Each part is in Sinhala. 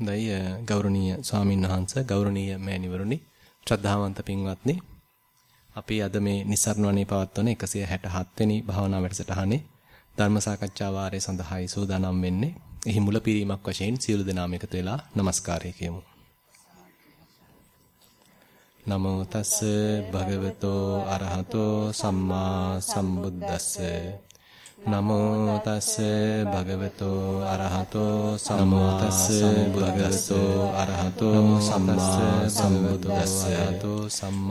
හොඳයි ගෞරවනීය ස්වාමීන් වහන්සේ ගෞරවනීය මෑණිවරුනි ශ්‍රද්ධාවන්ත පින්වත්නි අපි අද මේ නිස්සරණ වනේ පවත්වන 167 වෙනි භාවනා වැඩසටහනේ ධර්ම සාකච්ඡා වාරය සඳහායි සූදානම් වෙන්නේ. එහි මුලපිරීමක් වශයෙන් සියලු දෙනාම එකතු වෙලා নমස්කාරය කියමු. නමෝ තස් භගවතෝ අරහතෝ සම්මා සම්බුද්දස්ස නමෝ තස් භගවතෝ අරහතෝ සම්මා තස් භගවතෝ අරහතෝ සම්මා සම්බුද්දස්ස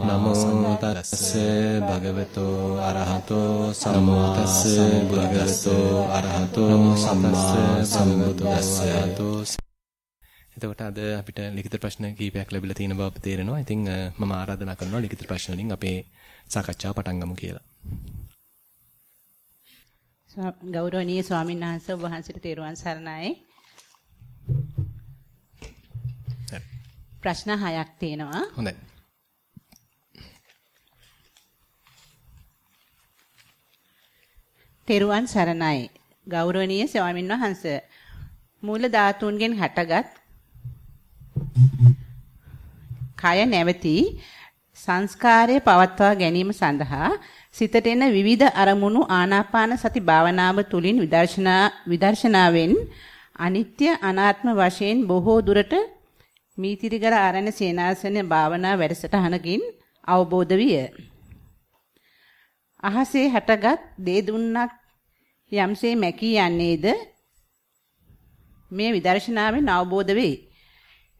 නමෝ තස් භගවතෝ අරහතෝ සම්මා තස් භගවතෝ අරහතෝ සම්මා සම්බුද්දස්ස එතකොට අද අපිට ලිඛිත ප්‍රශ්න කීපයක් ලැබිලා තියෙන බව තේරෙනවා. ඉතින් මම ආරාධනා කරනවා ලිඛිත ප්‍රශ්න වලින් අපේ සාකච්ඡාව පටන් ගමු කියලා. ගෞරවනීය ස්වාමීන් වහන්සේ ඔබ වහන්සේට තෙරුවන් සරණයි. ප්‍රශ්න හයක් තියෙනවා. හොඳයි. තෙරුවන් සරණයි. ගෞරවනීය ස්වාමීන් වහන්සේ මූල ධාතුන්ගෙන් හටගත් කය නැවති සංස්කාරය පවත්වා ගැනීම සඳහා සිතට එන විවිධ අරමුණු ආනාපාන සති භාවනාව තුළින් විදර්ශනා විදර්ශනාවෙන් අනිත්‍ය අනාත්ම වශයෙන් බොහෝ දුරට මීතිරිගල ආරණ්‍ය සේනාසන භාවනා වැඩසටහනකින් අවබෝධ විය. අහසේ හටගත් දේ දුන්නක් යම්සේ මැකී යන්නේද මේ විදර්ශනාවෙන් අවබෝධ වේ.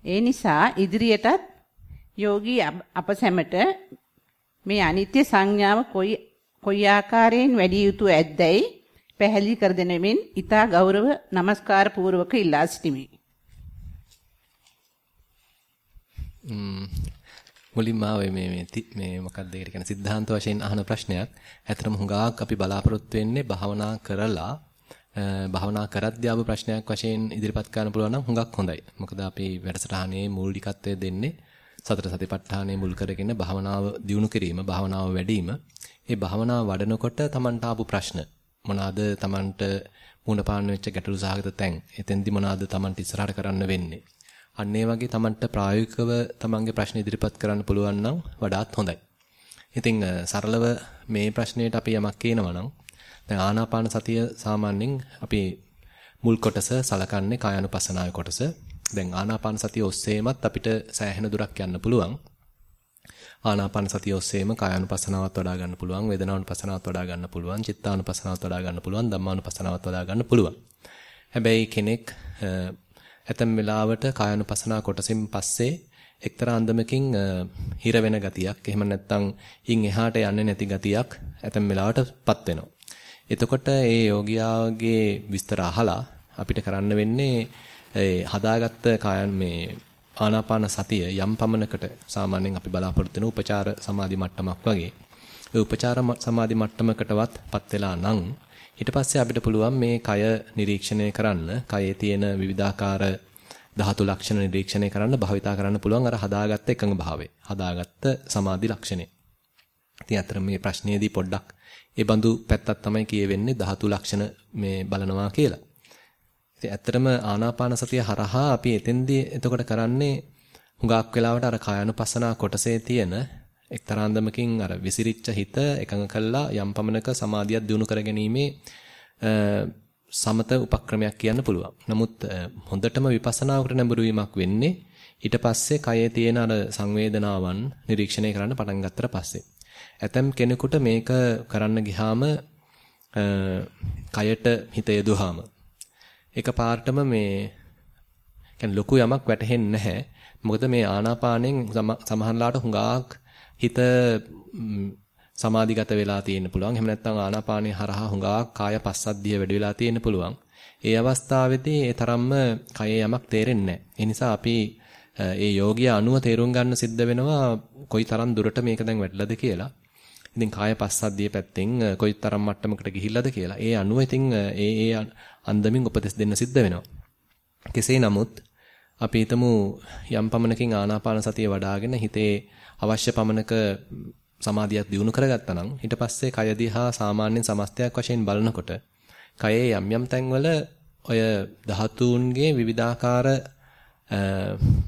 ඒ නිසා ඉදිරියටත් යෝගී අප සැමට මේ අනිත්‍ය සංඥාව කොයි කොයි ආකාරයෙන් වැඩි යුතු ඇද්දැයි පැහැදිලි කර දෙනෙමින් ඊතා ගෞරව নমස්කාර පූර්වක ඉල්ලා සිටිමි. මුලින්ම ආවේ මේ මේ මේ මොකක්ද ඒකට කියන්නේ સિદ્ધාන්ත වශයෙන් අහන ප්‍රශ්නයක්. ඇත්තටම හුඟක් අපි බලාපොරොත්තු වෙන්නේ භාවනා කරලා භාවනා කරද්දී ආව ප්‍රශ්නයක් වශයෙන් ඉදිරිපත් කරන්න පුළුවන් නම් හුඟක් හොඳයි. මොකද අපි වැඩසටහනේ මූලිකත්වය දෙන්නේ සතර සතිපට්ඨානය මුල් කරගෙන භාවනාව දියුණු කිරීම, භාවනාව වැඩිම. ඒ භාවනාව වඩනකොට Tamanට ආපු ප්‍රශ්න මොනවාද Tamanට මුණ පාන්න වෙච්ච ගැටලු සහගත තැන්. එතෙන්දි මොනවාද Tamanට ඉස්සරහට කරන්න වෙන්නේ. අන්න ඒ වගේ Tamanට ප්‍රායෝගිකව Tamanගේ ප්‍රශ්න ඉදිරිපත් කරන්න පුළුවන් නම් වඩාත් හොඳයි. ඉතින් සරලව මේ ප්‍රශ්නයට අපි යමක් කියනවා නම් දැන් ආනාපාන සතිය සාමාන්‍යයෙන් අපි මුල් කොටස සලකන්නේ කායानुපස්සනාවේ කොටස. දැන් ආනාපාන සතිය ඔස්සේමත් අපිට සෑහෙන දුරක් යන්න පුළුවන්. ආනාපාන සතිය ඔස්සේම කායानुපස්සනාවත් වඩා ගන්න පුළුවන්, වේදනානුපස්සනාවත් වඩා ගන්න පුළුවන්, චිත්තානුපස්සනාවත් වඩා ගන්න පුළුවන්, ධම්මානුපස්සනාවත් වඩා ගන්න පුළුවන්. හැබැයි කෙනෙක් ඇතම් වෙලාවට කායानुපස්සනා කොටසින් පස්සේ එක්තරා අන්දමකින් හිර වෙන ගතියක්, එහෙම නැත්නම් ඉන් එහාට යන්නේ නැති ගතියක් ඇතම් වෙලාවටපත් වෙනවා. එතකොට ඒ යෝගියාගේ විස්තර අහලා අපිට කරන්න වෙන්නේ ඒ හදාගත්ත කායන් මේ ආනාපාන සතිය යම් පමණකට සාමාන්‍යයෙන් අපි බලාපොරොත්තු වෙන උපචාර සමාධි මට්ටමක් වගේ ඒ උපචාර සමාධි මට්ටමකටවත්පත් වෙලා නම් ඊට පස්සේ අපිට පුළුවන් මේ කය නිරීක්ෂණය කරන්න කයේ තියෙන විවිධාකාර ධාතු ලක්ෂණ නිරීක්ෂණය කරන්න භාවිතා කරන්න පුළුවන් අර හදාගත්ත එකඟ භාවය හදාගත්ත සමාධි ලක්ෂණය. ඉතින් අතර මේ ප්‍රශ්නේදී පොඩ්ඩක් ඒ බඳු පැත්තක් තමයි කියවෙන්නේ ධාතු ලක්ෂණ මේ බලනවා කියලා. ඉතින් ඇත්තටම ආනාපාන සතිය හරහා අපි එතෙන්දී එතකොට කරන්නේ හුඟක් වෙලාවට අර කායानुපස්සනා කොටසේ තියෙන එක්තරාන්දමකින් අර විසිරිච්ච හිත එකඟ කළා යම් පමණක සමාධියක් දිනු කරගැනීමේ සමත උපක්‍රමයක් කියන්න පුළුවන්. නමුත් හොඳටම විපස්සනාවකට නැඹුරු වීමක් වෙන්නේ ඊට පස්සේ කයේ තියෙන අර සංවේදනාවන් නිරීක්ෂණය කරන්න පටන් ගත්තට පස්සේ. ඇතම් කෙනෙකුට මේක කරන්න ගියාම කයට හිත යොදුවාම එක පාර්ටම මේ කියන්නේ ලොකු යමක් වැටහෙන්නේ නැහැ. මොකද මේ ආනාපානෙන් සමහරලාට හුඟක් හිත සමාධිගත වෙලා තියෙන්න පුළුවන්. එහෙම නැත්නම් ආනාපානිය හරහා හුඟක් කාය පස්සද්ධිය වැඩි වෙලා තියෙන්න පුළුවන්. ඒ අවස්ථාවේදී ඒ තරම්ම කයේ යමක් තේරෙන්නේ නැහැ. ඒ නිසා අපි ඒ යෝගිය අනුව තේරුම් ගන්න සිද්ධ වෙනවා කොයි තරම් දුරට මේක දැන් වැටලාද කියලා. ඉතින් කාය පස්සද්ධිය පැත්තෙන් කොයි තරම් මට්ටමකට ගිහිල්ලාද කියලා. ඒ අනුව ඉතින් ඒ ඒ අන්දමින් උපදෙස් දෙන්න සිද්ධ වෙනවා. කෙසේ නමුත් අපි හිතමු යම් පමණකින් ආනාපාන සතිය වඩ아가ගෙන හිතේ අවශ්‍ය පමණක සමාධියක් දියුණු කරගත්තා නම් ඊට පස්සේ කය දිහා සාමාන්‍යයෙන් සමස්තයක් වශයෙන් බලනකොට කයේ යම් යම් තැන්වල ඔය ධාතුන්ගේ විවිධාකාර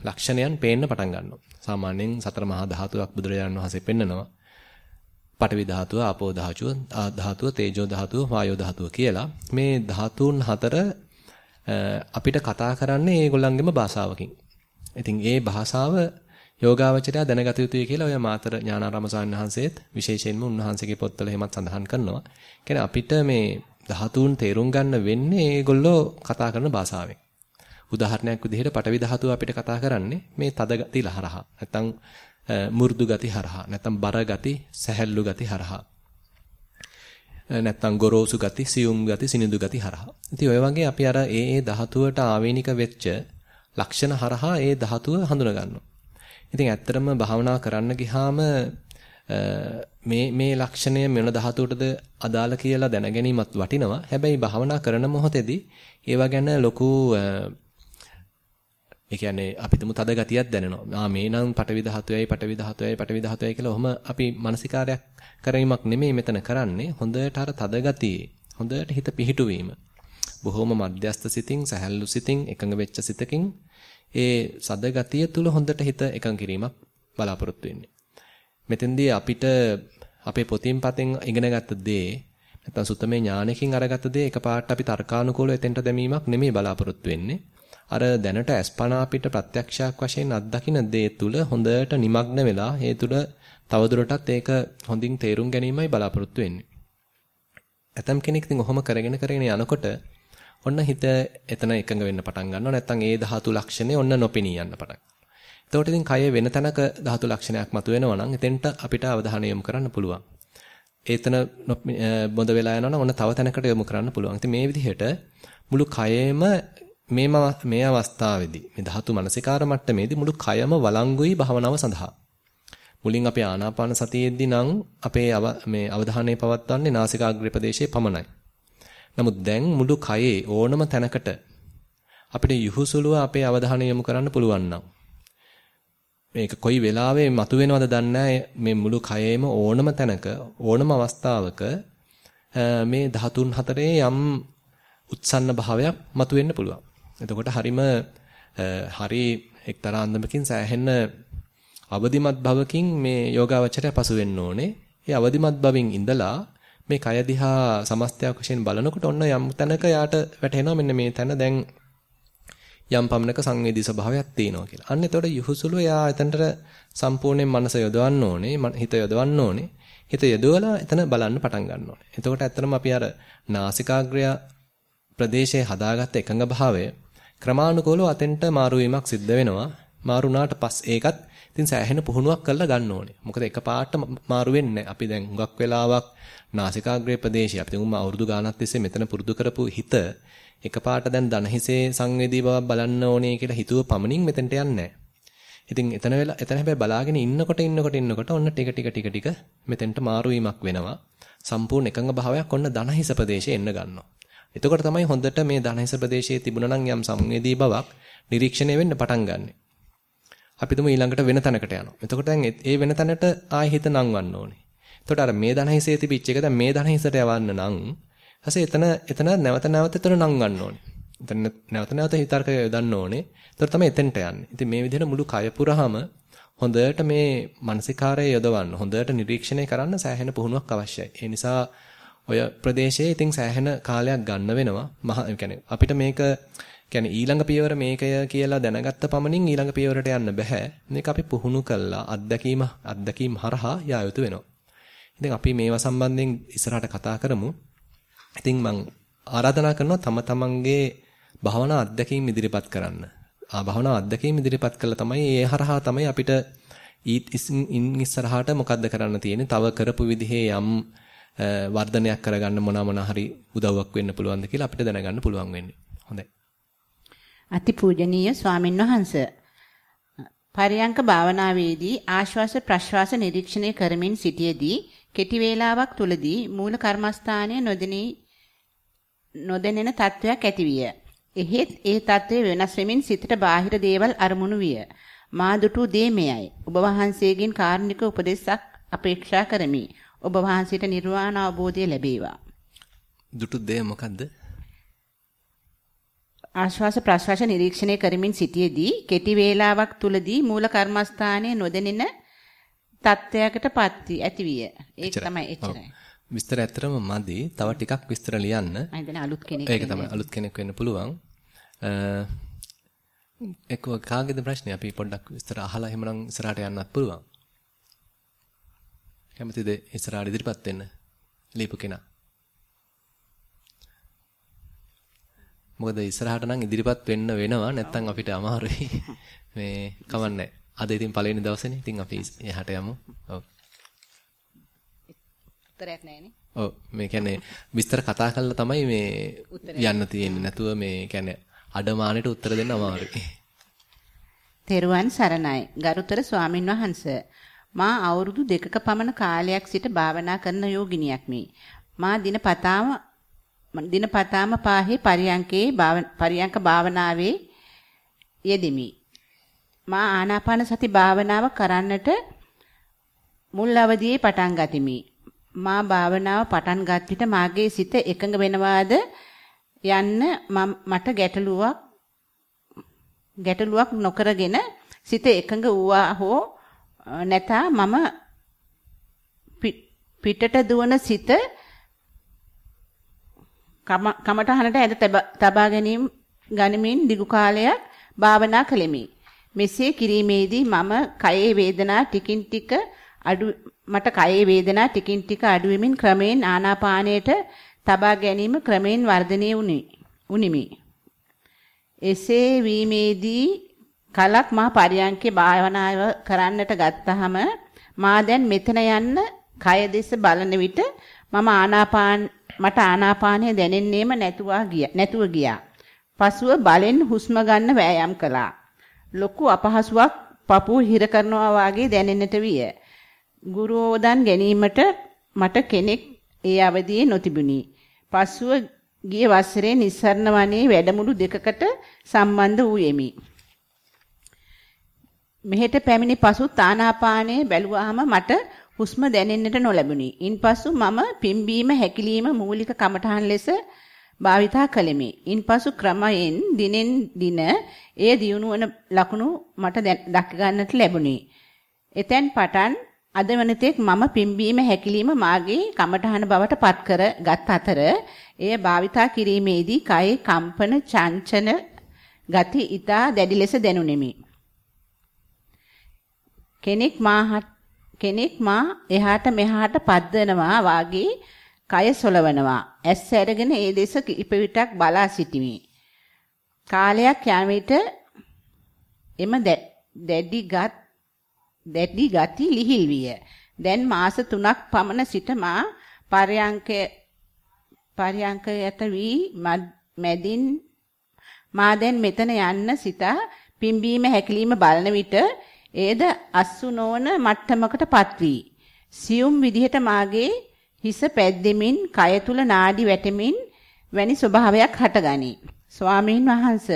ලක්ෂණයන් පේන්න පටන් ගන්නවා. සාමාන්‍යයෙන් සතර මහා ධාතුවක් බුදුරජාණන් වහන්සේ පෙන්නනවා. පඨවි ධාතුව, ආපෝ ධාතුව, ධාතුව, තේජෝ ධාතුව, වායෝ ධාතුව කියලා. මේ ධාතුන් හතර අපිට කතා කරන්නේ ඒගොල්ලන්ගේම භාෂාවකින්. ඉතින් ඒ භාෂාව යෝගාවචරය දැනගත යුතුයි කියලා ඔය මාතර ඥානාරාම සාන්නහන්සේත් විශේෂයෙන්ම උන්වහන්සේගේ පොත්වල එහෙමත් සඳහන් කරනවා. කියන්නේ අපිට මේ ධාතුන් තේරුම් ගන්න වෙන්නේ ඒගොල්ලෝ කතා කරන භාෂාවෙන්. උදාහරණයක් විදිහට පටවි ධාතුව අපිට කතා කරන්නේ මේ තද ගති ලහරහා. නැත්තම් මු르දු ගති හරහා. නැත්තම් බර ගති, සැහැල්ලු ගති හරහා. නැත්තම් ගොරෝසු ගති, සියුම් ගති, සිනිඳු ගති හරහා. ඉතින් ඔය වගේ අපි අර ඒ ඒ ධාතුවට ආවේනික වෙච්ච ලක්ෂණ හරහා ඒ ධාතුව හඳුනා ගන්නවා. ඉතින් ඇත්තටම භාවනා කරන්න ගියාම මේ මේ ලක්ෂණය මොන ධාතුවටද අදාළ කියලා දැන ගැනීමත් වටිනවා. හැබැයි භාවනා කරන මොහොතේදී ඒවා ගැන ලොකු ඒ කියන්නේ අපි තුමු තද ගතියක් දැනෙනවා. ආ මේ නම් පටවි ධාතුවයි පටවි ධාතුවයි පටවි ධාතුවයි කියලා ඔහම අපි මානසිකාරයක් කිරීමක් නෙමෙයි මෙතන කරන්නේ. හොඳට අර තද ගතියේ හොඳට හිත පිහිටුවීම. බොහොම මධ්‍යස්ත සිතින්, සැහැල්ලු සිතින්, එකඟ වෙච්ච සිතකින් ඒ සද ගතිය තුල හොඳට හිත එකඟ කිරීමක් බලාපොරොත්තු වෙන්නේ. මෙතෙන්දී අපිට අපේ පොතින් පතෙන් ඉගෙනගත්ත දේ නැත්නම් සුත්තමේ ඥානකින් අරගත්ත දේ එකපාරට අපි තර්කානුකූලව එතෙන්ට දැමීමක් නෙමෙයි බලාපොරොත්තු වෙන්නේ. අර දැනට අස්පනා අපිට ප්‍රත්‍යක්ෂයක් වශයෙන් අත්දකින්න දේ තුල හොඳට নিমগ্ন වෙලා ඒ තුල තවදුරටත් ඒක හොඳින් තේරුම් ගැනීමයි බලාපොරොත්තු වෙන්නේ. ඇතම් කෙනෙක් ඉතින් ඔහොම කරගෙන කරගෙන යනකොට ඔන්න හිත එතන එකඟ වෙන්න පටන් ගන්නවා. නැත්නම් ඒ ධාතු ලක්ෂණේ ඔන්න නොපෙනී යන්න පටන් එතකොට ඉතින් කය වෙන තැනක ධාතු ලක්ෂණයක් මතුවෙනවා නම් එතෙන්ට අපිට අවධානය යොමු කරන්න පුළුවන්. ඒතන බොඳ වෙලා යනවා නම් ඔන්න තව තැනකට යොමු කරන්න පුළුවන්. ඉතින් මේ විදිහට මුළු කයෙම මේ මේ අවස්ථාවේදී මේ ධාතු මනසිකාර මට්ටමේදී මුළු කයම වළංගුයි භවනාව සඳහා. මුලින් අපි ආනාපාන සතියෙද්දී නම් අපේ මේ අවධානය පවත්වන්නේ නාසිකාග්‍ර ප්‍රදේශයේ පමණයි. නමුත් දැන් මුළු කයේ ඕනම තැනකට අපිට යහුසුලුව අපේ අවධානය යොමු කරන්න පුළුවන් නම් මේක කොයි වෙලාවෙ මතුවෙනවද දන්නේ මේ මුළු කයෙම ඕනම තැනක ඕනම අවස්ථාවක මේ ධාතුන් හතරේ යම් උත්සන්න භාවයක් මතුවෙන්න පුළුවන්. එතකොට හරිම හරි එක්තරා අන්දමකින් සෑහෙන්න අවදිමත් භවකින් මේ යෝගාවචරය පසු වෙන්න ඕනේ. ඒ අවදිමත් භවෙන් ඉඳලා මේ කය දිහා සමස්තයක් වශයෙන් බලනකොට ඔන්න යම් තැනක යාට වැටහෙනවා මෙන්න මේ තැන දැන් යම් පමණක සංවේදී ස්වභාවයක් තියෙනවා කියලා. අන්න එතකොට යහුසුලු එයා එතනට සම්පූර්ණයෙන් මනස යොදවන්න ඕනේ, හිත යොදවන්න ඕනේ. හිත යොදවලා එතන බලන්න පටන් ගන්න ඕනේ. එතකොට ඇත්තටම අපි අර නාසිකාග්‍රය ප්‍රදේශයේ හදාගත්ත එකඟ භාවය ක්‍රමානුකූලව අතෙන්ට මාරු වීමක් සිද්ධ වෙනවා. මාරුණාට පස් ඒකත් ඉතින් සෑහෙන පුහුණුවක් කරලා ගන්න ඕනේ. මොකද එකපාරට මාරු වෙන්නේ අපි දැන් හුඟක් වෙලාවක් නාසිකාග්‍රේ ප්‍රදේශය අපි තුමුම අවුරුදු ගාණක් තිස්සේ මෙතන පුරුදු කරපු හිත එකපාරට දැන් දනහිසේ සංවේදී බවක් බලන්න ඕනේ කියලා හිතුව පමණින් මෙතෙන්ට යන්නේ නැහැ. ඉතින් එතන වෙලා එතන හැබැයි බලාගෙන ඉන්නකොට ඉන්නකොට ඉන්නකොට ඔන්න ටික ටික ටික ටික මෙතෙන්ට මාරු වීමක් වෙනවා. සම්පූර්ණ එකඟ භාවයක් ඔන්න දනහිස ප්‍රදේශයේ එන්න ගන්නවා. එතකොට තමයි හොඳට මේ දනහිස ප්‍රදේශයේ තිබුණා නම් යම් සංවේදී බවක් නිරීක්ෂණය වෙන්න පටන් ගන්නෙ. අපි තුමු ඊළඟට වෙන තැනකට යනවා. එතකොට දැන් ඒ වෙන තැනට ආයෙ හිත නංවන්න ඕනේ. එතකොට අර මේ දනහිසේ තිබිච්ච එක දැන් මේ දනහිසට යවන්න නම් ඊපස්සේ එතන එතන නැවත නැවත එතන නංවන්න ඕනේ. එතන නැවත නැවත හිතර්ක යොදන්න ඕනේ. එතකොට තමයි එතෙන්ට යන්නේ. ඉතින් මේ විදිහට මුළු කය පුරාම හොඳට මේ මානසිකාරය යොදවන්න හොඳට නිරීක්ෂණය කරන්න සෑහෙන පුහුණුවක් අවශ්‍යයි. ඒ නිසා ඔය ප්‍රදේශයේ ඉතින් සෑහෙන කාලයක් ගන්න වෙනවා. මහ අපිට මේක කියන්නේ ඊළඟ පියවර මේකය කියලා දැනගත්ත පමණින් ඊළඟ පියවරට යන්න බෑ. මේක අපි පුහුණු කළා අත්දැකීම අත්දැකීම් හරහා යා යුතු වෙනවා. ඉතින් අපි මේවා සම්බන්ධයෙන් ඉස්සරහට කතා කරමු. ඉතින් මම ආරාධනා කරනවා තම තමන්ගේ භවනා අත්දැකීම් ඉදිරිපත් කරන්න. ආ භවනා අත්දැකීම් ඉදිරිපත් කළා තමයි ඒ හරහා තමයි අපිට ඊත් ඉන් ඉස්සරහට මොකද්ද කරන්න තියෙන්නේ? තව කරපු විදිහේ යම් වර්ධනයක් කරගන්න මොන මොන හරි උදව්වක් වෙන්න පුළුවන්ද කියලා අපිට දැනගන්න පුළුවන් වෙන්නේ. හොඳයි. අතිපූජනීය ස්වාමින් වහන්සේ පරියංක භාවනාවේදී ආශ්වාස ප්‍රශ්වාස නිරීක්ෂණය කරමින් සිටියේදී කෙටි වේලාවක් තුලදී මූල කර්මස්ථානය නොදෙනී නොදැනෙන තත්වයක් ඇතිවිය. එහෙත් ඒ తත්වය වෙනස් වෙමින් සිතට බාහිර දේවල් අරමුණු විය. මා දුටු දේ මෙයයි. ඔබ වහන්සේගෙන් කාරුණික උපදෙසක් අපේක්ෂා කරමි. ඔබ වහන්සේට නිර්වාණ අවබෝධය ලැබේවා. දුටු දේ මොකද්ද? ආශ්වාස ප්‍රශ්වාස නිරීක්ෂණය කරමින් සිටියේදී කෙටි වේලාවක් තුලදී මූල කර්මස්ථානයේ නොදෙනෙන තත්ත්වයකටපත් ඇතිවිය. ඒක තමයි එච්චරයි. විස්තර ඇත්තරම මදි. තව ටිකක් විස්තර ලියන්න. මම අලුත් කෙනෙක් ඒක තමයි අලුත් කෙනෙක් වෙන්න පුළුවන්. එක්ක කාගේද ප්‍රශ්නේ අපි පොඩ්ඩක් විස්තර අහලා එහෙමනම් ඉස්සරහට යන්නත් පුළුවන්. කැමතිද ඉස්සරහට ඉදිරිපත් වෙන්න? ලියපු කෙනා. මොකද ඉස්සරහට නම් ඉදිරිපත් වෙන්න වෙනවා නැත්නම් අපිට අමාරුයි. මේ කවන්නේ. අද ඉතින් පළවෙනි දවසේනේ. ඉතින් අපි එහාට යමු. ඔව්. උත්තරයක් නැහැනේ. ඔව් මේ කියන්නේ විස්තර කතා කරලා තමයි මේ යන්න තියෙන්නේ. නැතුව මේ කියන්නේ අඩමාණයට උත්තර දෙන්න අමාරුයි. තෙරුවන් සරණයි. ගරුතර ස්වාමින් වහන්සේ මා අවුරුදු දෙකක පමණ කාලයක් සිට භාවනා කරන යෝගිනියක් මේ. මා දිනපතාම දිනපතාම පාහේ පරියංකේ පරියංක භාවනාවේ යෙදෙමි. මා ආනාපාන සති භාවනාව කරන්නට මුල් අවදියේ පටන් ගතිමි. මා භාවනාව පටන් ගත් විට මාගේ සිත එකඟ වෙනවාද යන්න මට ගැටලුවක් ගැටලුවක් නොකරගෙන සිත එකඟ වූවා හෝ නැතා මම පිටට දුවන සිත කමටහනට ඇද තබා ගැනීම ගනිමින් දිගු කාලයක් භාවනා කළෙමි. මෙසේ කිරීමේදී මම කයේ වේදනා ටිකින් ටික අඩු මට කයේ වේදනා ටිකින් ටික අඩු වෙමින් ක්‍රමයෙන් ආනාපානයට තබා ගැනීම ක්‍රමයෙන් වර්ධනය වුනි. උනිමි. එසේ වීමේදී කලක් මා පරියන්කේ භාවනාව කරන්නට ගත්තාම මා දැන් මෙතන යන්න කය දෙස බලන විට මම ආනාපාන මට ආනාපානය දැනෙන්නේම නැතුවා ගියා නැතුව ගියා. පසුව බලෙන් හුස්ම ගන්න වෑයම් කළා. ලොකු අපහසුාවක් පපුව හිර කරනවා වාගේ දැනෙන්නට විය. ගුරුවෝදන් ගැනීමට මට කෙනෙක් ඒ අවදියේ නොතිබුණි. පසුව ගිය වසරේ නිස්සරණ වනයේ වැඩමුළු දෙකකට සම්බන්ධ වූ යෙමි. මෙහෙට පැමිණි පසු තානාපානයේ බැලුවාම මට හුස්ම දැනෙන්නට නොලැබුණි. ඉන්පසු මම පිම්බීම හැකිලිම මූලික කමඨහන් ලෙස භාවිතා කළෙමි. ඉන්පසු ක්‍රමයෙන් දිනෙන් දින එය දියුණුවන ලකුණු මට දක්ක ගන්නට ලැබුණි. එතෙන් පටන් අද වනතෙක් මම පිම්බීම හැකිලිම මාගේ කමඨහන බවට පත් කර ගත් අතර එය භාවිතා කිරීමේදී කයේ කම්පන චංචන ගති ඊතා දැඩි ලෙස දැනුනිමි. කෙනෙක් මාහත් කෙනෙක් මා එහාට මෙහාට පද්දනවා වාගේ කය සොලවනවා. ඇස් ඇරගෙන ඒ දෙස කිප විටක් බලා සිටිමි. කාලයක් යන විට එම දැඩි ගත් දැඩි ගති ලිහිල් විය. දැන් මාස 3ක් පමණ සිට මා පරයන්ක පරයන්කයට වී මැදින් මා දැන් මෙතන යන්න සිතා පිම්බීම හැකිලිම බලන විට එයද අස්සු නොවන මට්ටමකටපත් වී සියුම් විදිහට මාගේ හිස පැද්දෙමින් කය තුල නාඩි වැටෙමින් වැනි ස්වභාවයක් හටගනී. ස්වාමීන් වහන්ස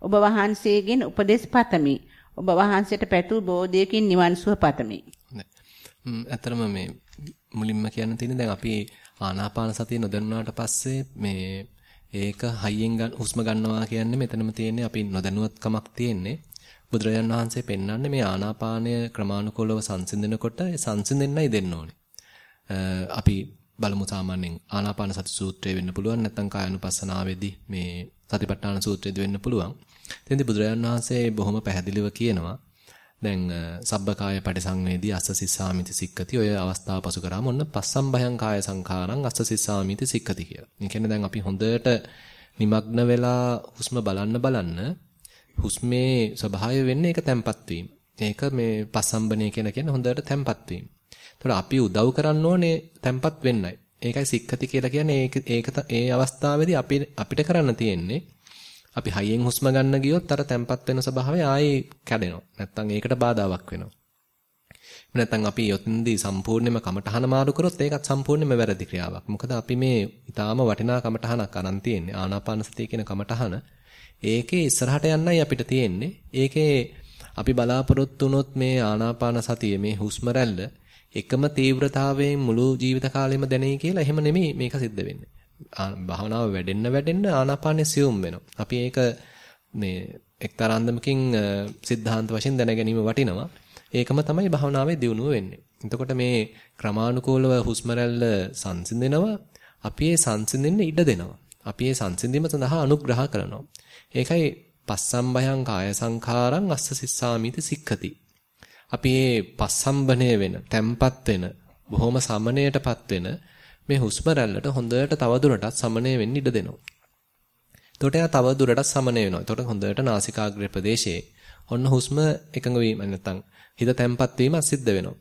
ඔබ වහන්සේගෙන් උපදෙස් පතමි. ඔබ වහන්සේට පැතු බෝධියකින් නිවන් සුව පතමි. ඇත්තටම මේ මුලින්ම කියන්න තියෙන්නේ දැන් අපි ආනාපාන සතිය නොදන්නාට පස්සේ මේ ඒක හයියෙන් ගන්න හුස්ම ගන්නවා කියන්නේ මෙතනම තියෙන්නේ අපි නොදැනුවත්කමක් තියෙන්නේ. බුදුරජාන් වහන්සේ පෙන්වන්නේ මේ ආනාපානය ක්‍රමානුකූලව සංසිඳනකොට ඒ සංසිඳෙන්නයි දෙන්න ඕනේ. අපි බලමු සාමාන්‍යයෙන් ආනාපාන සති සූත්‍රය වෙන්න පුළුවන් නැත්නම් කායानुපස්සනාවේදී මේ සතිපට්ඨාන සූත්‍රයේදී වෙන්න පුළුවන්. එතෙන්දී බුදුරජාන් වහන්සේ බොහොම පැහැදිලිව කියනවා දැන් සබ්බකාය පටිසංවේදී අස්ස සිස්සාමිති සික්කති ඔය අවස්ථාව පසු කරාම ඔන්න පස්සම් භයං කාය සංඛාරං අස්ස සිස්සාමිති සික්කති කියලා. ඒ කියන්නේ දැන් අපි හොඳට নিমগ্ন වෙලා හුස්ම බලන්න බලන්න හුස්මේ ස්වභාවය වෙන්නේ ඒක තැම්පත් වීම. ඒක මේ පස්සම්බනේ කියන කියන්නේ හොඳට තැම්පත් වීම. ඒතකොට අපි උදව් කරන්න ඕනේ තැම්පත් වෙන්නයි. ඒකයි සික්කති කියලා කියන්නේ ඒක ඒක ඒ අවස්ථාවේදී අපි අපිට කරන්න තියෙන්නේ අපි හයියෙන් හුස්ම ගන්න ගියොත් අර තැම්පත් වෙන ස්වභාවය ආයේ කැඩෙනවා. නැත්තම් ඒකට බාධාවක් වෙනවා. නැත්තම් අපි යොතින්දී සම්පූර්ණයෙන්ම කමටහන මාරු කරොත් ඒකත් සම්පූර්ණයෙන්ම වැරදි ක්‍රියාවක්. මොකද අපි මේ ඊටාම වටිනා කමටහනක් අරන් තියෙන්නේ. ආනාපාන සතිය කියන කමටහන. ඒකේ ඉස්සරහට යන්නයි අපිට තියෙන්නේ. ඒකේ අපි බලාපොරොත්තු වුණොත් මේ ආනාපාන සතිය මේ හුස්ම රැල්ල එකම තීව්‍රතාවයෙන් මුළු ජීවිත කාලෙම දැනෙයි කියලා එහෙම නෙමෙයි මේක සිද්ධ වෙන්නේ. භාවනාව වැඩෙන්න වැඩෙන්න ආනාපානෙ සියුම් වෙනවා. අපි ඒක මේ එක්තරා අන්දමකින් සිද්ධාන්ත වශයෙන් දැන ගැනීම වටිනවා. ඒකම තමයි භාවනාවේ දියුණුව වෙන්නේ. එතකොට මේ ක්‍රමානුකූලව හුස්ම රැල්ල සංසිඳෙනවා. අපි ඒ සංසිඳෙන්න ඉඩ දෙනවා. අපි ඒ සංසිඳීම සඳහා අනුග්‍රහ කරනවා. ඒකයි පස්සම්බයං කාය සංඛාරං අස්ස සිස්සාමිති සික්ඛති. අපි මේ පස්සම්බණය වෙන, තැම්පත් වෙන, බොහොම සමණයටපත් වෙන මේ හුස්ම රැල්ලට හොඳට තවදුරටත් සමණය වෙන්න ඉඩ දෙනවා. එතකොට එයා තවදුරටත් සමණය වෙනවා. එතකොට හොඳට නාසිකාග්‍රේ ප්‍රදේශයේ ඔන්න හුස්ම එකඟ වීම නැත්නම් හිත තැම්පත් වීම සිද්ධ වෙනවා.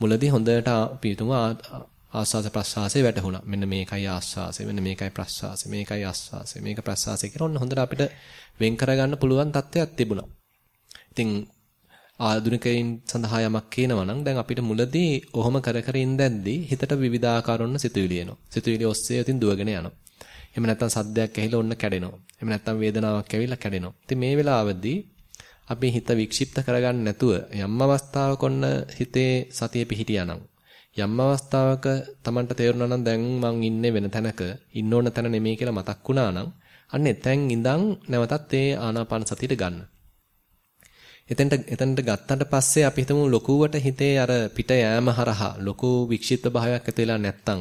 මුලදී හොඳට පිටුම ආස්වාස ප්‍රස්වාසයේ වැටහුණා. මෙන්න මේකයි ආස්වාසය, මෙන්න මේකයි ප්‍රස්වාසය, මේකයි ආස්වාසය, මේක ප්‍රස්වාසය කියලා ඔන්න හොඳට අපිට වෙන් කරගන්න පුළුවන් තත්ත්වයක් තිබුණා. ඉතින් ආධුනිකයින් සඳහා යමක් කියනවා නම් දැන් අපිට මුලදී ඔහොම කර කර ඉඳද්දී හිතට විවිධාකාරොන්න සිතුවිලි එනවා. සිතුවිලි ඔස්සේ ඉතින් දුවගෙන යනවා. එහෙම නැත්නම් සද්දයක් ඇහිලා ඔන්න කැඩෙනවා. එහෙම නැත්නම් වේදනාවක් ඇවිල්ලා කැඩෙනවා. ඉතින් මේ වෙලාවදී අපි හිත වික්ෂිප්ත කරගන්න නැතුව යම් අවස්ථාවක ඔන්න හිතේ සතිය පිහිටියානම් යම් අවස්ථාවක Tamanට තේරුණා නම් දැන් මං ඉන්නේ වෙන තැනක ඉන්න ඕන තැන නෙමෙයි කියලා මතක් වුණා නම් අන්න එතෙන් ඉඳන් නැවතත් ඒ ආනාපාන සතියට ගන්න. එතෙන්ට එතනට ගත්තට පස්සේ අපි හිතමු ලොකුවට හිතේ අර පිට යෑම හරහා ලොකු වික්ෂිප්ත භාවයක් ඇති වෙලා නැත්තම්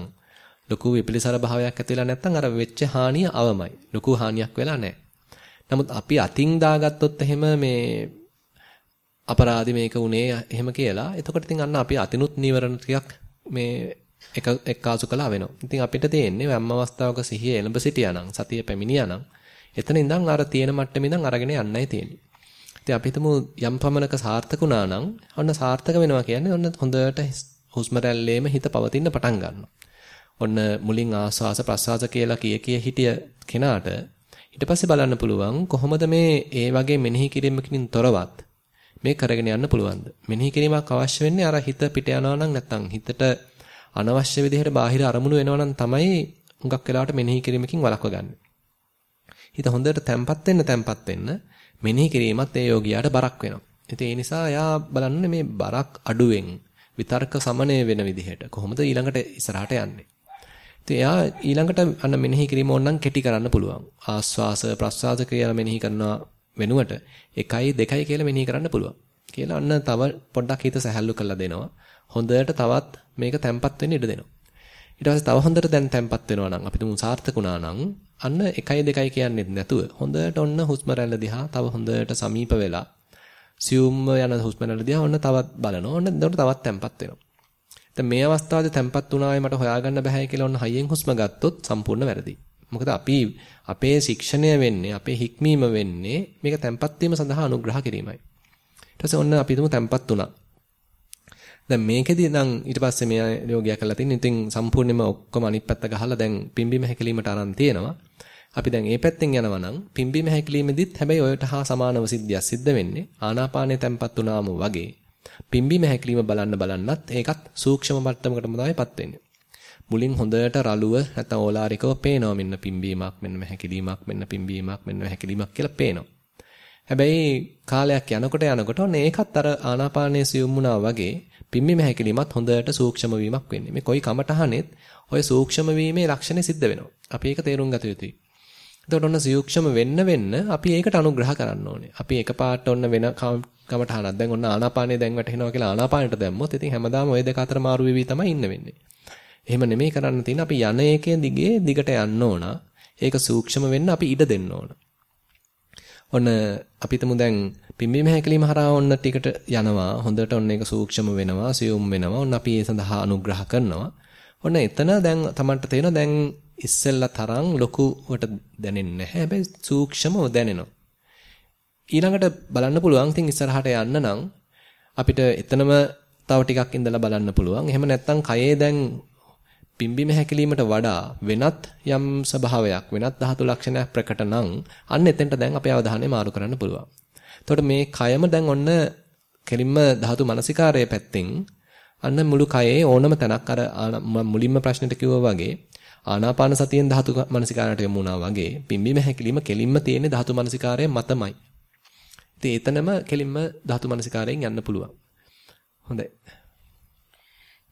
ලොකු විපිලිසර භාවයක් ඇති වෙලා නැත්තම් අර වෙච්ච හානිය අවමයි. ලොකු හානියක් වෙලා නැහැ. නමුත් අපි අතින් දාගත්තොත් එහෙම මේ අපරාධි මේක උනේ එහෙම කියලා. එතකොට ඉතින් අන්න අපි අතිනුත් නීවරණ ටිකක් මේ එක එක්කාසු කළා වෙනවා. ඉතින් අපිට තියෙන්නේ වම් අවස්ථාවක සිහිය එළඹ සිටියානම් සතිය පැමිණියානම් එතන ඉඳන් අර තියෙන මට්ටමේ ඉඳන් අරගෙන යන්නයි තියෙන්නේ. ඉතින් අපි හිතමු යම් පමණක සාර්ථකුණා නම් ඔන්න සාර්ථක වෙනවා කියන්නේ ඔන්න හොඳට හුස්ම රැල්ලේම හිත පවතින්න පටන් ගන්නවා. ඔන්න මුලින් ආස්වාස ප්‍රස්වාස කියලා කිය කිය හිටිය කෙනාට ඊට පස්සේ බලන්න පුළුවන් කොහොමද මේ ඒ වගේ මෙනෙහි කිරීමකින් තොරවත් මේ කරගෙන යන්න පුළුවන්ද? මෙනෙහි කිරීමක් අවශ්‍ය වෙන්නේ අර හිත පිට යනවා නම් නැත්නම් හිතට අනවශ්‍ය විදිහට බාහිර අරමුණු වෙනවා නම් තමයි හුඟක් වෙලාවට මෙනෙහි කිරීමකින් වළක්ව ගන්න. හිත හොඳට තැම්පත් වෙන්න තැම්පත් වෙන්න මෙනෙහි කිරීමත් ඒ යෝගියාට බරක් වෙනවා. ඉතින් ඒ නිසා එයා බලන්නේ මේ බරක් අඩුවෙන් විතර්ක සමනය වෙන විදිහට කොහොමද ඊළඟට ඉස්සරහට යන්නේ. ඉතින් එයා ඊළඟට අන්න මෙනෙහි කිරීම ඕනනම් කෙටි කරන්න පුළුවන්. ආස්වාස ප්‍රස්වාස කියලා මෙනෙහි කරනවා වෙනුවට 1යි 2යි කියලා මෙනෙහි කරන්න පුළුවන්. කියලා අන්න තව පොඩ්ඩක් හිත සැහැල්ලු කරලා දෙනවා. හොඳට තවත් මේක තැම්පත් වෙන්න ඉඩ දෙනවා. ඊට පස්සේ තව හොඳට දැන් තැම්පත් වෙනවා නම් අපි තුමු සාර්ථකුණා නම් අන්න 1යි 2යි කියන්නේ නැතුව හොඳට ඔන්න හුස්ම රැල්ල දිහා තව හොඳට සමීප වෙලා සියුම්ම යන හුස්ම රැල්ල දිහා ඔන්න තවත් බලනවා. ඔන්න එතකොට තවත් තැම්පත් වෙනවා. දැන් මේ අවස්ථාවේදී තැම්පත් වුණාවේ මට හොයාගන්න බෑ කියලා ඔන්න හයියෙන් හුස්ම ගත්තොත් සම්පූර්ණ වැරදි. මොකද අපි අපේ ශික්ෂණය වෙන්නේ අපේ හික්මීම වෙන්නේ මේක තැම්පත් වීම සඳහා අනුග්‍රහ කිරීමයි. ඊට පස්සේ ඔන්න අපි තුමු තැම්පත් වුණා. දැන් මේකෙදි නම් ඊට පස්සේ මේ යෝගය කරලා තින්නේ ඉතින් සම්පූර්ණයෙන්ම ඔක්කොම අනිත් පැත්ත ගහලා දැන් පිම්බීම හැකලීමට අරන් තියෙනවා. අපි දැන් මේ පැත්තෙන් යනවා නම් පිම්බීම හැකලීමෙදිත් හැබැයි ඔයට හා සමානව සිද්ධියක් සිද්ධ වෙන්නේ ආනාපානය තැම්පත් වුණාම වගේ පිම්බීම හැකලීම බලන්න බලන්නත් ඒකත් සූක්ෂම මට්ටමකටම තමයිපත් වෙන්නේ. මුලින් හොඳට රළුව නැත්නම් ඕලාරිකව පේනවා මෙන්න පිම්බීමක් මෙන්න හැකිලීමක් මෙන්න පිම්බීමක් මෙන්න හැකිලීමක් කියලා පේනවා. හැබැයි කාලයක් යනකොට යනකොට ඔන්න ඒකත් අර ආනාපානයේ සියුම් වුණා වගේ පිම්බීම හැකිලීමත් හොඳට සූක්ෂම වීමක් වෙන්නේ. මේ කොයි කමටහනෙත් ඔය සූක්ෂම වීමේ ලක්ෂණ සිද්ධ වෙනවා. අපි ඒක තේරුම් ගත යුතුයි. එතකොට ඔන්න සූක්ෂම වෙන්න වෙන්න අපි ඒකට අනුග්‍රහ කරන්න ඕනේ. අපි එකපාරට ඔන්න වෙන කමටහනක් දැන් ඔන්න ආනාපානේ දැන් වැටෙනවා කියලා ආනාපානට දැම්මොත් ඉතින් හැමදාම ওই දෙක අතර මාරු වෙවි තමයි ඉන්න වෙන්නේ. එහෙම නෙමෙයි කරන්න තියෙන්නේ අපි යන එකේ දිගේ දිගට යන්න ඕන. ඒක සූක්ෂම වෙන්න අපි ඉඩ දෙන්න ඕන. ඔන්න අපි තමු දැන් පිම්බීම හැකලීම හරහා ඔන්න ටිකට යනවා. හොඳට ඔන්න ඒක සූක්ෂම වෙනවා, සියුම් වෙනවා. ඔන්න අපි ඒ සඳහා අනුග්‍රහ කරනවා. ඔන්න එතන දැන් Tamanට තේරෙනවා දැන් ඉස්සෙල්ලා තරම් ලොකුවට දැනෙන්නේ නැහැ. හැබැයි සූක්ෂමව දැනෙනවා. ඊළඟට බලන්න පුළුවන්. ඉතින් ඉස්සරහට යන්න නම් අපිට එතනම තව ටිකක් ඉඳලා බලන්න පුළුවන්. එහෙම නැත්නම් කයේ දැන් පිම්බීම හැකිලීමට වඩා වෙනත් යම් ස්වභාවයක් වෙනත් ධාතු ලක්ෂණයක් ප්‍රකට නම් අන්න එතෙන්ට දැන් අපේ අවධානය මාරු කරන්න පුළුවන්. එතකොට මේ කයම දැන් ඔන්න කෙලින්ම ධාතු මනසිකාරයේ පැත්තෙන් අන්න මුළු කයේ ඕනම තැනක් අර මුලින්ම ප්‍රශ්නෙට කිව්වා වගේ ආනාපාන සතියෙන් ධාතු මනසිකාරයට යමු වගේ පිම්බීම හැකිලිම කෙලින්ම තියෙන ධාතු මනසිකාරය මතමයි. ඉතින් එතනම කෙලින්ම ධාතු මනසිකාරයෙන් යන්න පුළුවන්. හොඳයි.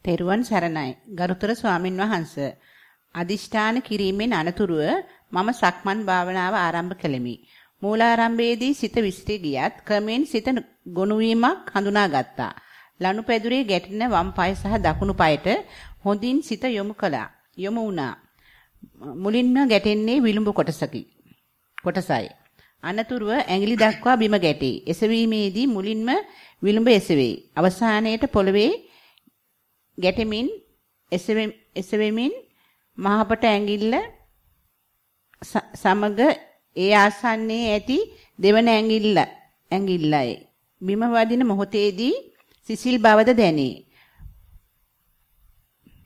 තෙරුවන් සරණයි. ගරුතර ස්වාමින් වහන්සේ අදිෂ්ඨාන කිරීමෙන් අනතුරුව මම සක්මන් භාවනාව ආරම්භ කළෙමි. මූලාරම්භයේදී සිත විසිරී ගියත් ක්‍රමෙන් සිත ගොනු වීමක් හඳුනාගත්තා. ලනුපැදුරේ ගැටෙන වම් පාය සහ දකුණු පායට හොඳින් සිත යොමු කළා. යොමු වුණා. මුලින්ම ගැටෙන්නේ විලුඹ කොටසකි. කොටසයි. අනතුරුව ඇඟිලි දක්වා බිම ගැටේ. එසවීමේදී මුලින්ම විලුඹ එසවේ. අවසානයේට පොළවේ ගැටෙමින් එසෙමින් මහපට ඇඟිල්ල සමග ඒ ආසන්නයේ ඇති දෙවන ඇඟිල්ල ඇඟිල්ලයි. බිම වදින මොහොතේදී සිසිල් බවද දැනේ.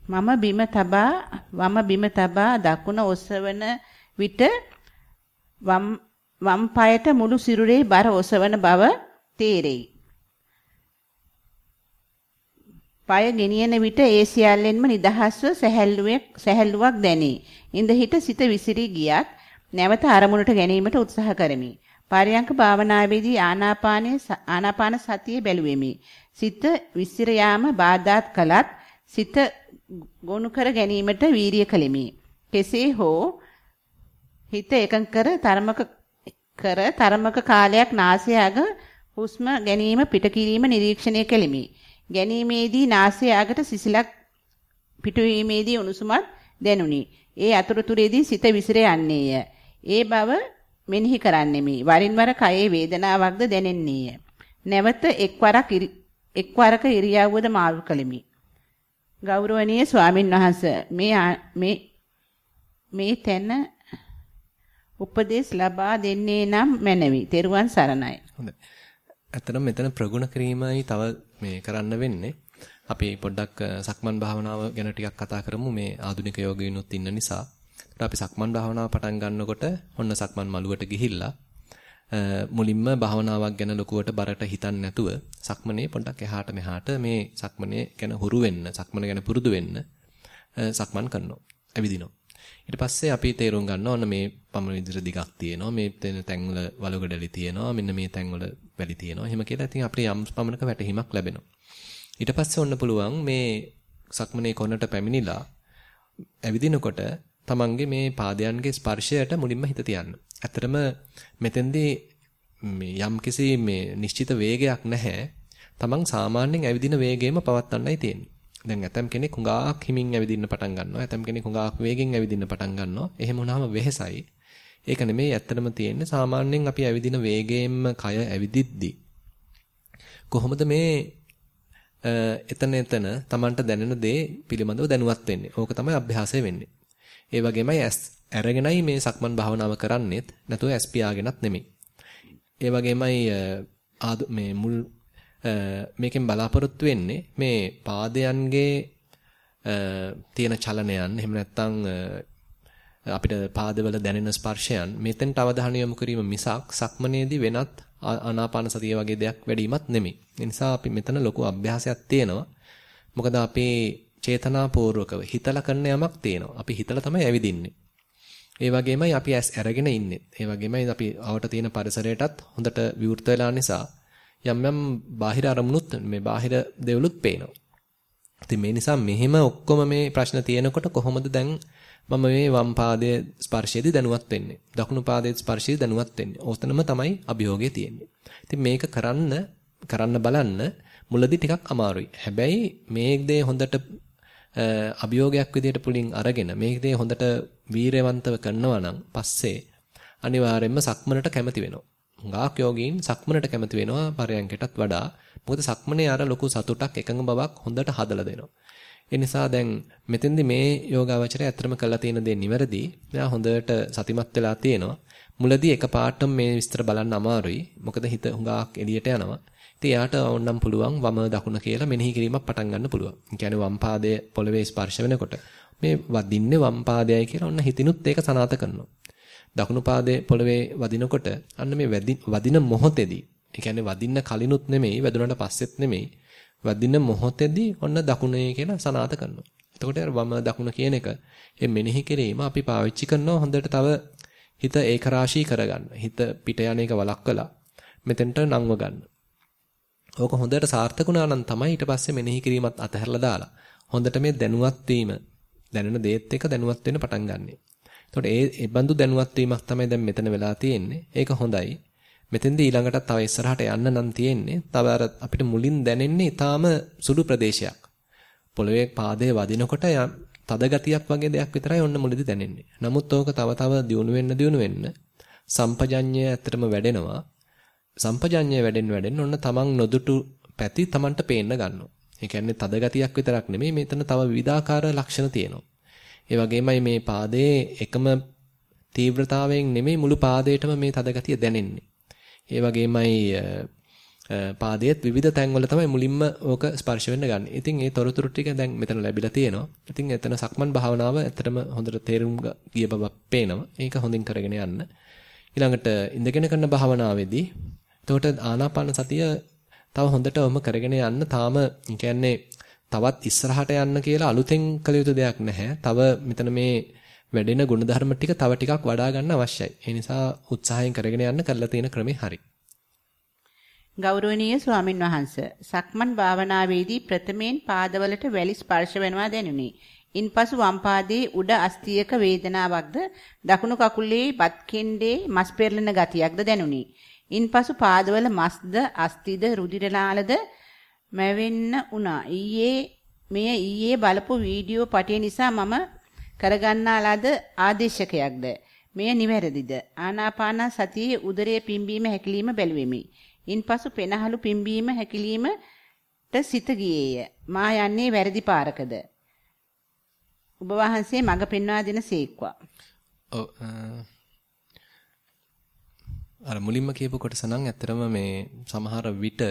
මම බිම තබා වම බිම තබා දකුණ ඔසවන විට වම් වම් පායට මුළු සිරුරේ බර ඔසවන බව තේරෙයි. পাය ගෙනියන විට ඒ සියල්ලෙන්ම නිදහස්ව සැහැල්ලුවක් දැනේ. ඉඳ හිට සිත විසිරී ගියත් නැවත අරමුණට ගැනීමට උත්සාහ කරමි. පරයන්ක භාවනාවේදී ආනාපානයේ ආනාපාන සතිය බැලුවෙමි. සිත විසිර යාම බාධාත් කලත් සිත ගොනු කර ගැනීමට වීරිය කළෙමි. කෙසේ හෝ හිත එකඟ කර තරමක කර තරමක කාලයක් නාසය අග හුස්ම ගැනීම පිට කිරීම නිරීක්ෂණය කෙලිමි. ගැනීමේදී නාසය අගට සිසිලක් පිටවීමේදී උණුසුමත් දැනුනි. ඒ අතරතුරේදී සිත විසිර යන්නේය. ඒ බව මෙනෙහි කරන්නෙමි. වරින් වර කයේ වේදනාවක්ද දැනෙන්නේය. නැවත එක්වරක් එක්වරක ඉරියව්වද මාරු කළෙමි. ගෞරවනීය ස්වාමින් වහන්සේ මේ මේ මේ තැන උපදේශ ලබා දෙන්නේ නම් මැනවි. තෙරුවන් සරණයි. හොඳයි. ඇත්තටම මෙතන ප්‍රගුණ කිරීමයි තව මේ කරන්න වෙන්නේ. අපි පොඩ්ඩක් සක්මන් භාවනාව ගැන ටිකක් කතා කරමු මේ ආධුනික යෝගිනුත් ඉන්න නිසා. අපි සක්මන් භාවනාව පටන් ගන්නකොට ඔන්න සක්මන් මළුවට ගිහිල්ලා මුලින්ම භාවනාවක් ගැන ලොකුවට බරට හිතන්නේ නැතුව සක්මනේ පොඩ්ඩක් එහාට මෙහාට මේ සක්මනේ ගැන හුරු වෙන්න, සක්මන ගැන පුරුදු වෙන්න සක්මන් කරනවා. ඇවිදිනවා. ඊට පස්සේ අපි තේරුම් ගන්නවා ඔන්න මේ පමණ විදිහට දිගක් තියෙනවා. මේ තැන්වල වලගඩලි තියෙනවා. මෙන්න මේ තැන්වල වැලි තියෙනවා. එහෙම කියලා ඉතින් අපිට යම් පමණක වැටහීමක් ලැබෙනවා. ඊට පස්සේ ඔන්න පුළුවන් මේ සක්මනේ කොනට පැමිණිලා ඇවිදිනකොට තමන්ගේ මේ පාදයන්ගේ ස්පර්ශයට මුලින්ම හිත තියන්න. ඇත්තටම මෙතෙන්දී මේ යම්කිසි මේ නිශ්චිත වේගයක් නැහැ. තමන් සාමාන්‍යයෙන් ඇවිදින වේගයම පවත්වන්නයි තියෙන්නේ. දැන් ඇතම් කෙනෙක් හුඟක් හිමින් ඇවිදින්න පටන් ගන්නවා. ඇතම් කෙනෙක් හුඟක් වේගෙන් ඇවිදින්න පටන් ගන්නවා. එහෙම වුණාම වෙහෙසයි. ඒක නෙමෙයි ඇත්තටම තියෙන්නේ සාමාන්‍යයෙන් අපි ඇවිදින වේගයෙන්ම කය ඇවිදිද්දී කොහොමද මේ එතන එතන Tamanට දැනෙන දේ පිළිබඳව දැනුවත් වෙන්නේ. ඕක තමයි අභ්‍යාසය වෙන්නේ. ඒ වගේමයි ඇස් අරගෙනයි මේ සක්මන් භාවනාව කරන්නේත් නැතුව ඇස් පියාගෙනත් නෙමෙයි. ඒ වගේමයි මේ මුල් මේකෙන් බලාපොරොත්තු වෙන්නේ මේ පාදයන්ගේ තියෙන චලනයන් එහෙම නැත්නම් අපිට පාදවල දැනෙන ස්පර්ශයන් මෙතෙන්ට අවධානය යොමු කිරීම මිසක් සක්මනේදී වෙනත් ආනාපාන සතිය වගේ දෙයක් වැඩිමත් නෙමෙයි. ඒ නිසා අපි මෙතන ලොකු අභ්‍යාසයක් තියෙනවා. මොකද අපේ චේතනාපූර්වකව හිතලා කරන යමක් තියෙනවා. අපි හිතලා තමයි ඇවිදින්නේ. ඒ වගේමයි අපි ඇස් අරගෙන ඉන්නේ. ඒ වගේමයි අපි අවට තියෙන පරිසරයටත් හොඳට විවෘත වෙලා නිසා යම් යම් බාහිර අරමුණුත් මේ බාහිර දේවලුත් පේනවා. ඉතින් මේ නිසා මෙහෙම ඔක්කොම මේ ප්‍රශ්න තියෙනකොට කොහොමද දැන් මම මේ වම් පාදයේ ස්පර්ශයේදී දැනුවත් වෙන්නේ. දකුණු පාදයේ ස්පර්ශයේදී දැනුවත් වෙන්නේ. ඕතනම තමයි අභියෝගය තියෙන්නේ. ඉතින් මේක කරන්න කරන්න බලන්න මුලදී ටිකක් අමාරුයි. හැබැයි මේ දේ හොඳට අභියෝගයක් විදියට පුලින් අරගෙන මේ දේ හොඳට වීරයවන්තව කරනවා නම් පස්සේ අනිවාර්යයෙන්ම සක්මනට කැමති වෙනවා. හුඟක් යෝගීන් සක්මනට කැමති වෙනවා පරයන්කටත් වඩා. මොකද සක්මනේ අර ලොකු සතුටක් එකඟ බවක් හොඳට හදලා දෙනවා. ඒ නිසා දැන් මෙතෙන්දි මේ යෝගාවචරය ඇත්තම කළා තියෙන දේ නිවැරදි. මෙයා හොඳට සතිමත් වෙලා තියෙනවා. මුලදී එකපාරටම මේ විස්තර බලන්න අමාරුයි. මොකද හිත හුඟක් එළියට යනවා. ඉතින් එයාට ඕනනම් පුළුවන් වම දකුණ කියලා මෙනෙහි කිරීමක් පටන් ගන්න පුළුවන්. ඒ කියන්නේ වම් පාදයේ පොළවේ ස්පර්ශ වෙනකොට මේ වදින්නේ වම් පාදයයි කියලා ඔන්න හිතිනුත් ඒක සනාත කරනවා. දකුණු පාදයේ පොළවේ වදිනකොට අන්න මේ වදින මොහොතේදී ඒ කියන්නේ වදින්න කලිනුත් නෙමෙයි වැදුනට පස්සෙත් නෙමෙයි වදින මොහොතේදී ඔන්න දකුණේ කියලා සනාත කරනවා. එතකොට අර වම දකුණ කියන එක මේ මෙනෙහි කිරීම අපි පාවිච්චි කරනවා හොඳට තව හිත ඒකරාශී කරගන්න. හිත පිට යන එක වළක්වලා මෙතෙන්ට නංව ගන්න. ඕක හොඳට සාර්ථකුණා නම් තමයි ඊට පස්සේ මෙනෙහි කිරීමත් අතහැරලා දාලා හොඳට මේ දැනුවත් වීම දැනෙන දේත් එක්ක දැනුවත් වෙන්න පටන් ගන්නෙ. එතකොට ඒ ඒ බඳු දැනුවත් වීමක් තමයි දැන් මෙතන වෙලා තියෙන්නේ. ඒක හොඳයි. මෙතෙන්දී ඊළඟට තව ඉස්සරහට යන්න නම් තියෙන්නේ. තව අර අපිට මුලින් දැනෙන්නේ ඊටාම සුළු ප්‍රදේශයක්. පොළවේ පාදයේ වදිනකොට තද ගතියක් වගේ දෙයක් විතරයි ඔන්න මුලදී දැනෙන්නේ. නමුත් ඕක තව තව දියුණු වෙන්න දියුණු වෙන්න සම්පජඤ්ඤය ඇත්තටම වැඩෙනවා. සම්පජඤ්ඤය වැඩෙන්න වැඩෙන්න ඔන්න තමන් නොදුටු පැති තමන්ට පේන්න ගන්නවා. ඒ කියන්නේ තද ගතියක් විතරක් නෙමෙයි මෙතන තව විවිධාකාර ලක්ෂණ තියෙනවා. ඒ වගේමයි මේ පාදයේ එකම තීව්‍රතාවයෙන් නෙමෙයි මුළු පාදයටම මේ තද ගතිය දැනෙන්නේ. ඒ වගේමයි පාදයේත් විවිධ තැන්වල තමයි මුලින්ම ඕක ස්පර්ශ වෙන්න ගන්න. ඉතින් ඒ තොරතුරු ටික දැන් මෙතන ලැබිලා තියෙනවා. ඉතින් එතන සක්මන් භාවනාව ඇත්තටම හොඳට තේරුම් ගිය බවක් පේනවා. ඒක හොඳින් කරගෙන යන්න. ඊළඟට ඉඳගෙන කරන භාවනාවේදී එතකොට ආනාපාන සතිය තව හොඳටම කරගෙන යන්න තාම කියන්නේ තවත් ඉස්සරහට යන්න කියලා අලුතෙන් කළ යුතු දෙයක් නැහැ. තව මෙතන මේ වැඩෙන ගුණධර්ම ටික තව ටිකක් වඩා ගන්න අවශ්‍යයි. ඒ නිසා උත්සාහයෙන් කරගෙන යන්න කරලා තියෙන ක්‍රමේ හරි. ගෞරවනීය ස්වාමින් වහන්සේ සක්මන් භාවනාවේදී ප්‍රථමයෙන් පාදවලට වැලි ස්පර්ශ වෙනවා දැනුනි. ඉන්පසු වම් පාදයේ උඩ අස්තියක වේදනාවක්ද දකුණු කකුලේ බත් කෙන්ඩේ මස් පෙරලෙන ගතියක්ද දැනුනි. ඉන්පසු පාදවල මස්ද අස්තිද රුධිරනාලද මැවෙන්න වුණා. ඊයේ මෙය ඊයේ බලපු වීඩියෝ පටිය නිසා මම කරගන්නා ලද ආදේශකයක්ද? මෙය නිවැරදිද? ආනාපාන සතියේ උදරයේ පිම්බීම හැකිලිම බැලුවෙමි. ඉන්පසු පෙනහළු පිම්බීම හැකිලීමට සිත ගියේය. මා යන්නේ වැරදි පාරකද? ඔබ වහන්සේ මඟ පෙන්වා දෙන සේක්වා. ඔව් අර මුලින්ම කියපු කොටස නම් ඇත්තටම මේ සමහර විට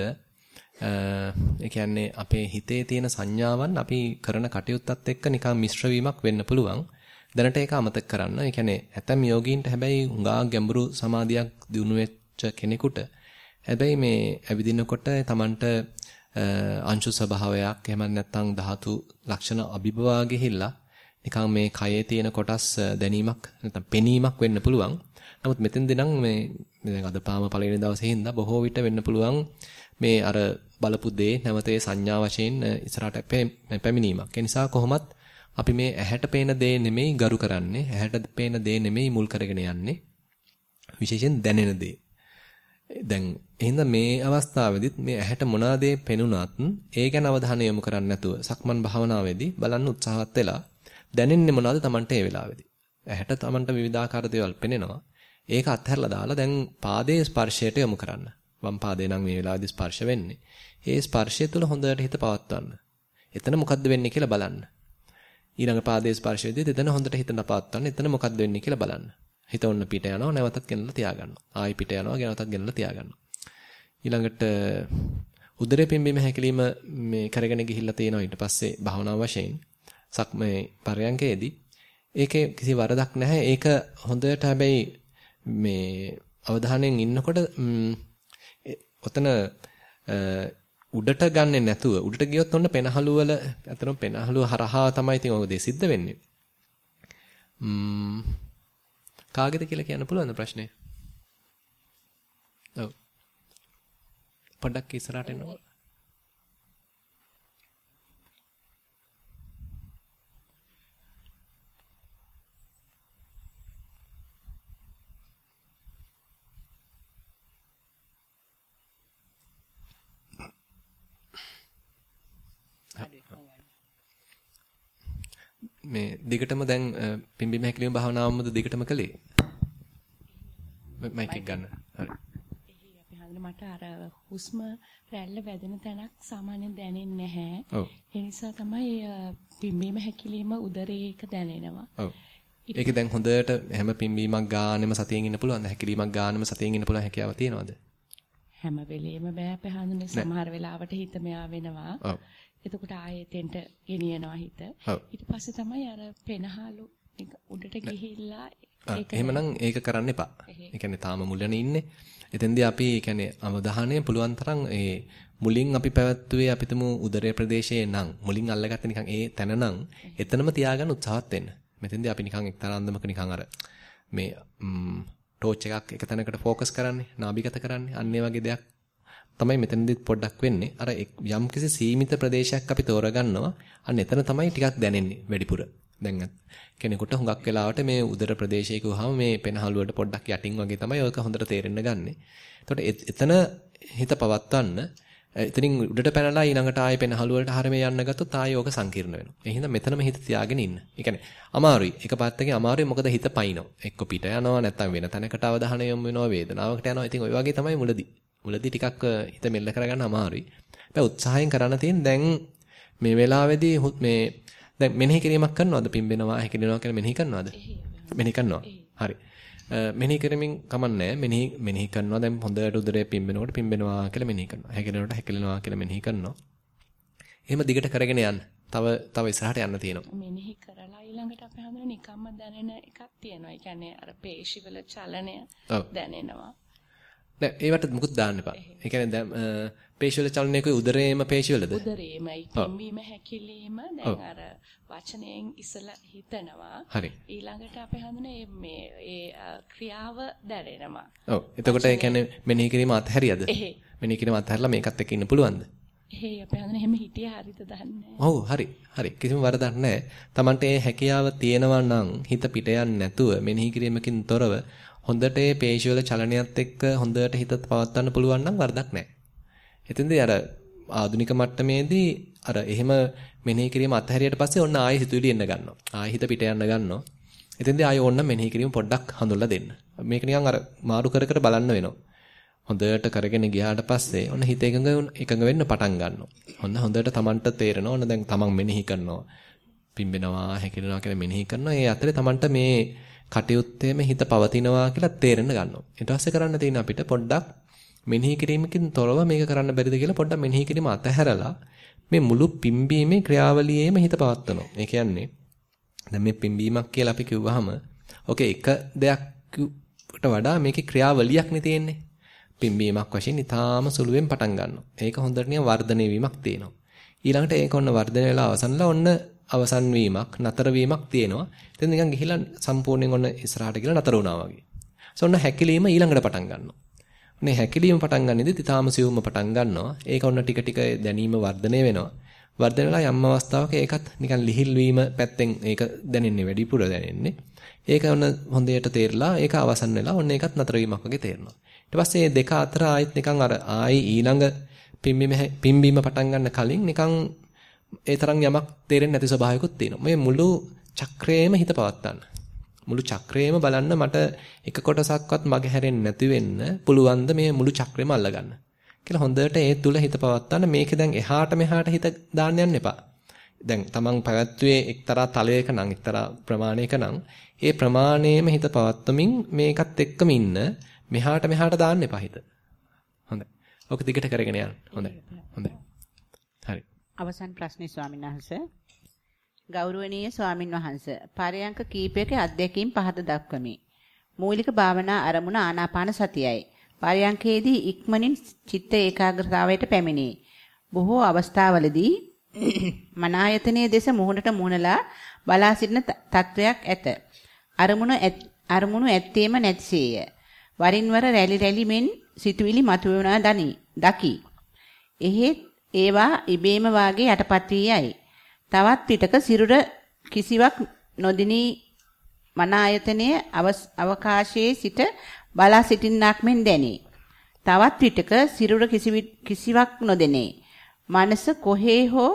ඒ කියන්නේ අපේ හිතේ තියෙන සංඥාවන් අපි කරන කටයුත්තත් එක්ක නිකන් මිශ්‍ර වීමක් වෙන්න පුළුවන්. දැනට ඒක අමතක කරන්න. ඒ කියන්නේ ඇතම් යෝගීන්ට හැබැයි හුඟා ගැඹුරු සමාධියක් දිනු වෙච්ච කෙනෙකුට හැබැයි මේ ඇවිදිනකොට Tamanට අංශු ස්වභාවයක් එහෙම නැත්නම් ධාතු ලක්ෂණ අභිබවා ගිහිල්ලා නිකන් මේ කයේ තියෙන කොටස් දැනීමක් නැත්නම් පෙනීමක් වෙන්න පුළුවන්. නමුත් මෙතෙන්දී නම් මේ දැන් අද පාම පළවෙනි දවසේ හින්දා බොහෝ විට වෙන්න පුළුවන් මේ අර බලපු දේ නැවතේ සංඥා වශයෙන් ඉස්සරහට පැමිණීමක්. ඒ නිසා කොහොමත් අපි මේ ඇහැට පේන දේ නෙමෙයි ගරු කරන්නේ. ඇහැට පේන දේ නෙමෙයි මුල් කරගෙන යන්නේ. විශේෂයෙන් දැනෙන දේ. දැන් එහෙනම් මේ අවස්ථාවේදීත් මේ ඇහැට මොනවාදේ පෙනුනත් ඒ ගැන අවධානය යොමු කරන්නේ නැතුව සක්මන් භාවනාවේදී බලන්න උත්සාහවත් වෙලා දැනෙන්නේ මොනවද Tamanට ඒ වෙලාවේදී. ඇහැට Tamanට විවිධාකාර දේවල් පෙනෙනවා. ඒක අත්හැරලා දාලා දැන් පාදයේ ස්පර්ශයට යොමු කරන්න. වම් පාදේ නම් මේ වෙලාවේදී ස්පර්ශ වෙන්නේ. ඒ ස්පර්ශය තුළ හොඳට හිත පවත්වන්න. එතන මොකද්ද වෙන්නේ කියලා බලන්න. ඊළඟ පාදයේ ස්පර්ශයේදී එතන හොඳට හිත නපවත්වන්න. එතන මොකද්ද වෙන්නේ කියලා බලන්න. හිත ඔන්න පිට යනවා නැවතත් ගෙනලා තියාගන්නවා. ආයි පිට යනවා නැවතත් ගෙනලා තියාගන්නවා. ඊළඟට උදරේ පිම්බීම හැකිලිම මේ කරගෙන ගිහිල්ලා තියෙනවා ඊට පස්සේ භාවනාව වශයෙන් සක් මේ පරයන්කේදී ඒකේ කිසි වරදක් නැහැ. ඒක හොඳට හැබැයි මේ අවධානයෙන් ඉන්නකොට ඔතන උඩට ගන්නෙ නැතුව උඩට ගියොත් ඔන්න පෙනහළු වල අතන පෙනහළු හරහා තමයි ඉතින් ඔය දේ සිද්ධ වෙන්නේ. ම්ම් කාගේද කියලා කියන්න පුළුවන්ද ප්‍රශ්නේ? ඔව්. පොඩ්ඩක් ඉස්සරහට එනවා. මේ දිගටම දැන් පිම්බීම හැකිලිම භාවනාවමද දිගටම කළේ? මයික් එක ගන්න. හරි. මට අර හුස්ම රැල්ල වැදෙන තැනක් සාමාන්‍යයෙන් දැනෙන්නේ නැහැ. ඔව්. ඒ නිසා තමයි පිම්බීම හැකිලිම උදරයේක දැනෙනවා. ඔව්. ඒක දැන් හොඳට හැම පිම්බීමක් ගානෙම සතියෙන් ඉන්න පුළුවන්ද? හැකිලීමක් ගානෙම සතියෙන් ඉන්න පුළුවන් හැකියාව තියෙනවද? හැම වෙලෙම බෑ අපි හඳුනේ සමහර වෙලාවට හිත මෙයා වෙනවා. ඔව්. එතකොට ආයෙ තෙන්ට ගෙනියනවා හිත. ඊට පස්සේ තමයි අර පෙනහලු උඩට ගිහිල්ලා ඒක එහෙමනම් ඒක කරන්න එපා. ඒ කියන්නේ තාම මුලනේ ඉන්නේ. එතෙන්දී අපි කියන්නේ අවධානය පුළුවන් තරම් ඒ මුලින් අපි පැවැත්වුවේ අපිටම උදරයේ ප්‍රදේශයේ නම් මුලින් අල්ලගත්ත නිකන් ඒ තැන නම් එතනම තියාගන්න උත්සාහත් වෙන්න. මෙතෙන්දී අපි නිකන් එක්තරා අන්දමක නිකන් අර මේ ටෝච් එකක් එක තැනකට ફોકસ කරන්නේ, නාභිගත කරන්නේ. අන්න වගේ දෙයක් තමයි මෙතනදිත් පොඩ්ඩක් වෙන්නේ. අර යම්කිසි සීමිත ප්‍රදේශයක් අපි තෝරගන්නවා. අන්න එතන තමයි ටිකක් දැනෙන්නේ වැඩිපුර. දැන් කෙනෙකුට හුඟක් වෙලාවට මේ උදර ප්‍රදේශයක වහම මේ පෙනහළුවට පොඩ්ඩක් යටින් වගේ තමයි ඔයක හොඳට තේරෙන්න ගන්නෙ. එතකොට එතන හිත පවත්වන්න එතනින් උඩට පැනලා ඊළඟට ආයෙ පෙනහළු වලට හරමේ යන්න ගත්තොත් ආයෙ ඕක සංකීර්ණ වෙනවා. ඒ හින්දා මෙතනම හිත තියාගෙන ඉන්න. ඒ කියන්නේ අමාරුයි. එක පැත්තකින් අමාරුයි මොකද හිත පයින්නවා. එක්ක පිට යනවා නැත්නම් වෙන තැනකට අවධානය යොමු වෙනවා වේදනාවකට යනවා. ඉතින් ওই වගේ තමයි මුලදී. මුලදී ටිකක් හිත මෙල්ල කරගන්න අමාරුයි. හැබැයි උත්සාහයෙන් කරන්න තියෙන දැන් මේ වෙලාවේදී මේ දැන් මෙනෙහි කිරීමක් කරනවද පිම්බෙනවා හැකිලෙනවා කියලා මෙනෙහි කරනවද? මෙනෙහි කරනවා. හරි. මෙනෙහි කරමින් කමන්නේ මෙනෙහි මෙනෙහි කරනවා දැන් හොඳට උදරේ පිම්බෙනකොට පිම්බෙනවා කියලා මෙනෙහි කරනවා. හැකිලෙනකොට හැකිලෙනවා කියලා මෙනෙහි කරනවා. එහෙම දිගට කරගෙන යන්න. තව තව ඉස්සරහට යන්න තියෙනවා. මෙනෙහි කරලා ඊළඟට අපි හඳුනන නිකම්ම දැනෙන එකක් තියෙනවා. ඒ කියන්නේ අර පේශිවල චලනය දැනෙනවා. නෑ ඒවට මුකුත් දාන්න එපා. ඒ කියන්නේ දැන් පේශිවල චලනයකේ උදරේම පේශිවලද? උදරේමයි. පිම්බීම හැකිලිම දැන් අර වචනයෙන් ඉසලා හිතනවා. හරි. ඊළඟට අපි හඳුනේ මේ ඒ ක්‍රියාව දැනෙනවා. ඔව්. එතකොට ඒ කියන්නේ මෙනෙහි කිරීම අත්හැරියද? මෙනෙහි කිරීම අත්හැරලා මේකත් එක්ක ඉන්න පුළුවන්ද? එහෙයි අපි හඳුනේ එහෙම හිටියේ හරිද දන්නේ ඔව් හරි. හරි. කිසිම වරදක් නැහැ. Tamante මේ හැකියාව තියෙනවා නම් හිත පිට යන්නේ නැතුව මෙනෙහි කිරීමකින් තොරව හොඳට මේ පේශිවල චලනයත් එක්ක හොඳට හිත පවත්වන්න පුළුවන් නම් වරදක් නැහැ. එතෙන්දී අර ආධුනික මට්ටමේදී අර එහෙම මෙනෙහි කිරීම අත්හැරියට පස්සේ ඔන්න ආයෙ හිතුවිලි එන්න ගන්නවා. ආයෙ හිත පිට යන්න ගන්නවා. එතෙන්දී ආයෙ ඕන්න මෙනෙහි කිරීම පොඩ්ඩක් හඳුල්ලා දෙන්න. මේක නිකන් අර මාරු කර කර බලන්න වෙනවා. හොඳට කරගෙන ගියාට පස්සේ ඔන්න හිත එකඟ එකඟ වෙන්න පටන් ගන්නවා. ඔන්න හොඳට Tamanට තේරෙනවා. ඔන්න දැන් Taman මෙනෙහි කරනවා. පිම්බෙනවා, හැකිලෙනවා කියලා මෙනෙහි කරනවා. ඒ අතරේ Tamanට මේ කටයුත්තේම හිත පවතිනවා කියලා තේරෙන්න ගන්නවා. ඊට පස්සේ කරන්න තියෙන අපිට පොඩ්ඩක් මෙනෙහි කිරීමකින් තොරව මේක කරන්න බැරිද කියලා පොඩ්ඩක් මෙනෙහි කිරීම අතහැරලා මේ මුළු පිම්බීමේ ක්‍රියාවලියේම හිත පවත්වනවා. ඒ කියන්නේ දැන් මේ පිම්බීමක් කියලා අපි කිව්වහම ඕකේ එක දෙයක්ට වඩා මේකේ ක්‍රියාවලියක් නේ තියෙන්නේ. පිම්බීමක් වශයෙන් ඊටාම සුළුවෙන් පටන් ගන්නවා. ඒක හොඳට නිකන් වර්ධනය වීමක් තියෙනවා. ඊළඟට ඒක ඔන්න වර්ධනය වෙලා අවසන්ලා ඔන්න අවසන් වීමක් නතර වීමක් තියෙනවා. ඉතින් නිකන් ගිහිලා සම්පූර්ණයෙන් ඔන්න ඉස්සරහට ගිහලා නතර වුණා වගේ. ඔන්න හැකිලීම ඊළඟට පටන් ගන්නවා. මේ හැකිලිම පටන් ගන්නෙදි ඊටාම සියුම්ම පටන් ගන්නවා. ඒක ඔන්න ටික ටික දැනීම වර්ධනය වෙනවා. වර්ධනය වෙලා යම් අවස්ථාවක ඒකත් නිකන් ලිහිල් වීම පැත්තෙන් ඒක දැනෙන්නේ වැඩිපුර දැනෙන්නේ. ඒක ඔන්න හොඳට තේරලා ඒක අවසන් වෙලා ඔන්න ඒකත් නතර වීමක් වගේ තේරෙනවා. ඊට පස්සේ මේ දෙක අතර ආයෙත් නිකන් අර ආයි ඊළඟ පිම්බීම පිම්බීම පටන් ගන්න කලින් නිකන් ඒ තරම් යමක් තේරෙන්නේ නැති ස්වභාවයකුත් තියෙනවා. මේ මුළු චක්‍රයේම හිත පවත්තන්න. මුළු චක්‍රයේම බලන්න මට එක කොටසක්වත් මගේ හැරෙන්නේ නැති වෙන්න පුළුවන් ද මේ මුළු චක්‍රෙම අල්ලගන්න. කියලා හොඳට ඒ තුල හිත පවත්තන්න මේක දැන් එහාට මෙහාට හිත දාන්න යන්න එපා. දැන් තමන් පැවැත්වුවේ එක්තරා තලයක නම් එක්තරා ප්‍රමාණයක නම් ඒ ප්‍රමාණයෙම හිත පවත්වමින් මේකත් එක්කම ඉන්න මෙහාට මෙහාට දාන්න එපා හිත. හොඳයි. ඔක දිගට කරගෙන යන්න. හොඳයි. හොඳයි. හරි. අවසන් ප්‍රශ්නේ ස්වාමීන් වහන්සේ ගෞරවනීය ස්වාමින් වහන්සේ පරයන්ක කීපයක අධ්‍යක්ීම් පහද දක්වමි. මූලික භාවනා අරමුණ ආනාපාන සතියයි. පරයන්කේදී ඉක්මනින් චිත්ත ඒකාග්‍රතාවයට පැමිණේ. බොහෝ අවස්ථාවලදී මනායතනයේ දෙස මුහුණට මුහුණලා බලා සිටින තත්වයක් ඇත. අරමුණ අරමුණු ඇත්තේම නැතිසේය. වරින් වර රැලි රැලි මෙන් සිතුවිලි මතුවනා දනි. දකි. එහෙත් ඒවා ඉබේම වාගේ යටපත් වී යයි. තවත් පිටක සිරුර කිසිවක් නොදිනී මන ආයතනයේ අවකාශයේ සිට බලා සිටින්නක් මෙන් දැනේ. තවත් පිටක සිරුර කිසිවක් නොදෙනේ. මනස කොහේ හෝ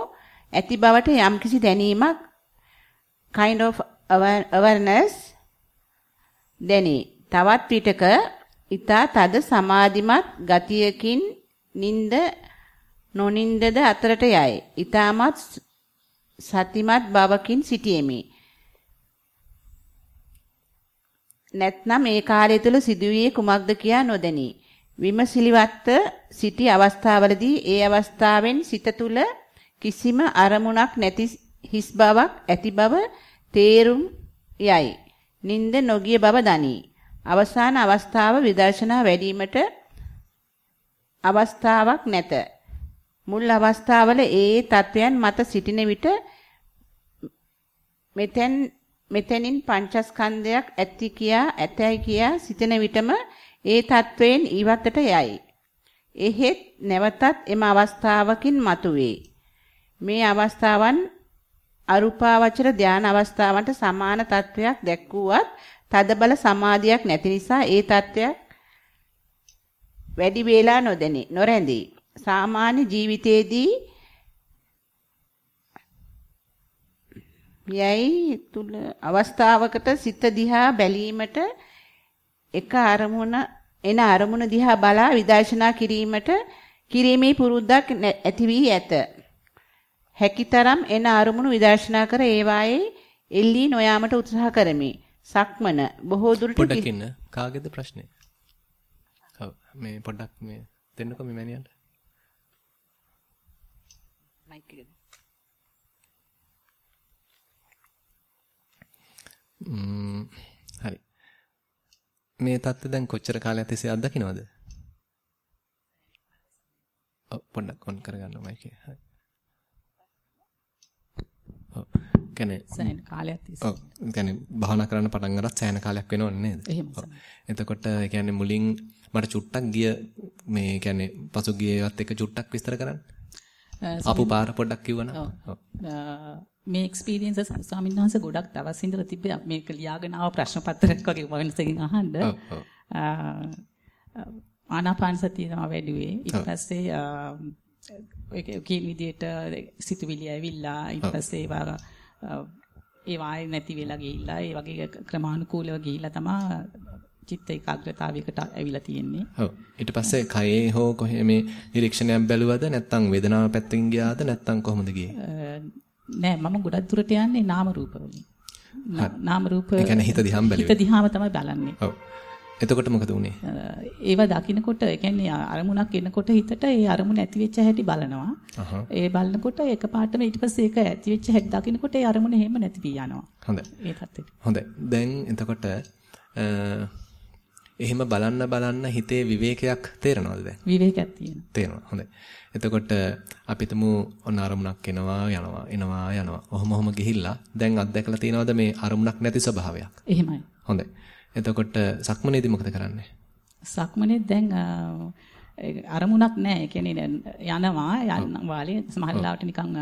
ඇති බවට යම්කිසි දැනීමක් kind of awareness දැනේ. තවත් පිටක ඊතා තද සමාධිමත් ගතියකින් නිନ୍ଦ නොනින්දද අතරට යයි. ඊටමත් සතිමත් බවකින් සිටියෙමි. නැත්නම් ඒ කාලය තුල සිදුවේ කුමක්ද කියා නොදැනි. විමසිලිවත්ව සිටි අවස්ථාවලදී ඒ අවස්ථාවෙන් සිත තුල කිසිම අරමුණක් නැති හිස් බවක් ඇති බව තේරුම් යයි. නින්ද නොගිය බව දනී. අවසාන අවස්ථාව විදර්ශනා වැඩිමිට අවස්ථාවක් නැත. මුල් අවස්ථාවල ඒ තත්වයන් මත සිටින විට මෙතෙන් මෙතනින් පංචස්කන්ධයක් ඇති කියා ඇතයි කියා සිටින විටම ඒ තත්වයෙන් ඉවතට යයි. එහෙත් නැවතත් එම අවස්ථාවකින් මතුවේ. මේ අවස්ථාවන් අරූපාවචර ධාන අවස්ථාවට සමාන තත්වයක් දැක්වුවත් තදබල සමාධියක් නැති නිසා ඒ තත්වයක් වැඩි වේලා නොදැනි නොරැඳී සාමාන්‍ය ජීවිතයේදී යයි තුල අවස්ථාවකට සිත දිහා බැලීමට එක අරමුණ එන අරමුණ දිහා බලා විදර්ශනා කිරීමට කිරීමේ පුරුද්දක් ඇති වී ඇත. හැකිතරම් එන අරමුණු විදර්ශනා කර ඒවායේ එල්ලී නොයාමට උත්සාහ කරමි. සක්මන බොහෝ දුරට පොඩ්ඩක් ඉන්න. කාගේද ප්‍රශ්නේ? ඔව් මේ පොඩ්ඩක් මේ දෙන්නකො මේ මෑනියන්ට. මයික් එක. හරි. මේ தත්ත්වය දැන් කොච්චර කාලයක් තිස්සේ අත්දකින්නවද? ඔව් පොඩ්ඩක් ඔන් කරගන්න මයික් එක. හරි. ඔව්. කියන්නේ සෑහෙන කාලයක් තිස්සේ. ඔව්. කියන්නේ භාවනා කරන්න පටන් ගන්නත් සෑහෙන කාලයක් වෙනවනේ නේද? එහෙම එතකොට කියන්නේ මුලින් මට චුට්ටක් ගිය මේ කියන්නේ පසුගියවත් එක චුට්ටක් විස්තර කරන්න. ආපු පාර පොඩ්ඩක් කිව්වනම්. මේ එක්ස්පීරියන්ස් ස්වාමීන් වහන්සේ ගොඩක් දවස් ඉඳලා තිබ්බේ මේක ලියාගෙන ආව ප්‍රශ්න පත්‍රයක් වගේ වෙනසකින් අහන්න. ආනාපාන සතිය තමයි වැඩිවේ. ඊට පස්සේ ඒක කියන විදිහට සිතුවිලි ඇවිල්ලා ඊට පස්සේ ඒවා ඒ වායි නැති වෙලා ගිහිල්ලා ඒ වගේ ක්‍රමානුකූලව ගිහිල්ලා තමයි චිත්ත ඒකාග්‍රතාවයකට ඇවිල්ලා තියෙන්නේ. ඔව්. ඊට පස්සේ කයේ හෝ කොහේ මේ නිරීක්ෂණයක් බැලුවද නැත්නම් වේදනාව පැත්තකින් ගියාද නැත්නම් කොහොමද ගියේ? නෑ මම ගොඩක් දුරට යන්නේ නාම රූප වලින්. නාම රූප ඒ කියන්නේ හිත දිහාම බැලුවේ. හිත දිහාම තමයි බලන්නේ. ඔව්. එතකොට මොකද උනේ? ඒව දකින්නකොට ඒ කියන්නේ අරමුණක් එනකොට හිතට ඒ අරමුණ ඇති වෙච්ච හැටි බලනවා. ඒ බලනකොට එකපාරටම ඊට පස්සේ ඒක ඇති වෙච්ච හැටි දකින්නකොට ඒ අරමුණ එහෙම නැති වී යනවා. හොඳයි. ඒ තත්ත්වෙට. හොඳයි. දැන් එතකොට එහෙම බලන්න බලන්න හිතේ විවේකයක් තේරෙනවද දැන්? විවේකයක් තියෙනවා. තේරෙනවා. හොඳයි. එතකොට අපිටම ඔන්න අරමුණක් එනවා යනවා එනවා යනවා. ඔහොම ඔහොම ගිහිල්ලා දැන් අත්දැකලා තියෙනවද මේ අරමුණක් නැති ස්වභාවයක්? එහෙමයි. හොඳයි. එතකොට සක්මනේදී මොකද කරන්නේ? සක්මනේ දැන් අරමුණක් නැහැ. ඒ කියන්නේ යනවා යන වාලේ සමහර ලාවට නිකන්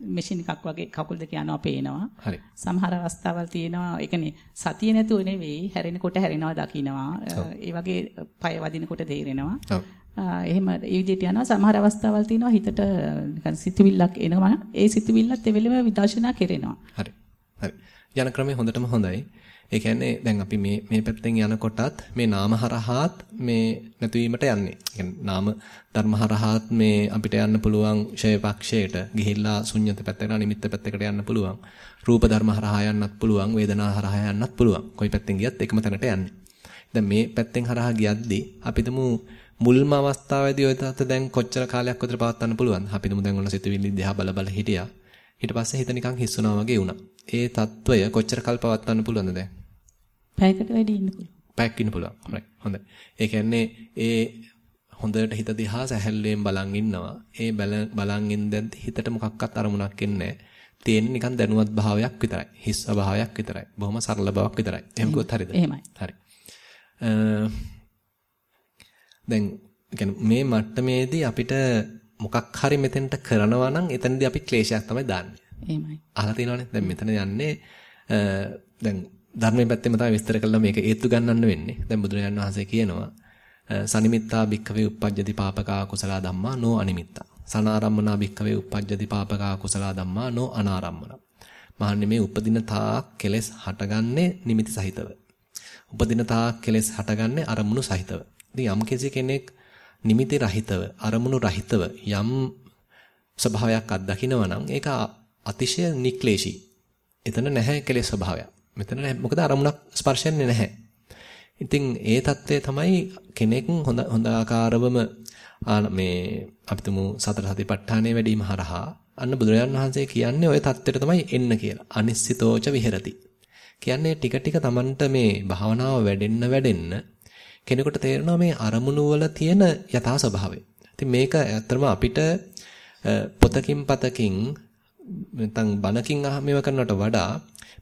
මැෂින් එකක් වගේ කකුල් දෙක යනවා පේනවා. හරි. සමහර අවස්ථාවල් තියෙනවා ඒ කියන්නේ සතිය නැතුව නෙවෙයි හැරෙනකොට හැරෙනවා දකින්නවා. ඒ වගේ පය වදිනකොට තේරෙනවා. ඔව්. එහෙම ඒ විදිහට යනවා සමහර අවස්ථාවල් තියෙනවා හිතට නිකන් සිතුවිල්ලක් එනවා. ඒ සිතුවිල්ලත් එවෙලෙම විදර්ශනා කෙරෙනවා. හරි. හරි. යන ක්‍රමය හොඳටම හොඳයි. ඒ කියන්නේ දැන් අපි මේ මේ පැත්තෙන් යනකොටත් මේ නාම හරහාත් මේ නැතිවීමට යන්නේ. ඒ නාම ධර්ම හරහාත් මේ අපිට යන්න පුළුවන් ෂය පක්ෂයට ගිහිල්ලා ශුන්්‍යත පැත්තකට නිමිත්ත පැත්තකට යන්න පුළුවන්. රූප ධර්ම හරහා යන්නත් පුළුවන්, වේදනා හරහා යන්නත් පුළුවන්. කොයි පැත්තෙන් ගියත් එකම තැනට යන්නේ. දැන් මේ පැත්තෙන් හරහා ගියද්දී අපිටම මුල්ම අවස්ථාවේදී ඔය තාත්ත දැන් කොච්චර කාලයක් විතර පවත්වන්න පුළුවන්ද? අපිටම දැන් ඔන්න සිතුවිලි දිහා බල බල හිටියා. ඊට පස්සේ හිත නිකන් හිස් වුණා වගේ වුණා. ඒ తত্ত্বය කොච්චර කල් පවත්වන්න පුළුවන්ද දැන්? පැයකට වැඩි ඉන්න පුළුවන්. පැයක් ඉන්න පුළුවන්. right. හොඳයි. ඒ කියන්නේ ඒ හොඳට හිත දිහා සැහැල්ලුවෙන් බලන් ඉන්නවා. ඒ බලන් ඉඳන් හිතට මොකක්වත් අරමුණක් එන්නේ තියෙන්නේ නිකන් දැනුවත් භාවයක් විතරයි. හිස් ස්වභාවයක් විතරයි. බොහොම සරල බවක් විතරයි. එහෙම කිව්වොත් හරිද? එහෙමයි. හරි. දැන් මේ මට්ටමේදී අපිට මොකක් හරි මෙතෙන්ට කරනවා නම් එතනදී අපි ක්ලේශයක් තමයි දාන්නේ. එහෙමයි. අහලා තියෙනවනේ. දැන් මෙතන යන්නේ දැන් ධර්මයේ පැත්තෙම තමයි විස්තර කළා මේක ඒත්තු ගන්නන්න වෙන්නේ. දැන් බුදුරජාණන් වහන්සේ කියනවා සනිමිත්තා භික්ඛවේ uppajjati papaka kusala dhamma no animitta. සනාරම්මනා භික්ඛවේ uppajjati papaka kusala dhamma no anarammana. මහන්නේ මේ උපදින තාක් කෙලෙස් හටගන්නේ නිමිති සහිතව. උපදින තාක් කෙලෙස් හටගන්නේ අරමුණු සහිතව. ඉතින් යම් කෙනෙක් නිමිති රහිතව අරමුණු රහිතව යම් ස්වභාවයක් අත්දකිනවා නම් ඒක අතිශය නික්ලේශී. එතන නැහැ කෙලෙස් ස්වභාවයක්. මෙතන මොකද අරමුණක් ස්පර්ශයන්නේ නැහැ. ඉතින් ඒ தත්ත්වය තමයි කෙනෙක් හොඳ හොඳ ආකාරවම මේ අපිටම සතර සතිපට්ඨානයේ වැඩිම හරහා අන්න බුදුරජාන් වහන්සේ කියන්නේ ওই தත්ත්වයට තමයි එන්න කියලා. අනිස්සිතෝච විහෙරති. කියන්නේ ටික ටික Tamanට මේ භාවනාව වැඩෙන්න වැඩෙන්න කෙනෙකුට තේරෙනවා මේ අරමුණු වල තියෙන යථා ස්වභාවය. ඉතින් මේක ඇත්තම අපිට පොතකින් පතකින් නැත්නම් බණකින් අහමෙව කරනට වඩා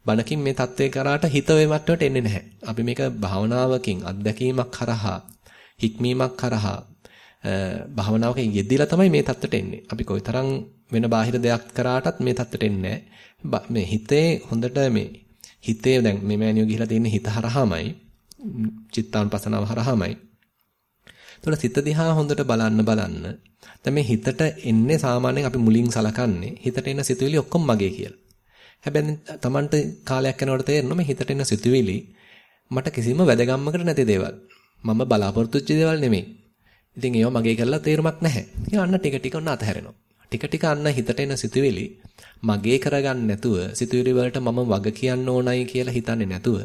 බණකින් මේ தત્ත්වේ කරාට හිත වේ මට්ටමට එන්නේ නැහැ. අපි මේක භාවනාවකින් අත්දැකීමක් කරහා හික්මීමක් කරහා භාවනාවකින් යෙදিলা තමයි මේ தත්ත්වයට එන්නේ. අපි කොයිතරම් වෙන බාහිර දෙයක් කරාටත් මේ තත්ත්වයට එන්නේ මේ හිතේ හොඳට මේ හිතේ දැන් මේ මෑනියෝ ගිහිලා තියෙන හිත හරහාමයි චිත්තානුපසනාව හරහාමයි. එතකොට සිත දිහා හොඳට බලන්න බලන්න දැන් මේ හිතට එන්නේ සාමාන්‍යයෙන් අපි මුලින් සලකන්නේ හිතට එන සිතුවිලි ඔක්කොම මගේ කියලා. හැබැයි Tamanට කාලයක් යනකොට තේරෙනවා මේ හිතට එන සිතුවිලි මට කිසිම වැදගම්මකට නැති දේවල්. මම බලාපොරොත්තු වෙච්ච දේවල් නෙමෙයි. ඉතින් ඒවා මගේ කරලා තේරුමක් නැහැ. ඉතින් අන්න ටික ටික ඔන්න අතහැරෙනවා. ටික ටික අන්න හිතට එන සිතුවිලි මගේ කරගන්න නැතුව සිතුවිලි වලට මම වග කියන්න ඕනයි කියලා හිතන්නේ නැතුව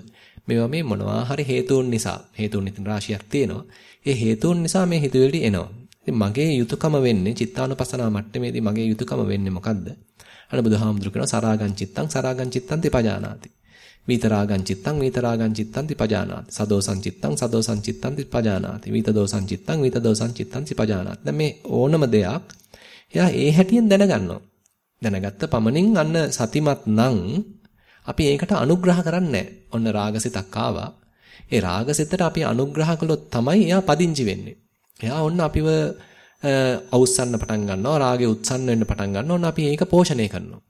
මේවා මේ මොනවා හරි හේතුන් නිසා හේතුන් ඉතින් රාශියක් තියෙනවා. ඒ හේතුන් නිසා මේ හිතුවිලි එනවා. ඉතින් මගේ යුතුයකම වෙන්නේ චිත්තානුපසනාව මට්ටමේදී මගේ යුතුයකම වෙන්නේ මොකද්ද? අන්න බුදුහාමුදුරු කියනවා සරාගං චිත්තං සරාගං චිත්තං තිපජානාති. විතරාගං චිත්තං විතරාගං චිත්තං තිපජානාති. සදෝසං චිත්තං සදෝසං චිත්තං තිපජානාති. විතදෝසං චිත්තං විතදෝසං චිත්තං තිපජානාති. දැන් මේ ඕනම දෙයක් එයා ඒ හැටියෙන් දැනගන්නවා. දැනගත්ත පමණින් අන්න සතිමත් නම් අපි ඒකට අනුග්‍රහ කරන්නේ ඔන්න රාගසිතක් ආවා. ඒ රාගසිතට අපි අනුග්‍රහ කළොත් තමයි එයා පදිංචි වෙන්නේ. එයා ඔන්න අපිව අවුස්සන්න පටන් ගන්නවා රාගේ උත්සන්න වෙන්න පටන් ගන්නවා. ඔන්න අපි ඒක පෝෂණය කරනවා.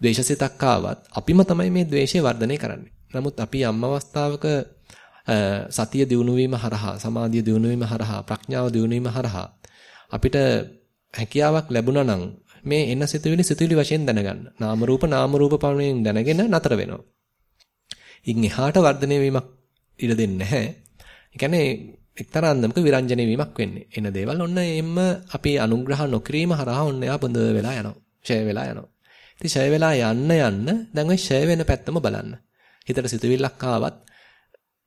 ද්වේෂසිතක් ආවත් අපිම තමයි මේ ද්වේෂය වර්ධනය කරන්නේ. නමුත් අපි යම් අවස්ථාවක සතිය දියුණු වීම හරහා සමාධිය දියුණු වීම හරහා ප්‍රඥාව දියුණු වීම හරහා අපිට හැකියාවක් ලැබුණා නම් මේ එන සිතුවිලි සිතුවිලි වශයෙන් දැනගන්න. නාම රූප නාම රූප පමණින් දැනගෙන නතර වෙනවා. ඉන් එහාට වර්ධනය වීමක් ඉඩ දෙන්නේ නැහැ. ඒ කියන්නේ එක්තරා අන්දමක විරංජනේ වීමක් වෙන්නේ. එන දේවල් ඔන්න එම්ම අපි අනුග්‍රහ නොකිරීම හරහා ඔන්න එයා බඳ වෙලා යනවා. ෂය වෙලා යනවා. ඉතින් ෂය වෙලා යන්න යන්න දැන් ওই ෂය වෙන පැත්තම බලන්න. හිතට සිතුවිල්ලක් ආවත්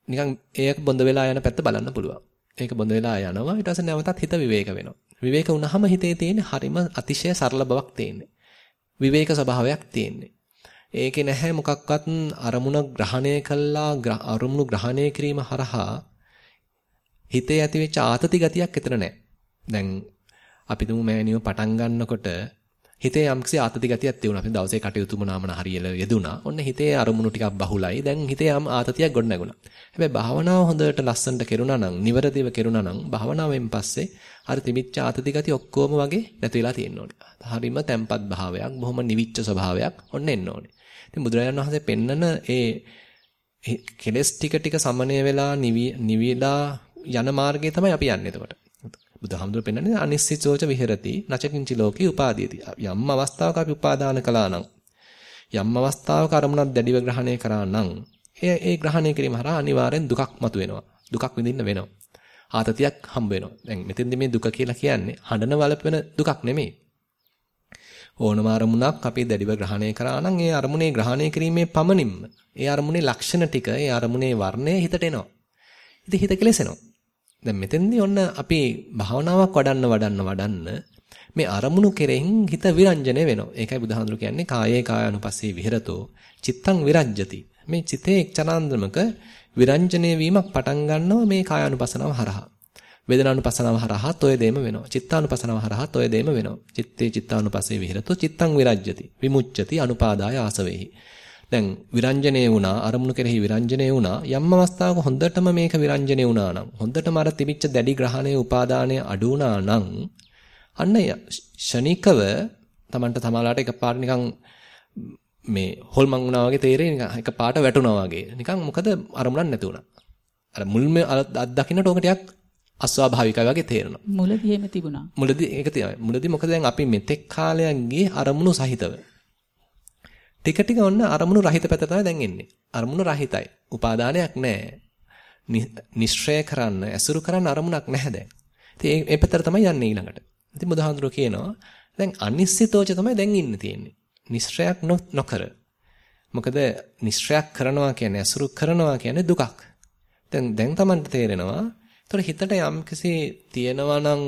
නිකන් ඒක බොඳ වෙලා යන පැත්ත බලන්න පුළුවන්. ඒක බොඳ වෙලා යනවා ඊට පස්සේ නැවතත් හිත විවේක වෙනවා. විවේක වුණාම හිතේ තියෙන හරිම අතිශය සරල බවක් තියෙන්නේ. විවේක ස්වභාවයක් තියෙන්නේ. ඒකේ නැහැ මොකක්වත් අරමුණ ග්‍රහණය කළා අරමුණු ග්‍රහණය කිරීම හරහා හිතේ ඇතිවෙච්ච ආතති ගතියක් එතන නැහැ. දැන් අපි තුමු මෑනියෝ පටන් ගන්නකොට හිතේ යම්කිසි ආතති ගතියක් තිබුණා. අපි දවසේ කටයුතු මොනවාමන හරියලා යෙදුණා. ඔන්න හිතේ අරමුණු ටිකක් බහුලයි. දැන් හිතේ යම් ආතතියක් ගොඩ නැගුණා. හැබැයි භාවනාව හොඳට ලස්සනට කෙරුණා නම්, නිවරදිව කෙරුණා නම් භාවනාවෙන් පස්සේ අර තිබිච්ච ආතති ගති ඔක්කොම වගේ නැති වෙලා තියෙන්න ඕනේ. හරිම තැම්පත් භාවයක්, බොහොම නිවිච්ච ස්වභාවයක් ඔන්න එන්න ඕනේ. ඉතින් බුදුරජාණන් වහන්සේ පෙන්නන ඒ කෙලස් ටික ටික සමනය වෙලා නිවිලා යන මාර්ගය තමයි අපි යන්නේ එතකොට. බුදුහාමුදුරු පෙන්නන්නේ අනිශ්චිතෝච විහෙරති නචකින්චි ලෝකේ උපාදීති. යම් අවස්ථාවක අපි උපාදාන කළා නම් යම් අවස්ථාවක අරමුණක් දැඩිව ග්‍රහණය කරා නම් ඒ ඒ ග්‍රහණය කිරීම හරහා අනිවාර්යෙන් දුකක් මතුවෙනවා. දුකක් විඳින්න වෙනවා. ආතතියක් හම්බ වෙනවා. දැන් මෙතෙන්දි මේ දුක කියලා කියන්නේ හඬන වලපෙන දුකක් නෙමෙයි. ඕනම අරමුණක් අපි දැඩිව ග්‍රහණය කරා නම් ඒ අරමුණේ ග්‍රහණය කිරීමේ පමණින්ම ඒ අරමුණේ ලක්ෂණ ටික ඒ අරමුණේ වර්ණය හිතට එනවා. ඉතින් හිත කෙලෙසෙනවා. දැන් මෙතෙන්දී ඔන්න අපි භාවනාවක් වඩන්න වඩන්න වඩන්න මේ අරමුණු කෙරෙහින් හිත විරංජනේ වෙනවා. ඒකයි බුදුහාඳුරු කියන්නේ කායේ කායानुපස්සේ විහෙරතෝ චිත්තං විරජ්ජති. මේ චිතේ එක්චනාන්දමක විරංජනේ වීමක් පටන් ගන්නවා මේ කායानुපසනාව හරහා. වේදනානුපසනාව හරහාත් ඔය දෙයම වෙනවා. චිත්තානුපසනාව හරහාත් ඔය දෙයම වෙනවා. චිත්තේ චිත්තානුපස්සේ විහෙරතෝ චිත්තං විරජ්ජති. විමුච්ඡති අනුපාදාය ආසවේහි. දැන් විරංජනේ වුණා අරමුණු කෙරෙහි විරංජනේ වුණා. යම් අවස්ථාවක හොඳටම මේක විරංජනේ වුණා නම් හොඳටම අර තිබිච්ච දැඩි ග්‍රහණයේ උපාදානය අඩු වුණා නම් අන්න ෂණිකව Tamanට තමාලාට එකපාරට නිකන් මේ හොල්මන් වුණා වගේ තේරෙයි නිකන් එකපාරට වැටුණා වගේ. නිකන් මොකද අරමුණක් නැති වුණා. අර මුල්ම අත් දකින්නට ඕක ටිකක් අස්වාභාවිකයි වගේ තේරෙනවා. මුලදී එහෙම තිබුණා. මුලදී ඒක තමයි මුලදී මොකද දැන් අපි මෙතෙක් කාලයක් ගියේ අරමුණු සහිතව ටික ටික ඔන්න අරමුණු රහිත පැත්ත තමයි දැන් එන්නේ. අරමුණු රහිතයි. උපාදානයක් නැහැ. නිශ්චය කරන්න, ඇසුරු කරන්න අරමුණක් නැහැ දැන්. ඉතින් ඒ පැත්තට තමයි යන්නේ ඊළඟට. ඉතින් බුදුහාඳුරෝ කියනවා දැන් අනිශ්චිතෝච තමයි දැන් ඉන්න තියෙන්නේ. නිශ්චයක් නොකර. මොකද නිශ්චයක් කරනවා කියන්නේ ඇසුරු කරනවා කියන්නේ දුකක්. දැන් දැන් Tamanට තේරෙනවා. ඒතර හිතට යම්කිසි තියෙනවා නම්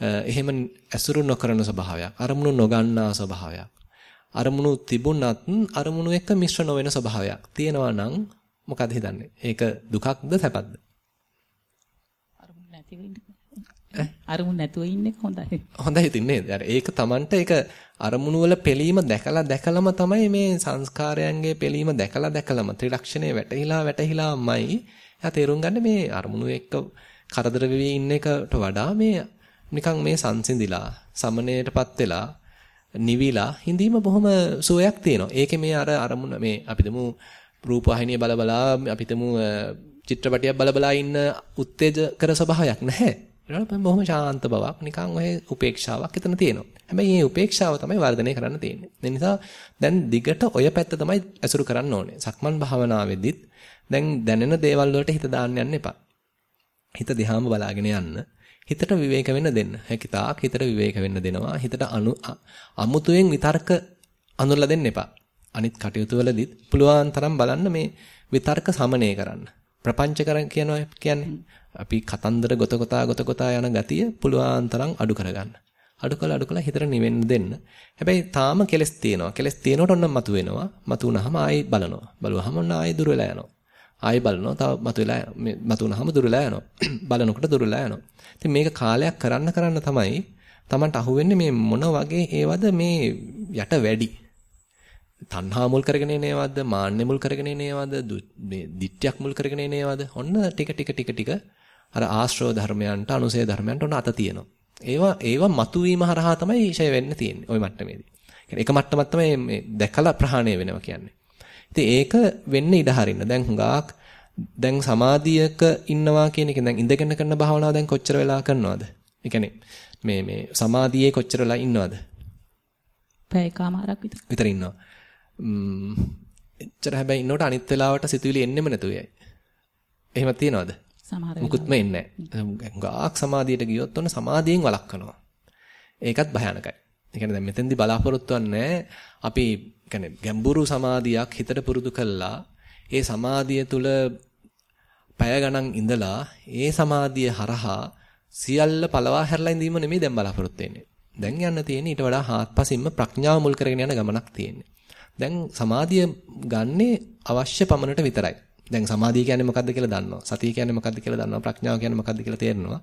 එහෙම ඇසුරු නොකරන ස්වභාවයක්, අරමුණු නොගන්නා ස්වභාවයක්. අරමුණු තිබුණත් අරමුණු එක්ක මිශ්‍ර නොවන ස්වභාවයක් තියෙනවා නම් මොකද හිතන්නේ? ඒක දුකක්ද සැපක්ද? අරමුණු නැතිව ඉන්න. අරමුණු නැතුව ඉන්නේ හොඳයි. හොඳයි ඉතින් නේද? ඒක Tamanට ඒක අරමුණු වල පෙළීම දැකලා දැකලම තමයි මේ සංස්කාරයන්ගේ පෙළීම දැකලා දැකලම ත්‍රිලක්ෂණේ වැටහිලා වැටහිලාමයි එයා තේරුම් ගන්න මේ අරමුණු එක්ක කරදර වෙවි ඉන්න එකට වඩා මේ නිකන් මේ සංසිඳිලා සමනයටපත් වෙලා නිවිලා හිඳීම බොහොම සුවයක් තියෙනවා. ඒකේ මේ අර අරමුණ මේ අපිටම රූපවාහිනිය බල බලා අපිටම චිත්‍රපටියක් බල බලා ඉන්න උත්තේජ කර ස්වභාවයක් නැහැ. ඒකට බොහොම ශාන්ත බවක් නිකන් ඔය උපේක්ෂාවක් එතන තියෙනවා. හැබැයි මේ උපේක්ෂාව තමයි වර්ධනය කරන්න තියෙන්නේ. ඒ නිසා දැන් දිගට ඔය පැත්ත තමයි ඇසුරු කරන්න ඕනේ. සක්මන් භාවනාවේදීත් දැන් දැනෙන දේවල් වලට හිත දාන්න යන්න එපා. හිත දිහාම බලාගෙන යන්න. හිතට විවේක වෙන්න දෙන්න. හැකි තාක් හිතට විවේක වෙන්න දෙනවා. හිතට අනු අමුතුවෙන් විතර්ක අඳුරලා දෙන්න එපා. අනිත් කටයුතු වලදීත් පුළුවන් තරම් බලන්න මේ විතර්ක සමනය කරන්න. ප්‍රපංච කර කියනවා කියන්නේ අපි කතන්දර ගොත ගොතා ගොත ගොතා යන ගතිය පුළුවන් තරම් අඩු කරගන්න. අඩු කළා අඩු කළා හිතට නිවෙන්න දෙන්න. හැබැයි තාම කෙලස් තියෙනවා. කෙලස් තියෙනකොට ඔන්න මතු වෙනවා. මතු වුනහම ආයි බලනවා. බලුවහම ඔන්න ආයි දුර වෙලා යනවා. ආයි බලනවා. තව මතු වෙලා මතු වුනහම දුර වෙලා යනවා. බලනකොට දුර වෙලා යනවා. ඉතින් මේක කාලයක් කරන්න කරන්න තමයි Tamanට අහුවෙන්නේ මේ මොන වගේ ඒවද මේ යට වැඩි. තණ්හා මුල් කරගෙන එනේවද මාන්න මුල් කරගෙන එනේවද මේ දිට්ඨියක් මුල් කරගෙන එනේවද ඔන්න ටික ටික ටික ටික අර ආශ්‍රව ධර්මයන්ට අනුසය ධර්මයන්ට ඔන්න අත තියෙනවා. ඒවා ඒවා මතුවීම හරහා තමයි ඊෂය වෙන්න තියෙන්නේ ওই මට්ටමේදී. කියන්නේ එක මට්ටමක් තමයි මේ දැකලා ප්‍රහාණය වෙනවා කියන්නේ. ඉතින් ඒක වෙන්න ඉඩ හරින්න. දැන් හුඟක් දැන් සමාධියක ඉන්නවා කියන එක දැන් ඉඳගෙන කරන භාවනාව දැන් කොච්චර වෙලා කරනවද ඒ කියන්නේ මේ මේ සමාධියේ කොච්චර වෙලා ඉන්නවද පැයකමාරක් විතර විතර ඉන්නවා එච්චර හැබැයි ඉන්නකොට අනිත් වෙලාවට සිතුවිලි එන්නෙම නැතු වෙයි. එහෙම තියනවද? සමහර මුකුත්ම එන්නේ නැහැ. ගාක් සමාධියට ගියොත් ඔන්න සමාධියෙන් වළක්වනවා. ඒකත් භයානකයි. ඒ කියන්නේ දැන් මෙතෙන්දි බලාපොරොත්තු වෙන්නේ අපි කියන්නේ ගැඹුරු සමාධියක් හිතට පුරුදු කළා. ඒ සමාධිය තුල පැය ගණන් ඉඳලා ඒ සමාධිය හරහා සියල්ල පළවා හැරලා ඉඳීම නෙමෙයි දැන් බලාපොරොත්තු වෙන්නේ. දැන් යන්න තියෙන්නේ ඊට වඩා හාත්පසින්ම ප්‍රඥාව මුල් කරගෙන යන ගමනක් තියෙන්නේ. දැන් සමාධිය ගන්නේ අවශ්‍ය පමණට විතරයි. දැන් සමාධිය කියන්නේ මොකද්ද කියලා දන්නවා. සතිය කියන්නේ මොකද්ද කියලා දන්නවා. ප්‍රඥාව කියන්නේ මොකද්ද කියලා තේරෙනවා.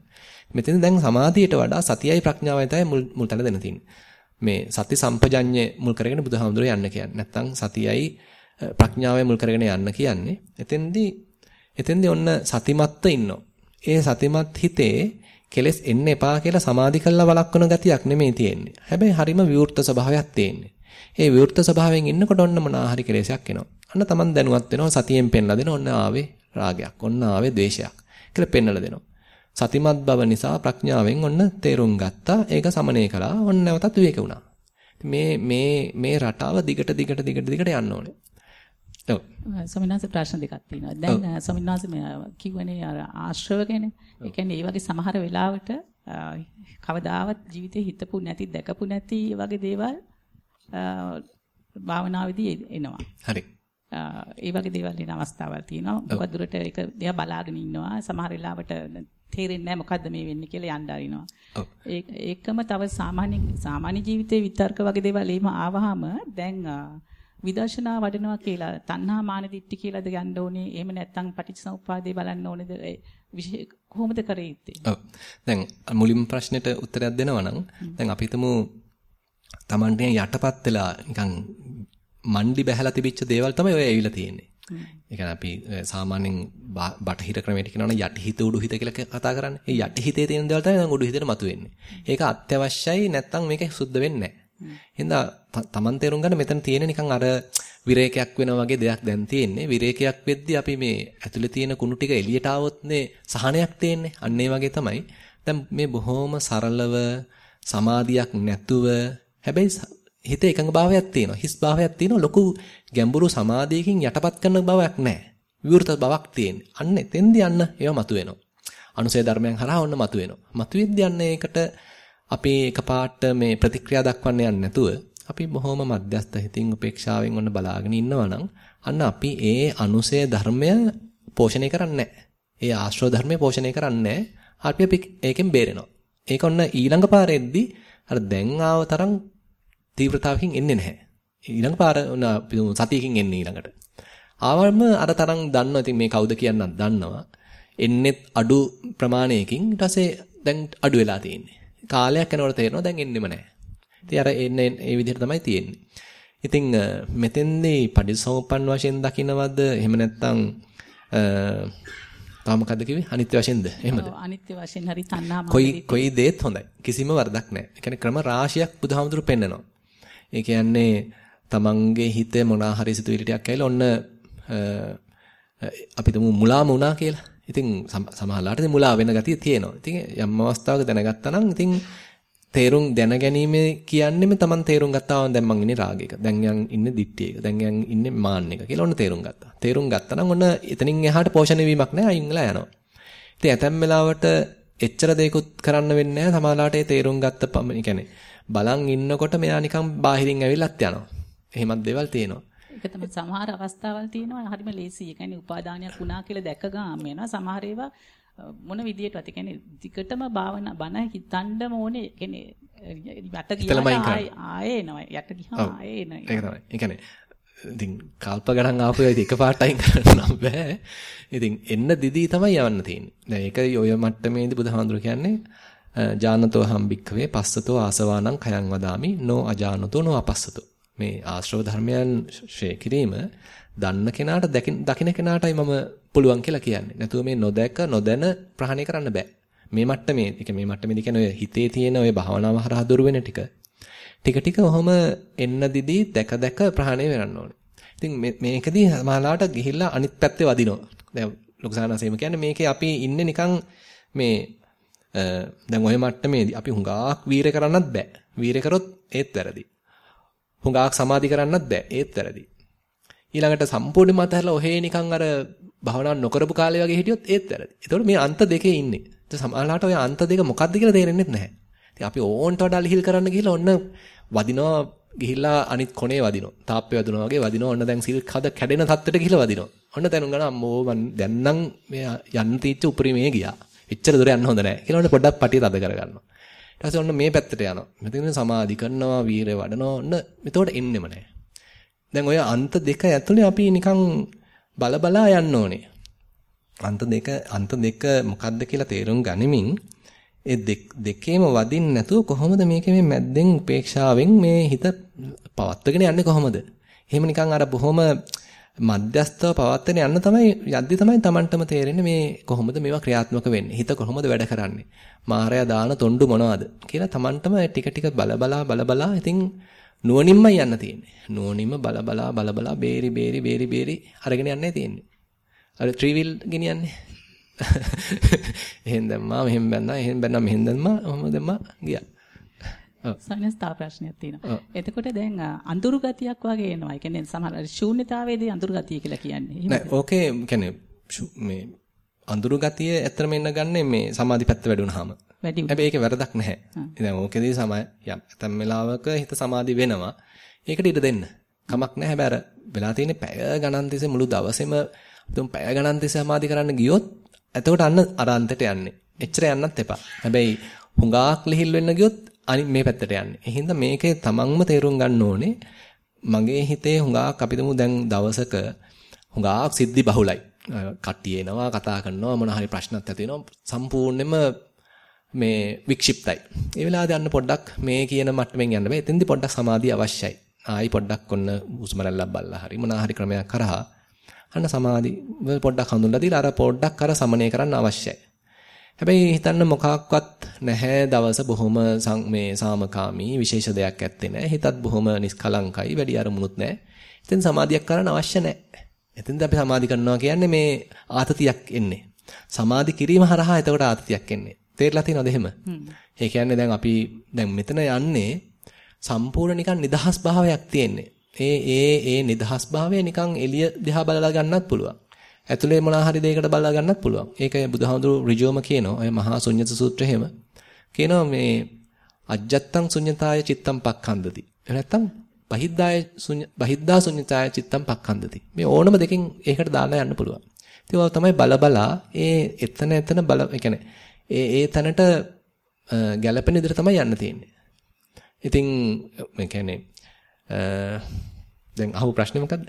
මෙතන දැන් සමාධියට වඩා සතියයි ප්‍රඥාවයි තමයි මුල් මුල් තැන දෙන්න තියෙන්නේ. මේ සති සම්පජඤ්ඤය මුල් කරගෙන බුදුහාමුදුරුවෝ යන්න කියන්නේ. නැත්තම් සතියයි ප්‍රඥාවයි මුල් කරගෙන යන්න කියන්නේ. එතෙන්දී එතෙන්දී ඔන්න සතිමත්ව ඉන්නවා. ඒ සතිමත් හිතේ කෙලස් එන්න එපා කියලා සමාධි කළා වළක්වන ගතියක් නෙමෙයි තියෙන්නේ. හැබැයි හරිම විවෘත ස්වභාවයක් තියෙන්නේ. ඒ විවෘත ස්වභාවයෙන් ඉන්නකොට ඔන්න මොනවා හරි කෙලෙසයක් එනවා. අන්න Taman දැනුවත් වෙනවා සතියෙන් පෙන්ලා දෙනවා ඔන්න ආවේ රාගයක්. ඔන්න ආවේ ද්වේෂයක්. කියලා පෙන්වලා දෙනවා. සතිමත් බව නිසා ප්‍රඥාවෙන් ඔන්න තේරුම් ගත්තා. ඒක සමනය කළා. ඔන්න නැවතත් විවේක වුණා. මේ මේ මේ රටාව දිගට දිගට දිගට දිගට යන්න ඕනේ. ඔව්. සමිනාස ප්‍රශ්න දෙකක් තියෙනවා. දැන් සමිනාස කිව්වනේ අර ආශ්‍රව ගැන. ඒ කියන්නේ මේ වගේ සමහර වෙලාවට කවදාවත් ජීවිතේ හිතපු නැති දැකපු නැති වගේ දේවල් භාවනාවේදී එනවා. හරි. ඒ වගේ දේවල් එන අවස්ථාවල් තියෙනවා. මොකද දුරට ඒක දිහා බලාගෙන ඉන්නවා. සමහර වෙලාවට තේරෙන්නේ නැහැ මොකද්ද මේ වෙන්නේ කියලා යන්න අරිනවා. ඒකම තව සාමාන්‍ය සාමාන්‍ය ජීවිතේ විතර්ක වගේ දේවල් එහෙම ආවහම දැන් විදර්ශනා වඩනවා කියලා තණ්හා මාන දිට්ටි කියලාද ගන්න ඕනේ. එහෙම නැත්නම් පටිච්චසමුප්පාදේ බලන්න ඕනේද? කොහොමද කරේ ඉත්තේ? ඔව්. දැන් මුලින්ම ප්‍රශ්නෙට උත්තරයක් දෙනවා නම් දැන් අපි හිතමු Tamante යටපත් වෙලා නිකන් මණ්ඩි බැහැලා තිබිච්ච දේවල් තමයි ඔය ඇවිල්ලා තියෙන්නේ. ඒ කියන්නේ අපි සාමාන්‍යයෙන් බටහිර ක්‍රමයට කියනවනේ යටිහිත උඩුහිත කියලා කතා කරන්නේ. ඒ යටිහිතේ තියෙන දේවල් තමයි දැන් උඩුහිතේට මතුවෙන්නේ. ඒක අත්‍යවශ්‍යයි නැත්නම් මේක සුද්ධ වෙන්නේ නැහැ. එහෙනම් Taman තේරුම් ගන්න මෙතන තියෙන නිකන් අර විරේකයක් වෙනා වගේ දෙයක් දැන් තියෙන්නේ. විරේකයක් වෙද්දී අපි මේ ඇතුලේ තියෙන කුණු ටික එළියට આવොත්නේ සහනයක් තියෙන්නේ. අන්න ඒ වගේ තමයි. දැන් මේ බොහොම සරලව සමාධියක් නැතුව හැබැයි හිතේ එකඟ භාවයක් තියෙනවා. හිස් භාවයක් තියෙනවා. ලොකු ගැඹුරු සමාධියකින් යටපත් කරන බවක් නැහැ. විවෘත බවක් තියෙන. අන්න එතෙන්දී යන්න ඒවා මතුවෙනවා. අනුසය ධර්මයන් හරහා ඔන්න මතුවෙනවා. මතුවෙද්දී යන්න ඒකට අපි එකපාරට මේ ප්‍රතික්‍රියා දක්වන්න යන්නේ නැතුව අපි බොහොම මධ්‍යස්ථ හිතින් උපේක්ෂාවෙන් ඔන්න බලාගෙන ඉන්නවා නම් අන්න අපි ඒ අනුසය ධර්මය පෝෂණය කරන්නේ ඒ ආශ්‍රව ධර්මය පෝෂණය කරන්නේ අපි අපි ඒකෙන් බේරෙනවා. ඒක ඔන්න ඊළඟ පාරෙද්දී අර දැන් ආව තරම් තීව්‍රතාවකින් එන්නේ නැහැ. ඊළඟ පාර සතියකින් එන්නේ ඊළඟට. ආවම අර තරම් දන්නවා. ඉතින් මේ කවුද කියන්නත් දන්නවා. එන්නෙත් අඩු ප්‍රමාණයකින් ඊට පස්සේ දැන් අඩු වෙලා තියෙන්නේ. කාලයක් යනකොට තේරෙනවා දැන් එන්නෙම නැහැ. ඉතින් අර එන්නේ ඒ විදිහට තමයි තියෙන්නේ. ඉතින් මෙතෙන්දී පටිසෝපන් වශයෙන් දකින්නවද එහෙම නැත්නම් තව මොකද්ද කිව්වේ? අනිත්‍ය වශයෙන්ද? එහෙමද? ඔව් අනිත්‍ය වශයෙන් හරි තණ්හා කොයි කොයි දේත් හොඳයි. කිසිම වරදක් නැහැ. ඒ කියන්නේ ක්‍රම රාශියක් බුදුහාමුදුරු පෙන්නනවා. ඒ කියන්නේ තමන්ගේ හිතේ මොනා හරි සිතුවිලි ටිකක් ඇවිල්ලා ඔන්න අපි තුමු මුලාම වුණා කියලා. ඉතින් සමහරලාට ඉතින් මුලා වෙන ගතිය තියෙනවා. ඉතින් යම් අවස්ථාවක දැනගත්තා නම් ඉතින් තේරුම් දැනගැනීම කියන්නේම Taman තේරුම් ගත්තා දැන් මං ඉන්නේ රාගයක. දැන් යන් ඉන්නේ දිට්ඨියක. දැන් යන් ඉන්නේ මාන්නයක කියලා ඔන්න තේරුම් ගත්තා. තේරුම් ගත්තා නම් ඔන්න එතනින් එහාට පෝෂණය වීමක් නැහැ අයින් වෙලා යනවා. ඉතින් ඇතැම් වෙලාවට එච්චර දෙයක්ත් කරන්න වෙන්නේ නැහැ. සමහරලාට ඒ තේරුම් ගත්ත පමණ කියන්නේ බලන් ඉන්නකොට මෙයා නිකන් බාහිරින් ඇවිල්ලත් යනවා. එහෙමත් දේවල් තියෙනවා. ඒක තමයි සමහර අවස්ථාවල් තියෙනවා හරිම ලේසි. ඒ කියන්නේ උපාදානයක් වුණා කියලා දැක ගාම වෙනවා. සමහර ඒවා මොන විදියටවත් ඒ කියන්නේ දිගටම භාවනා බණ හිතන්නම ඕනේ. ඒ කියන්නේ යට ගියාම ආයේ එනවා. යට ගියාම ආයේ එනවා. ඒක තමයි. ඒ කියන්නේ ඉතින් කල්ප ගණන් ආපු ඉතින් එකපාරට අයින් කරන්න නම් බෑ. ඉතින් එන්න දිදී තමයි යවන්න තියෙන්නේ. දැන් ඒක ඔය මට්ටමේදී බුදුහාඳුර කියන්නේ ජානතෝ හම්බික්කවේ පස්සතෝ ආසවානං khයං වදාමි නෝ අජානතෝ නෝ අපස්සතෝ. මේ ආශ්‍රව ධර්මයන් ශ්‍රේ කිරීම දන්න කෙනාට දකින්න කෙනාටයි මම පුළුවන් කියලා කියන්නේ. නැතුව මේ නොදැක නොදැන ප්‍රහාණය කරන්න බෑ. මේ මට්ටමේ, ඒ මේ මට්ටමේදී කියන්නේ ඔය හිතේ තියෙන ඔය භාවනාව හරහා දුර වෙන ටික. ටික ටික ඔහොම එන්න දිදී දැක දැක ප්‍රහාණය වෙරන්න ඕනේ. ඉතින් මේකදී මහලාට ගිහිල්ලා අනිත් පැත්තේ වදිනවා. දැන් ලොකු සානසෙම කියන්නේ මේකේ අපි ඉන්නේ නිකන් මේ දැන් ඔය මට්ටමේදී අපි හුඟක් වීර කරන්නත් බෑ. වීර කරොත් ඒත් වැරදි. හුඟක් සමාධි කරන්නත් බෑ. ඒත් වැරදි. ඊළඟට සම්පූර්ණයෙන්ම අතහැරලා ඔහේ නිකන් අර භවනා නොකරපු කාලේ වගේ හිටියොත් ඒත් වැරදි. ඒතකොට මේ අන්ත දෙකේ ඉන්නේ. ඒ සමහරවිට ඔය අන්ත දෙක මොකක්ද කියලා තේරෙන්නේ නැහැ. ඉතින් අපි ඕන්ට වඩා ලිහිල් කරන්න ගිහලා ඔන්න වදිනවා ගිහිල්ලා අනිත් කොනේ වදිනවා. තාප්පේ වදිනවා වගේ වදිනවා. ඔන්න දැන් සිල් කඩ කැඩෙන තත්ත්වයට ගිහිල්ලා වදිනවා. ඔන්න දැනුම් ගන්න අම්මෝ මන් දැන් නම් මේ යන්න තීච්ච උපරිමේ ගියා. එච්චර දුර යන්න හොඳ නැහැ. කියලා ඔන්න පොඩ්ඩක් පටිය තද කරගන්නවා. ඊට පස්සේ ඔන්න මේ පැත්තට යනවා. මෙතන සමාධි කරනවා, වීරය වඩනවා. ඔන්න මෙතකොට එන්නෙම නැහැ. දැන් ඔය අන්ත දෙක ඇතුලේ අපි නිකන් බලබලා යන්න ඕනේ. අන්ත දෙක අන්ත දෙක මොකද්ද කියලා තේරුම් ගනිමින් ඒ දෙකේම වදින්න නැතුව කොහොමද මේකේ මේ මැද්දෙන් උපේක්ෂාවෙන් මේ හිත පවත්වගෙන යන්නේ කොහොමද? එහෙම නිකන් අර බොහොම මධ්‍යස්තව පවත්වගෙන යන්න තමයි යද්දි තමයි Tamanටම තේරෙන්නේ මේ කොහොමද මේවා ක්‍රියාත්මක වෙන්නේ. හිත කොහොමද වැඩ කරන්නේ. මායя දාන තොණ්ඩු මොනවද කියලා Tamanටම ටික ටික බලබලා බලබලා ඉතින් නුවණින්මයි යන්න තියෙන්නේ. නුවණින්ම බලබලා බලබලා බේරි බේරි බේරි බේරි අරගෙන යන්නයි තියෙන්නේ. අර ත්‍රිවිල් ගෙනියන්නේ. එහෙන් දැම්මා මෙහෙන් බැන්නා එහෙන් බැන්නා මෙහෙන් දැම්මා ඔහොම දැම්මා ගියා. සයිනස් තා ප්‍රශ්නයක් තියෙනවා. එතකොට දැන් අඳුරු ගතියක් වගේ එනවා. ඒ කියන්නේ සමහර ශූන්‍යතාවයේදී අඳුරු ගතිය කියලා කියන්නේ. නෑ ඕකේ කියන්නේ මේ අඳුරු ගතිය ඇත්තටම එන්න ගන්නේ මේ සමාධි පැත්ත වැඩුණාම. වැඩි හැබැයි ඒකේ වැරදක් නැහැ. දැන් ඕකේදී සමය යම් වෙලාවක හිත සමාධි වෙනවා. ඒකට ඉඩ දෙන්න. කමක් නැහැ. හැබැයි අර වෙලා තියෙන්නේ පැය ගණන් තිස්සේ මුළු දවසේම තුන් පැය ගණන් තිස්සේ සමාධි කරන්න ගියොත් එතකොට අන්න අර අන්තයට යන්නේ. එච්චර යන්නත් එපා. හැබැයි හුඟාක් ලිහිල් වෙන්න ගියොත් අනිත් මේ පැත්තට යන්නේ. ඒ හින්දා මේකේ තමන්ම තේරුම් ගන්න ඕනේ. මගේ හිතේ හුඟාක් අපිටම දැන් දවසක හුඟාක් සිද්ධි බහුලයි. කට්ටිය එනවා කතා කරනවා මොන හරි ප්‍රශ්නත් ඇති වෙනවා සම්පූර්ණයෙන්ම මේ වික්ෂිප්තයි. ඒ වෙලාවදී අන්න පොඩ්ඩක් මේ කියන මට්ටමින් යන්න බෑ. එතෙන්දී පොඩ්ඩක් සමාධිය අවශ්‍යයි. ආයි පොඩ්ඩක් ඔන්න හුස්ම රැල්ලක් බලලා හරි මොන හරි ක්‍රමයක් කරහා අන්න සමාධි පොඩ්ඩක් හඳුන්ලා දීලා අර පොඩ්ඩක් අර සමනය කරන්න අවශ්‍යයි. හැබැයි හිතන්න මොකක්වත් නැහැ දවස බොහොම මේ සාමකාමී විශේෂ දෙයක් ඇත්තේ නැහැ. හිතත් බොහොම නිස්කලංකයි වැඩි අරමුණුත් නැහැ. ඉතින් සමාධියක් කරන්න අවශ්‍ය නැහැ. එතෙන්ද අපි සමාධි කරනවා කියන්නේ මේ ආතතියක් එන්නේ. සමාධි කිරීම හරහා එතකොට ආතතියක් එන්නේ. තේරලා තියෙනවද එහෙම? ඒ කියන්නේ දැන් අපි දැන් මෙතන යන්නේ සම්පූර්ණ නිකන් නිදහස් භාවයක් තියෙන්නේ. ඒ ඒ ඒ නිදහස් භාවය නිකන් එළිය දිහා බලලා ගන්නත් පුළුවන්. ඇතුලේ මොනවා හරි දෙයකට බලලා ගන්නත් පුළුවන්. ඒක බුදුහාමුදුරු ඍජුවම කියනවා. ඔය මහා ශුන්්‍යත සූත්‍රය එහෙම. කියනවා මේ අජ්ජත්තං ශුන්්‍යතාය චිත්තම් පක්ඛන්දති. එහෙම නැත්නම් බහිද්දාය ශුන්‍ය බහිද්දා ශුන්්‍යතාය චිත්තම් පක්ඛන්දති. මේ ඕනම දෙකෙන් ඒකට දාලා යන්න පුළුවන්. ඉතින් ඔය තමයි බලබලා ඒ එතන එතන බල ඒ කියන්නේ ඒ ඒ තැනට ගැළපෙන විදිහට තමයි යන්න තියෙන්නේ. ඉතින් මේ කියන්නේ දැන් අහපු ප්‍රශ්නේ මොකද්ද?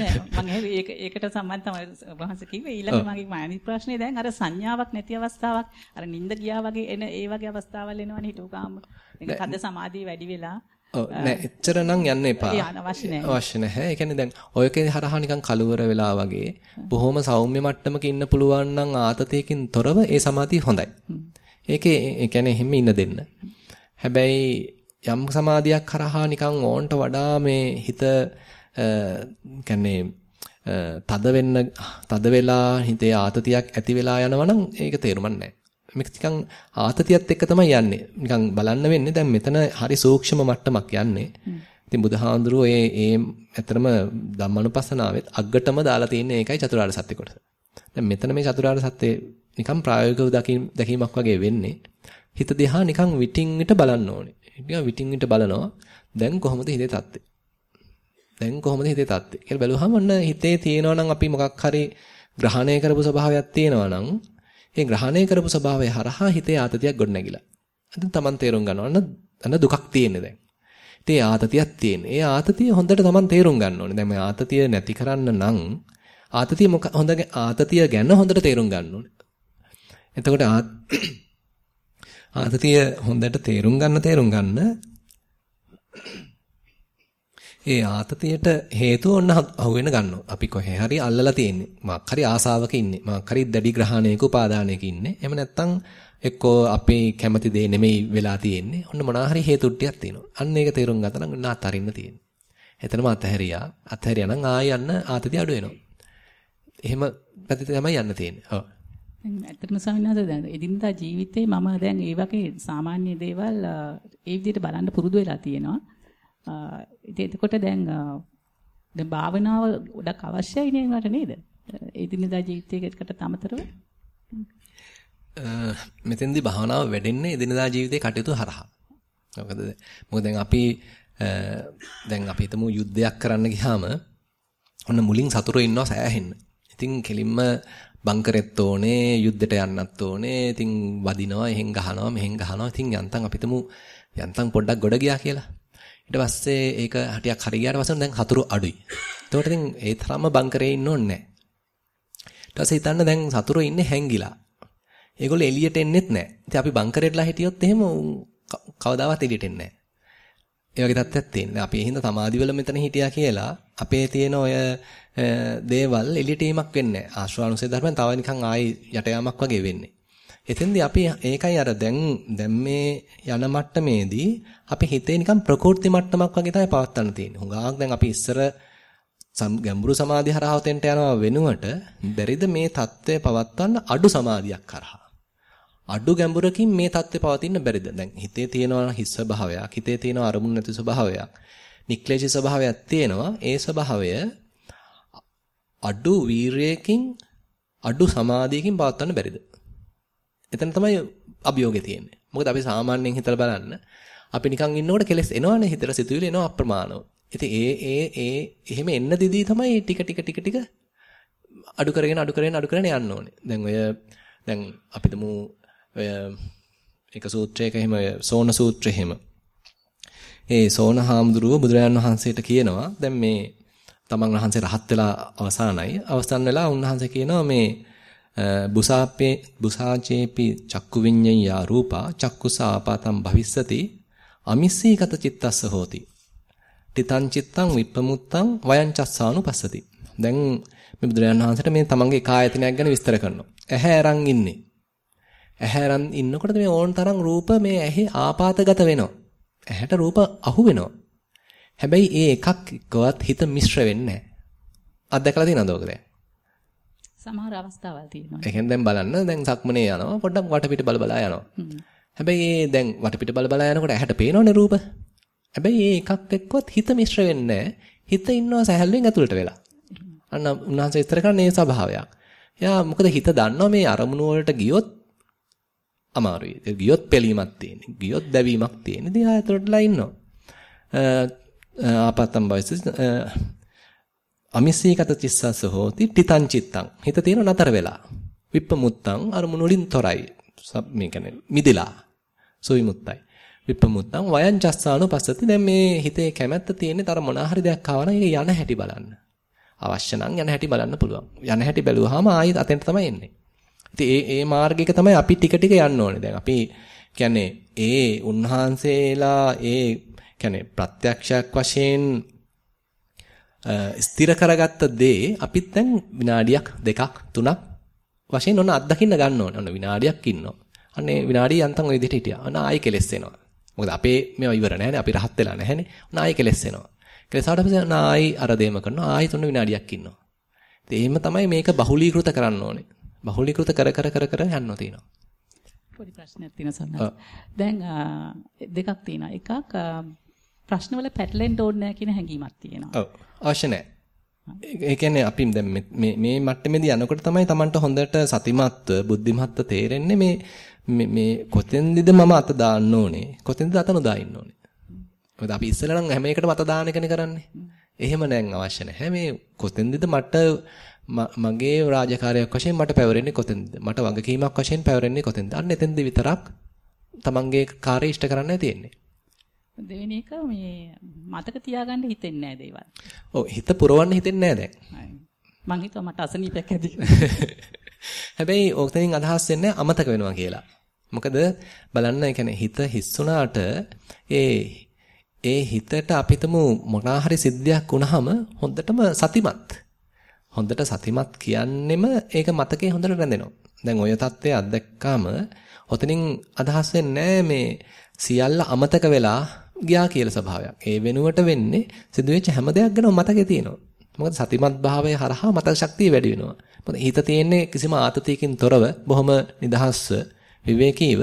නෑ මම ඒක ඒකට සම්බන්ධ තමයි වහන්සේ කිව්වේ ඊළඟ මගේ මානසික ප්‍රශ්නේ දැන් අර සංඥාවක් නැති අවස්ථාවක් අර නිින්ද ගියා වගේ එන ඒ වගේ අවස්ථාවල් එනවනේ හිතුවකාම. ඒක කද්ද සමාධිය වැඩි වෙලා ඔව් නෑ එච්චර නම් යන්න එපා. අවශ්‍ය නැහැ. අවශ්‍ය නැහැ. ඒ කියන්නේ දැන් ඔයකේ හරහා නිකන් කලවර වෙලා වගේ බොහොම සෞම්‍ය මට්ටමක ඉන්න පුළුවන් නම් ආතතියකින් තොරව ඒ සමාධිය හොඳයි. ඒකේ ඒ කියන්නේ එහෙම ඉන්න දෙන්න. හැබැයි යම් සමාධියක් කරහා නිකන් ඕන්ට වඩා මේ හිත කියන්නේ තද වෙන්න තද වෙලා හිතේ ආතතියක් ඇති වෙලා යනවා නම් ඒක තේරුමක් නැහැ. මේක නිකන් ආතතියත් එක්ක තමයි යන්නේ. නිකන් බලන්න වෙන්නේ දැන් මෙතන හරි සූක්ෂම මට්ටමක් යන්නේ. ඉතින් බුදුහාඳුරෝ ඒ ඒ ඇතරම ධම්මනුපස්සනාවෙත් අග්ගටම දාලා තියෙන්නේ ඒකයි චතුරාර්ය සත්‍ය කොටස. දැන් මෙතන මේ චතුරාර්ය සත්‍ය නිකන් ප්‍රායෝගිකව දැකීමක් වගේ වෙන්නේ. හිත දිහා නිකන් විටින් විට බලන්න ඕනේ. නිකන් විටින් විට බලනවා. දැන් කොහොමද හිතේ තත්ත්වය? දැන් කොහොමද හිතේ තත්ත්වය? කියලා බැලුවහම ඔන්න හිතේ තියෙනවා නම් අපි මොකක් හරි ග්‍රහණය කරපු ස්වභාවයක් තියෙනවා නම් ඒ ග්‍රහණය කරපු ස්වභාවය හරහා හිතේ ආතතියක් ගොඩනැගිලා. අද තමන් තේරුම් ගන්නවා. අන්න දුකක් තියෙන්නේ දැන්. ඉතින් ඒ ආතතියක් තියෙන්නේ. ඒ ආතතිය හොඳට තමන් තේරුම් ගන්න ඕනේ. දැන් මේ ආතතිය නැති කරන්න නම් ආතතිය මොක හොඳ ආතතිය ගැන හොඳට තේරුම් ගන්න ඕනේ. එතකොට ආතතිය හොඳට තේරුම් ගන්න තේරුම් ගන්න ඒ ආතතියට හේතුව ඔන්න අහුවෙන ගන්නවා. අපි කොහේ හරි අල්ලලා තියෙන්නේ. මාක් හරි ආසාවක ඉන්නේ. මාක් හරි දැඩි ග්‍රහණයක උපාදානයක ඉන්නේ. එහෙම නැත්නම් එක්කෝ අපේ කැමති දේ නෙමෙයි වෙලා තියෙන්නේ. ඔන්න මොනවා හරි හේතු ටිකක් තියෙනවා. අන්න ඒක තේරුම් ගත්තා නම් නාත් අරින්න තියෙන්නේ. එතනම අතහැරියා. අතහැරියා නම් ආය යන්න ආතතිය අඩු වෙනවා. එහෙම පැත්තට තමයි යන්න තියෙන්නේ. ඔව්. ඇත්තටම ස්වාමීනාද දැන් එදිනදා ජීවිතේ මම දැන් ඒ වගේ සාමාන්‍ය දේවල් ඒ විදිහට බලන්න පුරුදු වෙලා තියෙනවා. එතකොට දැන් දැන් භාවනාව ගොඩක් අවශ්‍යයි නේ මට නේද? එදිනදා ජීවිතයකට අමතරව මෙතෙන්දී භාවනාව වැඩෙන්නේ එදිනදා ජීවිතේ කටයුතු හරහා. මොකද මොකද දැන් අපි දැන් අපි හිතමු යුද්ධයක් කරන්න ගියාම ඔන්න මුලින් සතුරු ඉන්නවා සෑහෙන්න. ඉතින් කෙලින්ම බංකරෙත් ඕනේ යුද්ධයට යන්නත් ඕනේ. ඉතින් වදිනවා, එහෙන් ගහනවා, මෙහෙන් ගහනවා. ඉතින් යන්තම් අපි හිතමු යන්තම් පොඩ්ඩක් ගොඩ ගියා කියලා. ඊට පස්සේ ඒක හටියක් හරි ගියාට පස්සේ දැන් හතුරු අඩුයි. එතකොට ඉතින් ඒ තරම්ම බංකරේ ඉන්න ඕනේ නැහැ. ඊට පස්සේ හිතන්න දැන් සතුරු ඉන්නේ හැංගිලා. ඒගොල්ලෝ එළියට එන්නෙත් නැහැ. ඉතින් අපි බංකරේටලා හිටියොත් එහෙම කවදාවත් එළියට එන්නේ නැහැ. ඒ වගේ තත්ත්වයක් තියෙනවා. අපි හින්දා සමාධිවල මෙතන හිටියා කියලා අපේ තියෙන ඔය දේවල් එළියට ඒමක් වෙන්නේ නැහැ. ආශ්‍රවානුසය ධර්මෙන් තව නිකන් ආයි යට යාමක් වගේ වෙන්නේ. එතෙන්දී අපි ඒකයි අර දැන් දැන් මේ යන මට්ටමේදී අපි හිතේ නිකන් ප්‍රකෘති මට්ටමක් වගේ තමයි පවත්වන්න තියෙන්නේ. හුඟක් දැන් අපි ඉස්සර ගැඹුරු සමාධිය හරහා උතෙන්ට යනවා වෙනුවට බැරිද මේ தත්ත්වය පවත්වන්න අඩු සමාධියක් කරහා. අඩු ගැඹුරකින් මේ தත්ත්වය පවතින්න බැරිද? දැන් හිතේ තියෙනවා හිස් ස්වභාවයක්, හිතේ තියෙනවා අරමුණු නැති ස්වභාවයක්, නික්ලේශී ස්වභාවයක් තියෙනවා. ඒ ස්වභාවය අඩු වීරයකින් අඩු සමාධියකින් පවත්වන්න බැරිද? එතන තමයි අභියෝගේ තියෙන්නේ. මොකද අපි සාමාන්‍යයෙන් හිතලා බලන්න අපි නිකන් ඉන්නකොට කෙලස් එනවනේ හිතට සිතුවිලි එනවා අප්‍රමාණව. ඉතින් ඒ ඒ ඒ එහෙම එන්න දිදී තමයි ටික ටික ටික ටික අඩු කරගෙන අඩු කරගෙන අඩු කරගෙන යන්න ඕනේ. දැන් ඔය දැන් අපිටම ඔය එක සූත්‍රයක එහෙම සෝන සූත්‍රය එහෙම. ඒ සෝන හාමුදුරුව බුදුරජාණන් වහන්සේට කියනවා දැන් මේ තමන් වහන්සේ රහත් වෙලා අවසానයි. අවසන් වෙලා උන්වහන්සේ කියනවා මේ බුසාපේ බුසාචේපි චක්කු විඤ්ඤයා රූපා චක්කුසාපාතම් භවිස්සති අමිස්සීගත චිත්තස්ස හෝති තිතං චිත්තං විප්පමුත්තං වයං චස්සානුපස්සති දැන් මේ බුදුරජාණන් වහන්සේට මේ තමන්ගේ කායතනයක් ගැන විස්තර කරනවා ඇහැ අරන් ඉන්නේ ඇහැ අරන් ඉන්නකොට මේ ඕන තරම් රූප මේ ඇහි ආපాతගත වෙනවා ඇහැට රූප අහු වෙනවා හැබැයි ඒ එකක්වත් හිත මිශ්‍ර වෙන්නේ නැහැ අත්දැකලා තියෙනවද ඔක දැන් සමහර අවස්ථාවල් තියෙනවා. ඒ කියන්නේ දැන් බලන්න දැන් සක්මනේ යනවා පොඩ්ඩක් වටපිට බල බලා යනවා. හැබැයි ඒ දැන් වටපිට බල බලා යනකොට ඇහැට පේනවනේ රූප. හැබැයි ඒ එකක් එක්කවත් හිත මිශ්‍ර වෙන්නේ හිත ඉන්නවා සැහැල්ලුවෙන් ඇතුළට වෙලා. අන්න උන්වහන්සේ විස්තර කරන්නේ ඒ ස්වභාවයක්. යා මොකද හිත දන්නවා මේ අරමුණු වලට ගියොත් අමාරුයි. ඒ ගියොත් පිළීමක් තියෙන්නේ. ගියොත් දැවීමක් තියෙන්නේ. ඉතින් ආ ඇතුළටලා ඉන්නවා. ආපත්තම් වයස අමිස්සීගත චිස්සස්ස හෝති තිතං චිත්තං. හිත තියෙන නතර වෙලා. විප්පමුත්තං අරමුණු වලින් තොරයි. මේ කියන්නේ මිදිලා. සොවිමුත්තයි. විප්පමුත්තං වයං චස්සානුපස්සති. දැන් මේ හිතේ කැමැත්ත තියෙන්නේ තර මොනා හරි දෙයක් ආවනම් ඒක යන හැටි බලන්න. අවශ්‍ය නම් යන හැටි බලන්න පුළුවන්. යන හැටි බැලුවාම ආයෙත් අතෙන්ට තමයි එන්නේ. ඉතින් ඒ ඒ මාර්ගයක තමයි අපි ටික ටික යන්න ඕනේ. දැන් අපි කියන්නේ ඒ උන්වහන්සේලා ඒ කියන්නේ ප්‍රත්‍යක්ෂයක් වශයෙන් ස්ථිර කරගත්ත දේ අපිත් දැන් විනාඩියක් දෙකක් තුනක් වශයෙන් ඔන්න අත්දකින්න ගන්න ඕනේ. ඔන්න විනාඩියක් ඉන්නවා. අනේ විනාඩිය යන්තම් ওই විදිහට හිටියා. අන ආයි කෙලස් එනවා. මොකද අපේ මේවා ඉවර නැහැනේ. අපි රහත් වෙලා නැහැනේ. ඔන්න ආයි කෙලස් එනවා. කෙලසාට පස්සේ ඔන්න ආයි අර දෙයම කරනවා. ආයි තුන විනාඩියක් ඉන්නවා. ඉතින් එහෙම තමයි මේක බහුලීකృత කරන්න ඕනේ. බහුලීකృత කර කර කර කර යන්න තියෙනවා. පොඩි ප්‍රශ්නයක් තියෙනවා සන්නස්. දැන් දෙකක් තියෙනවා. එකක් ප්‍රශ්නවල පැටලෙන්න ඕනේ නැහැ කියන හැඟීමක් තියෙනවා. ඔව්. අවශ්‍ය නැහැ. ඒ කියන්නේ අපි දැන් මේ මේ මට්ටමේදී යනකොට තමයි Tamanට හොඳට සතිමත්ව බුද්ධිමත්ව තේරෙන්නේ මේ මේ මේ කොතෙන්ද මම අත දාන්න ඕනේ කොතෙන්ද අත නොදා ඉන්න ඕනේ. මොකද අපි ඉස්සෙල්ලා නම් හැම එකටම අත දාන එකනේ කරන්නේ. එහෙම නැන් අවශ්‍ය නැහැ. මේ කොතෙන්ද මට මගේ රාජකාරියක් වශයෙන් මට පැවරෙන්නේ කොතෙන්ද? මට වගකීමක් වශයෙන් පැවරෙන්නේ කොතෙන්ද? අන්න එතෙන්ද විතරක් තමන්ගේ කාර්යය ඉෂ්ට කරන්නයි තියෙන්නේ. දෙවෙනි එක මේ මතක තියාගන්න හිතෙන්නේ නැහැ දේවල්. ඔව් හිත පුරවන්න හිතෙන්නේ නැහැ දැන්. මං හිතුවා මට අසනීපයක් ඇති හැබැයි ඕකෙන් අදහස් වෙන්නේ අමතක වෙනවා කියලා. මොකද බලන්න ඒ කියන්නේ හිත හිස්සුණාට ඒ ඒ හිතට අපිටම මොනවා හරි සිද්ධියක් වුණාම හොඳටම සතිමත්. හොඳට සතිමත් කියන්නෙම ඒක මතකේ හොඳට රැඳෙනවා. දැන් ඔය தත්ත්වය අත්දැක්කාම ඔතනින් අදහස් වෙන්නේ මේ සියල්ල අමතක වෙලා ගියා කියලා ස්වභාවයක්. ඒ වෙනුවට වෙන්නේ සිදුවෙච්ච හැම දෙයක් ගැනම මතකේ තියෙනවා. මොකද සතිමත් භාවය හරහා මතක ශක්තිය වැඩි වෙනවා. මොකද හිත තියෙන්නේ කිසිම ආතතියකින් තොරව බොහොම නිදහස්ව විවේකීව.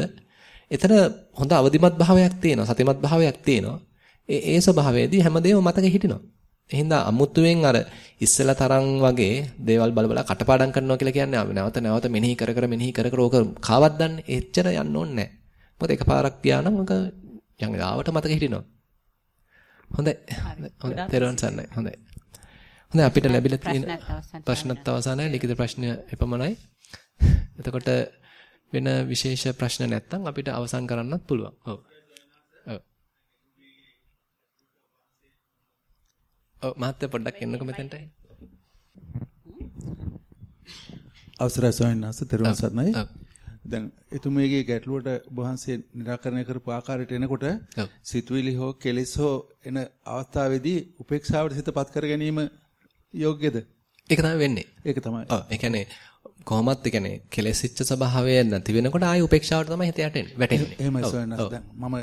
එතන හොඳ අවදිමත් භාවයක් තියෙනවා. සතිමත් භාවයක් තියෙනවා. ඒ ඒ ස්වභාවයේදී හැමදේම මතකෙ හිටිනවා. එහෙනම් අමුතුවෙන් අර ඉස්සෙල්ලා තරම් වගේ දේවල් බල බල කටපාඩම් කරනවා කියලා කියන්නේ නැවත නැවත මෙනෙහි කර කර මෙනෙහි කර කර ඕක කාවත් දන්නේ එච්චර යන්න ඕනේ නැහැ. මොකද එකපාරක් ගියා නම් ඔක යන් ආවට මතක හිටිනවා. හොඳයි. හොඳයි. තෙරුවන් සරණයි. හොඳයි. හොඳයි අපිට ලැබිලා තියෙන ප්‍රශ්නත් අවසానයි ලිඛිත ප්‍රශ්න එපමණයි. එතකොට වෙන විශේෂ ප්‍රශ්න නැත්නම් අපිට අවසන් කරන්නත් පුළුවන්. ඔව්. ඔව් මහත්තයා පොඩ්ඩක් එන්නකො මෙතනට. අවසරයි ස්වාමීන් වහන්සේ තෙරුවන් සරණයි. දැන් එතුමියගේ ගැටලුවට වහන්සේ निराකරණය කරපු ආකාරයට එනකොට සිතුවිලි හෝ කෙලෙස් හෝ එන අවස්ථාවේදී උපේක්ෂාවට සිතපත් කර ගැනීම යෝග්‍යද? ඒක තමයි වෙන්නේ. ඒක තමයි. ඔව් ඒ කියන්නේ කොහොමත් ඒ කියන්නේ කෙලෙසිච්ච ස්වභාවය නැති වෙනකොට ආයෙ උපේක්ෂාවට තමයි හිත යටෙන්නේ වැටෙන්නේ. එහෙමයි සොයනස් දැන් මම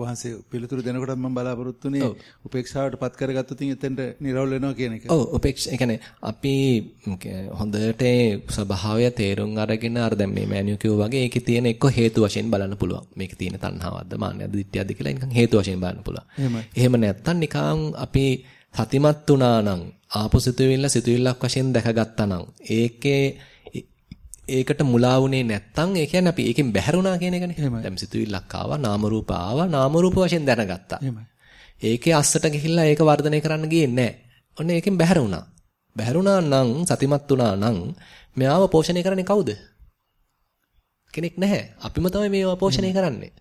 වහන්සේ පිළිතුරු දෙනකොටත් මම බලාපොරොත්තුනේ උපේක්ෂාවට පත් කරගත්තොත් එතෙන්ට නිරවුල් වෙනවා කියන එක. ඔව් උපේක්ෂ ඒ කියන්නේ අපි හොඳට ස්වභාවය තේරුම් අරගෙන අර දැන් මේ මෑනියු කිව්වා වගේ ඒකේ තියෙන එක්ක හේතු වශයෙන් බලන්න පුළුවන්. මේකේ තියෙන තණ්හාවක්ද මාන්නයක්ද දිට්ඨියක්ද කියලා නිකන් හේතු වශයෙන් බලන්න පුළුවන්. එහෙම නැත්තම් නිකන් අපි සතිමත් වුණා නම් ආපු සිතුවිල්ල සිතුවිල්ලක් වශයෙන් දැකගත්තා නම් ඒකේ ඒකට මුලා වුණේ නැත්තම් ඒ කියන්නේ අපි ඒකෙන් බැහැරුණා කියන එකනේ. දැන් සිතුවිල්ලක් ආවා නාම රූප ආවා නාම රූප වශයෙන් දැනගත්තා. ඒකේ අස්සට ගිහිල්ලා ඒක වර්ධනය කරන්න ගියේ නැහැ. ඔන්න ඒකෙන් බැහැරුණා. බැහැරුණා නම් සතිමත් වුණා නම් මෙයාව පෝෂණය කරන්නේ කවුද? කෙනෙක් නැහැ. අපිම තමයි මේවා පෝෂණය කරන්නේ.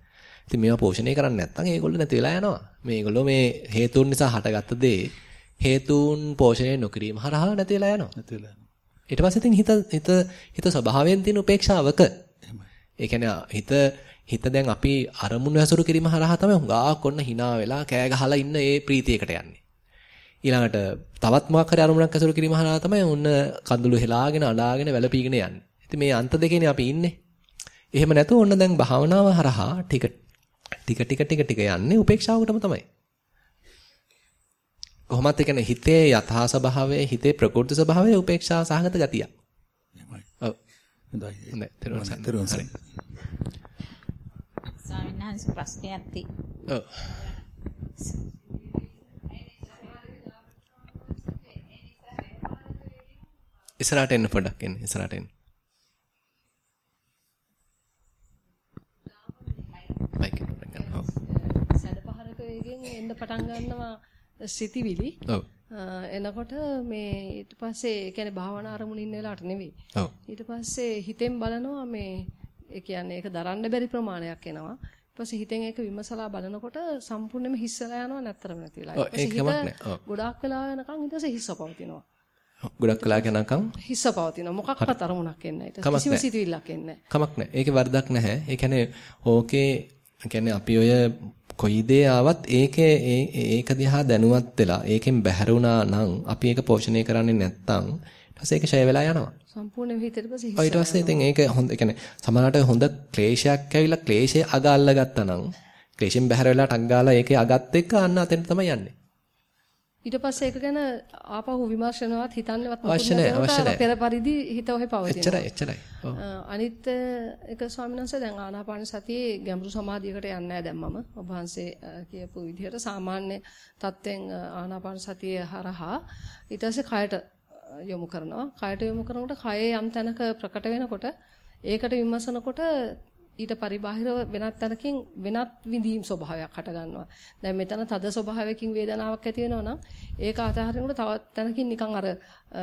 ඉතින් මේවා පෝෂණය කරන්නේ නැත්නම් ඒගොල්ලෝ නැති වෙලා යනවා. මේගොල්ලෝ මේ හේතුන් නිසා හටගත්ත දේ හේතුන් පෝෂණය නොකිරීම හරහා නැති වෙලා යනවා. නැති වෙලා. ඊට පස්සේ ඉතින් හිත හිත හිත ස්වභාවයෙන් තියෙන උපේක්ෂාවක. ඒ කියන්නේ හිත හිත දැන් අපි අරමුණු ඇසුරු කිරීම හරහා තමයි හුඟක් ඔන්න hina වෙලා කෑ ගහලා ඉන්න ඒ ප්‍රීතියකට යන්නේ. ඊළඟට තවත් මොකක් හරි අරමුණක් ඇසුරු කිරීම හරහා තමයි ඔන්න කඳුළු හෙලාගෙන අඬාගෙන වැළපීගෙන යන්නේ. ඉතින් මේ අන්ත දෙකේනේ අපි ඉන්නේ. එහෙම නැතුව ඔන්න දැන් භාවනාව හරහා ටික ටික ටික ටික ටික යන්නේ උපේක්ෂාවකටම තමයි. කොහොමත් ඒ කියන්නේ හිතේ යථා ස්වභාවය, හිතේ ප්‍රකෘති ස්වභාවය උපේක්ෂා සහගත ගතියක්. ඔව්. හොඳයි. තෙරුවන් සරණයි. ස්වාමීන් වහන්සේ ප්‍රශ්නයක් තියෙනවා. ඔව්. ඉස්සරහට එන්න පොඩ්ඩක් එන්න ඉස්සරහට එන්න. මයික් එක පොඩ්ඩක් ගන්න. ඔව්. සැඩපහරක වේගෙන් එන්න පටන් ගන්නවා සිතිවිලි. ඔව්. එනකොට මේ ඊට පස්සේ ඒ කියන්නේ භාවනා අරමුණින් ඉන්න වෙලාවට නෙවෙයි. ඔව්. ඊට පස්සේ හිතෙන් බලනවා මේ ඒ කියන්නේ ඒක දරන්න බැරි ප්‍රමාණයක් එනවා. ඊට පස්සේ හිතෙන් ඒක විමසලා බලනකොට සම්පූර්ණයෙන්ම හිස්සලා යනවා නැත්තරම නැති වෙලා. ඔව්, ඒක කමක් නෑ. ඔව්. ගොඩාක් වෙලා යනකම් ඊට පස්සේ හිස්ස පවතිනවා. ගොඩක් වෙලා යනකම් හිස්ස පවතිනවා. මොකක්වත් අරමුණක් එන්නේ නැහැ. කමක් කිසිම නෑ. සිතුවිල්ලක් එන්නේ නැහැ. කමක් නැහැ. ඒකේ වරදක් නැහැ. ඒ කියන්නේ ඕකේ කියන්නේ අපි ඔය කොයි දේ ආවත් ඒකේ ඒක දිහා දැනුවත් වෙලා ඒකෙන් බැහැරුණා නම් අපි ඒක පෝෂණය කරන්නේ නැත්නම් ඊට පස්සේ ඒක ෂය වෙලා යනවා. සම්පූර්ණ හිතට පස්සේ ඊට පස්සේ ඉතින් ඒක හොඳ ඒ කියන්නේ සමහරවිට හොඳ ක්ලේශයක් ඇවිල්ලා ක්ලේශයේ අග අල්ලගත්තා නම් ක්ලේශෙන් බැහැර වෙලා ටක් ගාලා ඒකේ අගත් එක්ක අන්න අතෙන් තමයි යන්නේ. ඊට පස්සේ ඒක ගැන ආපහු විමර්ශනවත් හිතන්නවත් අවශ්‍ය නැහැ අවශ්‍ය නැහැ. පෙර පරිදි හිත ඔහෙ පවතිනවා. එච්චරයි එච්චරයි. අනිත් එක ස්වාමීන් වහන්සේ දැන් ආනාපාන සතියේ ගැඹුරු සමාධියකට යන්නේ නැහැ දැන් මම. ඔබ වහන්සේ කියපු විදිහට සාමාන්‍ය තත්ත්වෙන් ආනාපාන සතිය හරහා ඊට පස්සේ කයට යොමු කරනවා. කයට යොමු කරනකොට කයේ යම් තැනක ප්‍රකට වෙනකොට ඒකට විමසනකොට ඊට පරිබාහිරව වෙනත් තැනකින් වෙනත් විඳීම් ස්වභාවයක් හට ගන්නවා. දැන් මෙතන තද ස්වභාවයකින් වේදනාවක් ඇති වෙනවා නම් ඒක අතහරිනකොට තවත් තැනකින් නිකන් අර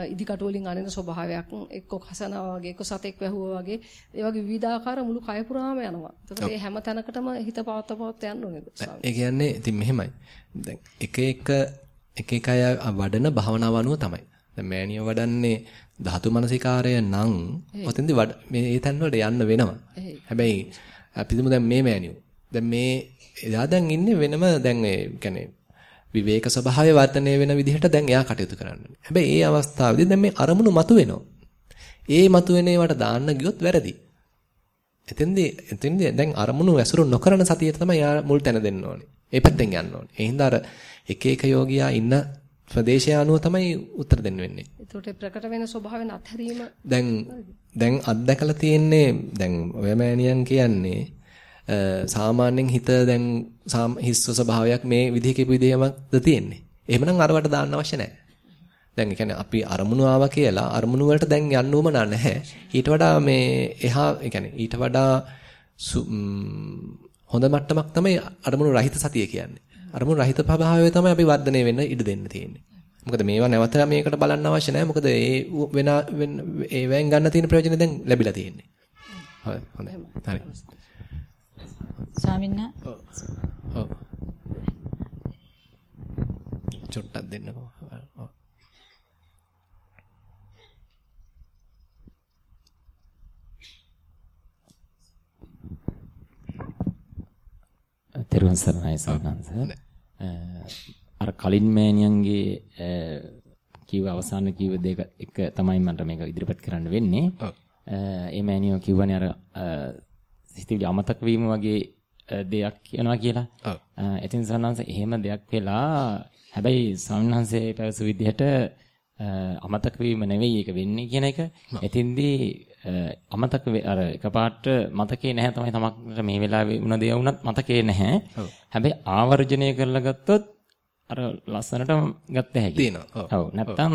ඉදිකටු වලින් අනින ස්වභාවයක් එක්ක කසනවා වගේ එක්ක සතෙක් වැහුවා වගේ ඒ වගේ විවිධාකාර මුළු කය පුරාම යනවා. ඒකට මේ හැම තැනකටම හිත පවත්ව පවත්ව යන්න ඕනේද? ඒ කියන්නේ ඉතින් මෙහෙමයි. දැන් එක එක එක එක අය වඩන භාවනාව අනුව තමයි. දැන් මෑණියෝ වඩන්නේ ධාතු මනසිකාරය නම් ඔතෙන්දි මේ ඒ තැන් වලට යන්න වෙනවා. හැබැයි අපිටම දැන් මේ මෑනියෝ. දැන් මේ එයා දැන් ඉන්නේ වෙනම දැන් ඒ කියන්නේ විවේක ස්වභාවය වර්ධනය වෙන විදිහට දැන් එයා කටයුතු කරන්න. හැබැයි ඒ අවස්ථාවේදී දැන් මේ අරමුණු මතුවෙනවා. ඒ මතුවෙන ඒවට දාන්න ගියොත් වැරදි. එතෙන්දී එතෙන්දී දැන් අරමුණු ඇසුරු නොකරන සතියට තමයි යා මුල් තැන දෙන්න ඕනේ. ඒ පැත්තෙන් යන්න ඕනේ. ඒ හින්දා අර එක එක යෝගියා ඉන්න ප්‍රදේශය අනුව තමයි උත්තර දෙන්න වෙන්නේ. ඒකට ප්‍රකට වෙන ස්වභාවයෙන් අත්හැරීම දැන් දැන් අත්දැකලා තියෙන්නේ දැන් ඔය මෑණියන් කියන්නේ සාමාන්‍යයෙන් හිත දැන් හිස්ව ස්වභාවයක් මේ විදිහ කියපු විදිහමද තියෙන්නේ. එහෙමනම් අරවට දාන්න අවශ්‍ය නැහැ. දැන් ඒ කියන්නේ අපි අරමුණු ආවා කියලා අරමුණු වලට දැන් යන්න උවම නැහැ. ඊට වඩා මේ එහා ඒ කියන්නේ ඊට වඩා හොඳ මට්ටමක් තමයි අරමුණු රහිත සතිය කියන්නේ. අරමුණු රහිත ප්‍රභාවය තමයි අපි වර්ධනය වෙන්න ඉඩ දෙන්න තියෙන්නේ. මොකද මේවා නැවත මේකට බලන්න අවශ්‍ය නැහැ. මොකද ඒ වෙන ඒ වෙන් ගන්න තියෙන ප්‍රයෝජන දැන් ලැබිලා තියෙන්නේ. හරි හොඳයි. හරි. ස්වාමීන් ඔව්. චොට්ටක් දෙන්නකෝ. ඔව්. තෙරුවන් සරණයි සන්නංශ. අර කලින් මෑණියන්ගේ කිව්ව අවසාන කිව්ව දෙක එක තමයි මට මේක ඉදිරිපත් කරන්න වෙන්නේ. ඒ මෑණියෝ කිව්වනේ අර සිතිවිලි අමතක වීම වගේ දෙයක් කියනවා කියලා. එතින් සන්නංශ එහෙම දෙයක් වෙලා හැබැයි සන්නංශයේ පැවසු විදිහට අමතක වීම නෙවෙයි ඒක වෙන්නේ කියන එක. එතින්දී අමතක අර එකපාරට මතකේ නැහැ තමයි තමක්ට මේ වෙලාවේ වුණ දේ වුණත් මතකේ නැහැ. හැබැයි ආවර්ජනය කරලා ගත්තොත් අර ලස්සනට ගත්ත හැකි. තියෙනවා. ඔව්. නැත්තම්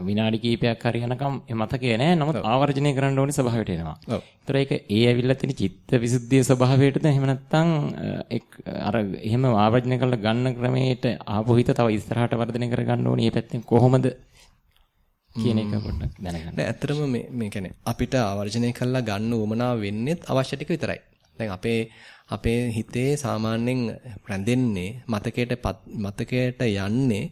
විනාඩි කිහිපයක් හරි යනකම් මතකේ නැහැ. නමුත් ආවර්ජනය කරන්න ඕනේ ස්වභාවයට එනවා. ඔව්. ඒතර ඒක ඒ ඇවිල්ලා තියෙන චිත්ත විසුද්ධිය ස්වභාවයටද එහෙම නැත්තම් අර එහෙම ආවර්ජනය කරලා ගන්න ක්‍රමයට ආපු හිත තව ඉස්සරහට වර්ධනය කර ගන්න ඕනේ. මේ පැත්තෙන් කොහොමද කියන එක පොඩ්ඩක් දැනගන්න. නෑ ඇත්තටම මේ මේ කියන්නේ අපිට ආවර්ජනය කරලා ගන්න උවමනා වෙන්නේ අවශ්‍ය ටික විතරයි. දැන් අපේ අපේ හිතේ සාමාන්‍යයෙන් රැඳෙන්නේ මතකයට මතකයට යන්නේ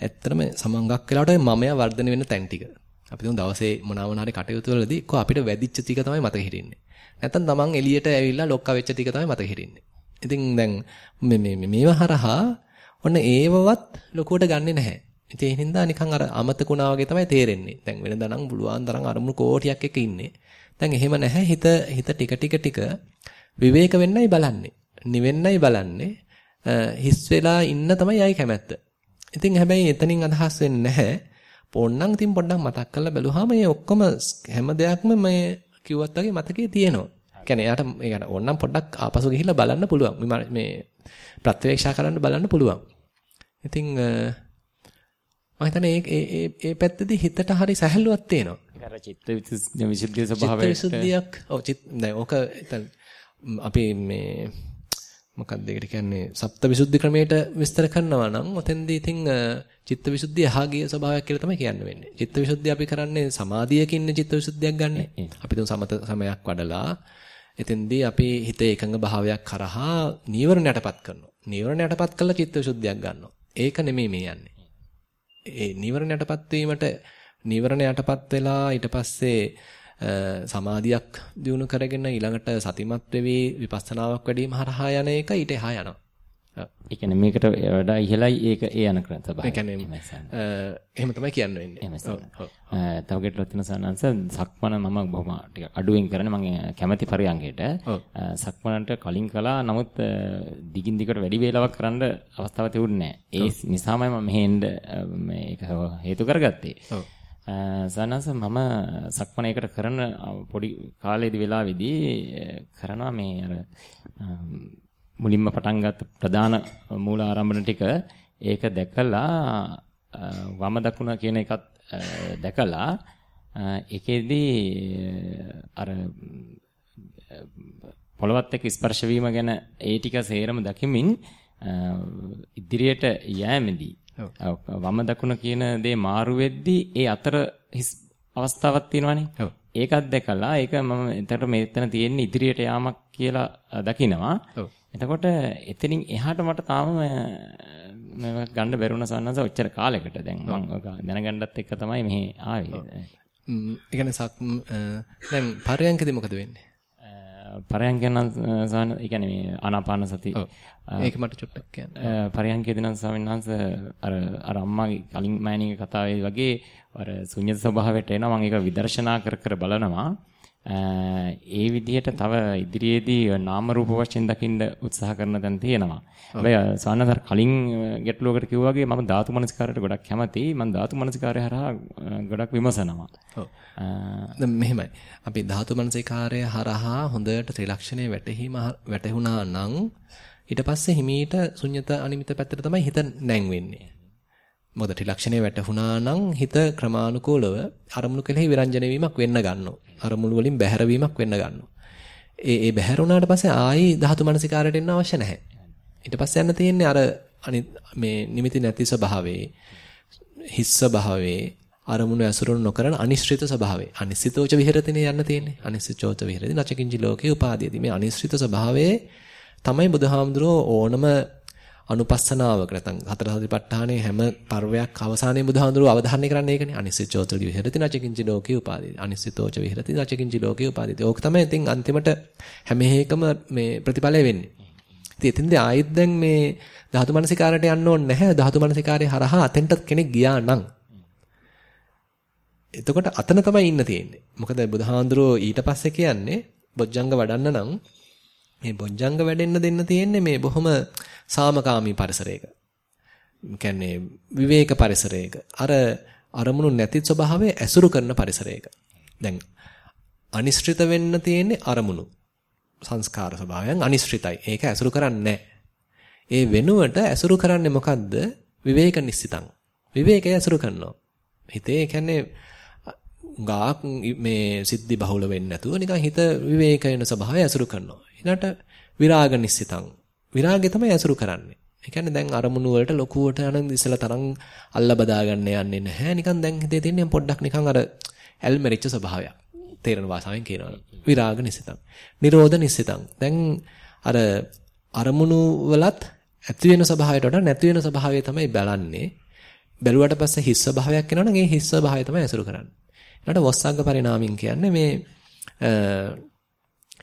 ඇත්තටම සමංගක් වෙලාවට මමයා වර්ධනය වෙන තැන් ටික. අපි තුන් දවසේ මොනවා මොනවා හරි කටයුතු වලදී කො අපිට වැදිච්ච ටික තමයි මතක හිටින්නේ. නැත්තම් තමන් එළියට ඇවිල්ලා ලොක්කා වෙච්ච ටික තමයි මතක හිටින්නේ. ඉතින් දැන් මේ මේ මේව හරහා ඔන්න ඒවවත් ලොකුවට ගන්නෙ නැහැ. ඉතින් ඒ හින්දා නිකන් අර අමතකුණා වගේ තමයි තේරෙන්නේ. දැන් වෙනදා නම් බුලුවන් තරම් අරමුණු කෝටියක් එක ඉන්නේ. දැන් එහෙම නැහැ. හිත හිත ටික ටික ටික විවේක වෙන්නයි බලන්නේ. නිවෙන්නයි බලන්නේ. හිස් වෙලා ඉන්න තමයි ආයි කැමැත්ත. ඉතින් හැබැයි එතනින් අදහස් වෙන්නේ නැහැ. පොන්නම් ඉතින් පොඩ්ඩක් මතක් කරලා බැලුවාම මේ ඔක්කොම හැම දෙයක්ම මේ කිව්වත් වගේ මතකයේ තියෙනවා. කියන්නේ එයාට ඒ ඕන්නම් පොඩ්ඩක් ආපසු ගිහිල්ලා බලන්න පුළුවන්. මේ ප්‍රත්‍යවේක්ෂා කරන්න බලන්න පුළුවන්. ඉතින් මම හිතන්නේ ඒ ඒ ඒ පැත්තේදී හිතට හරි සැහැල්ලුවක් තියෙනවා. අර චිත්ත විසුද්ධිය ස්වභාවයට චිත්ත විසුද්ධියක් ඔව් චිත් දැන් ඕක අපි මේ මොකක්ද ඒකට කියන්නේ සප්ත විසුද්ධි ක්‍රමයට විස්තර කරනවා නම් ඔතෙන්දී ඉතින් චිත්ත විසුද්ධිය එහා ගිය ස්වභාවයක් කියලා තමයි කියන්න වෙන්නේ. චිත්ත විසුද්ධිය අපි කරන්නේ සමාධියකින් චිත්ත විසුද්ධියක් ගන්න. අපි තුන් සමත සමයක් වඩලා එතෙන්දී අපි හිතේ එකඟ භාවයක් කරහා නීවරණයටපත් කරනවා. නීවරණයටපත් කළා චිත්ත විසුද්ධියක් ගන්නවා. ඒක නෙමෙයි මේ යන්නේ. ඒ නීවරණයටපත් වීමට නීවරණයටපත් වෙලා ඊට පස්සේ සමාධියක් දිනු කරගෙන ඊළඟට සතිමත් වෙවි විපස්සනාවක් වැඩිම හරහා යන එක ඊට එහා යනවා. ඒ කියන්නේ මේකට වඩා ඉහළයි ඒක ඒ යන ක්‍රම තමයි. ඒ කියන්නේ එහෙම තමයි කියන්න වෙන්නේ. ඔව්. තව ගැටලුවක් තියෙන සනන්ස සක්මන මම බොහොම ටික අඩුවෙන් කරන්නේ මම කැමැති පරියන්කයට. සක්මනට කලින් කළා නමුත් දිගින් දිගට වැඩි වේලාවක් කරන්න අවස්ථාවක් තිබුණේ නැහැ. ඒ නිසාමයි මම මෙහෙන්න මේක හේතු කරගත්තේ. ඔව්. සනන්ස මම සක්මනයකට කරන පොඩි කාලේදී වෙලාවේදී කරනවා මේ අර මුලින්ම පටන් ගත්ත ප්‍රධාන මූල ආරම්භන ටික ඒක දැකලා වම දකුණ කියන එකත් දැකලා ඒකෙදී අර පොළවත් එක්ක ස්පර්ශ වීම ගැන ඒ ටික සේරම දකිමින් ඉදිරියට යෑමේදී වම දකුණ කියන දේ මාරු වෙද්දී ඒ අතර අවස්ථාවක් තියෙනවනේ. ඒකත් දැකලා ඒක මම එතකොට මෙතන තියෙන ඉදිරියට යාමක් කියලා දකිනවා. එතකොට එතනින් එහාට මට තාම මම ගන්න බැරුණ සන්නස ඔච්චර කාලයකට දැන් මම දැනගන්නත් එක්ක තමයි මෙහි ආවේ. ඒ කියන්නේ සක් දැන් පරයන්කදී මොකද වෙන්නේ? පරයන්කෙන් නම් සාන ඒ කියන්නේ මේ ආනාපාන සති ඒක මට චුට්ටක් කියන්න. පරයන්කේදී නම් ස්වාමීන් වහන්සේ අර අර අම්මාගේ කලින් මෑණිගේ කතාවේ වගේ අර ශුන්‍යත ස්වභාවයට එනවා මම ඒක විදර්ශනා කර කර බලනවා. ඒ විදිහට තව ඉදිරියේදී නාම රූප වශයෙන් දකින්න උත්සාහ කරන දැන් තියෙනවා. හැබැයි සානතර කලින් ගැටලුවකට කිව්වා වගේ මම ධාතු මනසිකාරයට ගොඩක් කැමතියි. මම ධාතු මනසිකාරය හරහා ගොඩක් විමසනවා. ඔව්. දැන් මෙහෙමයි. අපි ධාතු මනසිකාරය හරහා හොඳට ත්‍රිලක්ෂණය වැටහිම වැටහුණා නම් ඊට පස්සේ හිමීට ශුන්්‍යත අනිමිත පැත්තට තමයි හිත නැංවෙන්නේ. මොකද ත්‍රිලක්ෂණය වැටහුණා නම් හිත ක්‍රමානුකූලව අරමුණු කෙරෙහි විරංජන වීමක් වෙන්න ගන්නවා. අරමුණු වලින් බැහැර වීමක් වෙන්න ගන්නවා. ඒ ඒ බැහැර වුණාට පස්සේ ආයි ධාතු මනසිකාරයට එන්න අවශ්‍ය නැහැ. ඊට පස්සේ යන්න තියෙන්නේ අර මේ නිමිති නැති ස්වභාවයේ හිස් ස්වභාවයේ අරමුණු ඇසුරු නොකරන අනිශ්චිත ස්වභාවය. අනිශ්චිතෝච විහෙරතිනේ යන්න තියෙන්නේ. අනිශ්චිතෝච විහෙරති නචකින්චි ලෝකේ උපාදීයති. මේ අනිශ්චිත ස්වභාවයේ තමයි බුදුහාමුදුරෝ ඕනම අනුපස්සනාවක නැත්නම් හතර සතිපට්ඨානයේ හැම පර්වයක් අවසානයේ බුදුහාඳුරෝ අවධාරණය කරන්නේ ඒකනේ. අනිශ්චිතෝච විහෙරති නචකින්චි ලෝකේ උපාදී අනිශ්චිතෝච විහෙරති නචකින්චි ලෝකේ උපාදී ඕක තමයි ඉතින් අන්තිමට හැම එකම මේ ප්‍රතිඵලය වෙන්නේ. ඉතින් එතෙන්දී ආයෙත් දැන් මේ ධාතු මනසිකාරයට යන්න ඕනේ නැහැ. ධාතු මනසිකාරයේ හරහා අතෙන්ට කෙනෙක් ගියා නම් එතකොට අතන තමයි ඉන්න තියෙන්නේ. මොකද බුදුහාඳුරෝ ඊට පස්සේ කියන්නේ බොජ්ජංග වඩන්න නම් මේ බොජ්ජංග වැඩෙන්න දෙන්න තියෙන්නේ මේ බොහොම සාමකාමී පරිසරයක. කියන්නේ විවේක පරිසරයක. අර අරමුණු නැති ස්වභාවය ඇසුරු කරන පරිසරයක. දැන් අනිශ්චිත වෙන්න තියෙන්නේ අරමුණු. සංස්කාර ස්වභාවයන් අනිශ්චිතයි. ඒක ඇසුරු කරන්නේ ඒ වෙනුවට ඇසුරු කරන්නේ මොකද්ද? විවේක නිස්සිතං. විවේකය ඇසුරු කරනවා. හිතේ කියන්නේ ගාක් මේ සිද්ධි බහුල වෙන්නේ නැතුව නිකන් හිත විවේක වෙන ස්වභාවය ඇසුරු කරනවා. ඊළඟට විරාග නිස්සිතං. විරාගය තමයි ඇසුරු කරන්නේ. ඒ කියන්නේ දැන් අරමුණු වලට ලොකුවට යන ඉස්සලා තරම් අල්ල බදා ගන්න යන්නේ නැහැ. නිකන් දැන් හිතේ තියෙන පොඩ්ඩක් නිකන් අර ඇල්මරිච්ච ස්වභාවයක්. තේරෙන භාෂාවෙන් කියනවා. විරාග නිසිතං. නිරෝධ නිසිතං. දැන් අර අරමුණු වලත් ඇති වෙන ස්වභාවයට වඩා නැති වෙන ස්වභාවය තමයි බලන්නේ. බැලුවට පස්සේ හිස් ස්වභාවයක් එනවනම් ඒ හිස් ස්වභාවය තමයි ඇසුරු කරන්නේ. ඊළඟට වස්සග්ග පරිණාමින් කියන්නේ මේ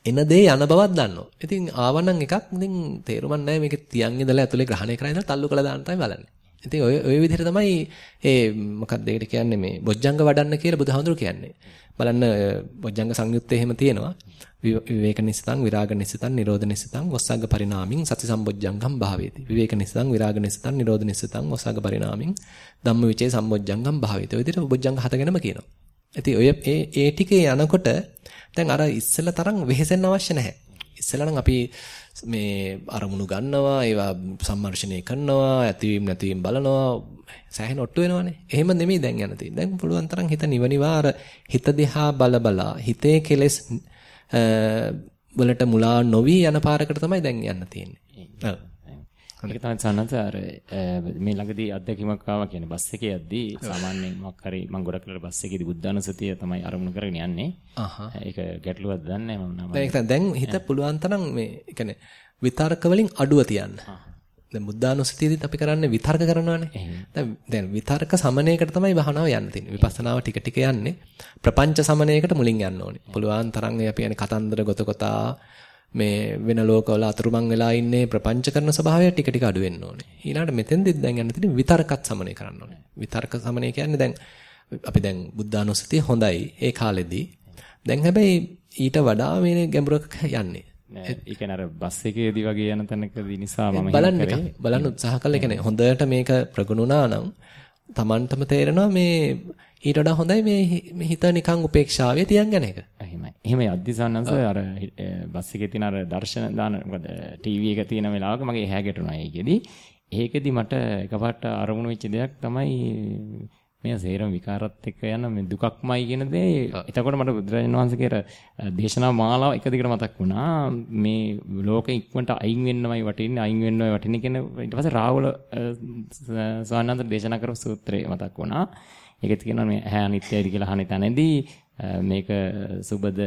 එන දේ යන බවක් දන්නවා. ඉතින් ආවනම් එකක් ඉතින් තේරුමක් නැහැ මේක තියන් ඉඳලා ඇතුලේ ග්‍රහණය කරලා ඉඳලා තල්ලු කළා දාන්න තමයි බලන්නේ. ඉතින් ඔය ඔය විදිහට තමයි ඒ මොකක්ද ඒකට කියන්නේ මේ බොජ්ජංග වඩන්න කියලා බුදුහාමුදුරු කියන්නේ. බලන්න බොජ්ජංග සංයුත්තේ එහෙම තියෙනවා. විවේක නිසිතං විරාග නිසිතං නිරෝධ නිසිතං වස්සග්ග පරිණාමින් සති සම්බොජ්ජංගම් භාවේති. විවේක නිසිතං විරාග නිසිතං නිරෝධ නිසිතං වස්සග්ග පරිණාමින් ධම්ම විචේ සම්බොජ්ජංගම් භාවේති. ඔය විදිහට බොජ්ජංග හතගෙනම කියනවා. ඉතින් ඔය ඒ ඒ ටිකේ යනකොට දැන් අර ඉස්සෙල්ලා තරම් වෙහෙසෙන්න අවශ්‍ය නැහැ. ඉස්සෙල්ලා නම් අපි මේ අරමුණු ගන්නවා, ඒවා සම්මර්ෂණය කරනවා, ඇතිවීම නැතිවීම බලනවා, සෑහෙන ඔට්ටු වෙනවනේ. එහෙම නෙමෙයි දැන් යන තියෙන්නේ. දැන් පුළුවන් තරම් හිත නිවනිවා අර හිත දිහා බල බලා හිතේ කෙලෙස් වලට මුලා නොවි යන පාරකට තමයි දැන් යන්න තියෙන්නේ. ඔව්. ඒක තමයි සන්නත අර මේ ළඟදී අත්දැකීමක් ආවා කියන්නේ බස් එකේ යද්දී සාමාන්‍යයෙන් මොකක් හරි මම ගොඩක් වෙලාවට බස් එකේදී බුද්ධානුසතිය තමයි අරමුණු කරගෙන යන්නේ. ඒක ගැටලුවක් දන්නේ මම නම. දැන් දැන් හිත පුළුවන් තරම් මේ කියන්නේ විතර්ක වලින් අඩුව තියන්න. දැන් බුද්ධානුස්සතියදීත් අපි කරන්නේ විතර්ක කරනවානේ. දැන් දැන් විතර්ක සමනයකට තමයි භාවනාව යන්න තියෙන්නේ. විපස්සනාව ටික ටික යන්නේ ප්‍රපංච සමනයකට මුලින් යන්න ඕනේ. පුළුවන් තරම් අපි යන්නේ කතන්දර ගොත කොතා මේ වෙන ලෝකවල අතුරුමං වෙලා ඉන්නේ ප්‍රපංච කරන ස්වභාවය ටික ටික අඩු වෙන්න ඕනේ. ඊළඟට මෙතෙන්දෙත් දැන් යන්න තියෙන්නේ විතර්කත් සමනය කරන්න ඕනේ. විතර්ක සමනය කියන්නේ දැන් අපි දැන් බුද්ධානුස්සතිය හොඳයි ඒ කාලෙදී. දැන් හැබැයි ඊට වඩා මේ ගැඹුරක යන්නේ. ඒ කියන්නේ අර බස් එකේදී වගේ යන තැනකදී නිසා මම බලන්න බලන්න උත්සාහ කළා. කියන්නේ හොඳට මේක ප්‍රගුණුණා නම් Tamanටම තේරෙනවා මේ ඊට වඩා හොඳයි මේ හිත නිකන් උපේක්ෂාවේ තියන් යන එක. එහෙමයි. එහෙම යද්දි සන්නංශ අර බස් එකේ තියෙන අර දර්ශන දාන මොකද ටීවී එක තියෙන වෙලාවක මගේ ඇහැ ගැටුණා ඒකෙදි. ඒකෙදි මට එකපාරට අරමුණු වෙච්ච දෙයක් තමයි මේ සේරම විකාරත් එක්ක යන මේ දුකක්මයි කියන දේ. එතකොට මට බුදුරජාණන් වහන්සේගේ දේශනා මාලාව එක දිගට මතක් වුණා. මේ ලෝකෙ ඉක්මනට අයින් වෙන්නමයි වටින්නේ අයින් වෙන්නමයි වටින්නේ කියන ඊට පස්සේ රාහුල ස්වාමීන් දේශනා කරපු සූත්‍රය මතක් වුණා. ඒකෙත් කියනවා මේ ඇහැ අනිත්‍යයිද කියලා අහන තැනදී මේක සුබද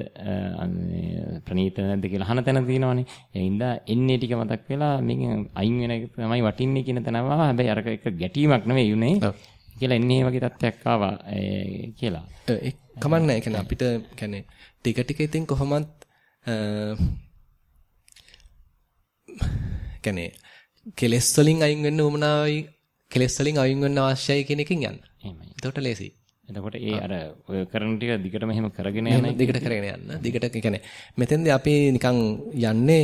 ප්‍රණීත නැද්ද කියලා අහන තැන තියෙනවානේ. ඒ හින්දා එන්නේ ටික මතක් වෙලා මේකෙන් අයින් වෙන එක තමයි වටින්නේ කියන තැනම හැබැයි අරක එක ගැටීමක් නෙවෙයි උනේ. කියලා එන්නේ වගේ තත්ත්වයක් ආවා කියලා. ඒ කමන්නේ කියන්නේ අපිට කියන්නේ ටික ටික ඉතින් කොහොමත් කියන්නේ කෙලස් වලින් අයින් වෙන්න උමනාවයි කෙලස් වලින් අයින් වෙන්න අවශ්‍යයි කියන එකෙන් යන්න. එහෙමයි. එතකොට ලේසි. එතකොට ඒ අර ඔය කරන ටික දිගටම එහෙම කරගෙන යන දිගට කරගෙන යන්න. දිගට කියන්නේ මෙතෙන්දී අපි නිකන් යන්නේ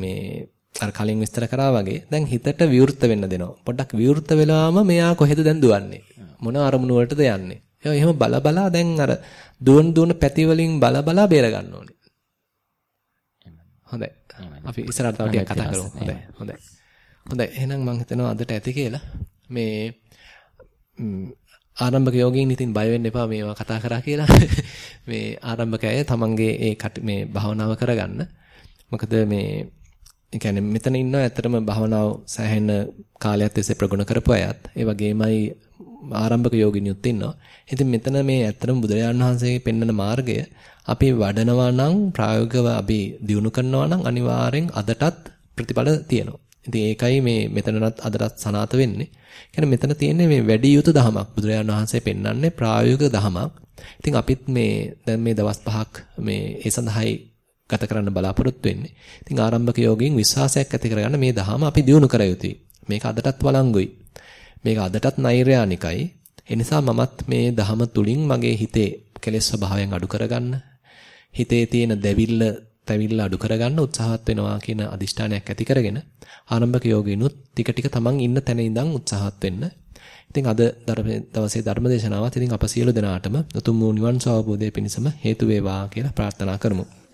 මේ අර කලින් විස්තර කරා වගේ දැන් හිතට විවෘත වෙන්න දෙනවා. පොඩ්ඩක් විවෘත වෙලාම මෙයා කොහෙද දැන් දුවන්නේ? මොන අරමුණු වලටද යන්නේ? එහෙම බල බලා දැන් අර දුවන් දුවන පැති වලින් බල බලා බේර ගන්න ඕනේ. හොඳයි. අපි ඉස්සරහට තව ටිකක් කතා කරමු. හොඳයි. හොඳයි. හොඳයි. එහෙනම් මම හිතනවා අදට ඇති කියලා. මේ ආරම්භක යෝගීන් ඉතින් බය වෙන්න එපා මේවා කතා කරා කියලා. මේ ආරම්භක අය තමන්ගේ ඒ මේ භාවනාව කරගන්න. මොකද මේ ඒ කියන්නේ මෙතන ඉන්න ඇත්තටම භාවනාව සෑහෙන කාලයක් තිස්සේ ප්‍රගුණ කරපු අයත් ඒ වගේමයි ආරම්භක යෝගිනියුත් ඉන්නවා. ඉතින් මෙතන මේ ඇත්තටම බුදුරජාණන් වහන්සේගේ පෙන්වන මාර්ගය අපි වඩනවා නම් ප්‍රායෝගිකව අපි දියුණු කරනවා නම් අනිවාර්යෙන් අදටත් ප්‍රතිඵල තියෙනවා. ඉතින් ඒකයි මේ මෙතනත් අදටත් සනාත වෙන්නේ. කියන්නේ මෙතන තියෙන්නේ මේ වැඩි යුතු දහමක්. බුදුරජාණන් වහන්සේ පෙන්වන්නේ ප්‍රායෝගික දහමක්. ඉතින් අපිත් මේ දැන් මේ දවස් පහක් මේ ඒ සඳහායි ගත කරන්න බලාපොරොත්තු වෙන්නේ. ඉතින් ආරම්භක යෝගීන් විශ්වාසයක් ඇති කරගන්න මේ දහම අපි දියුණු කර යුතුයි. මේක අදටත් වළංගුයි. මේක අදටත් නෛර්යානිකයි. ඒ නිසා මමත් මේ දහම තුලින් මගේ හිතේ කෙලෙස් ස්වභාවයන් අඩු කරගන්න, හිතේ තියෙන දැවිල්ල, තැවිල්ල අඩු කරගන්න උත්සාහත් වෙනවා කියන අදිෂ්ඨානයක් ඇති කරගෙන ආරම්භක යෝගීනුත් ටික ටික තමන් ඉන්න තැන ඉඳන් උත්සාහත් වෙන්න. ඉතින් අද දවසේ ධර්ම දේශනාවත් ඉතින් අප සියලු දෙනාටම උතුම් වූ නිවන් සුව අවබෝධය පිණිසම හේතු වේවා කියලා ප්‍රාර්ථනා කරමු.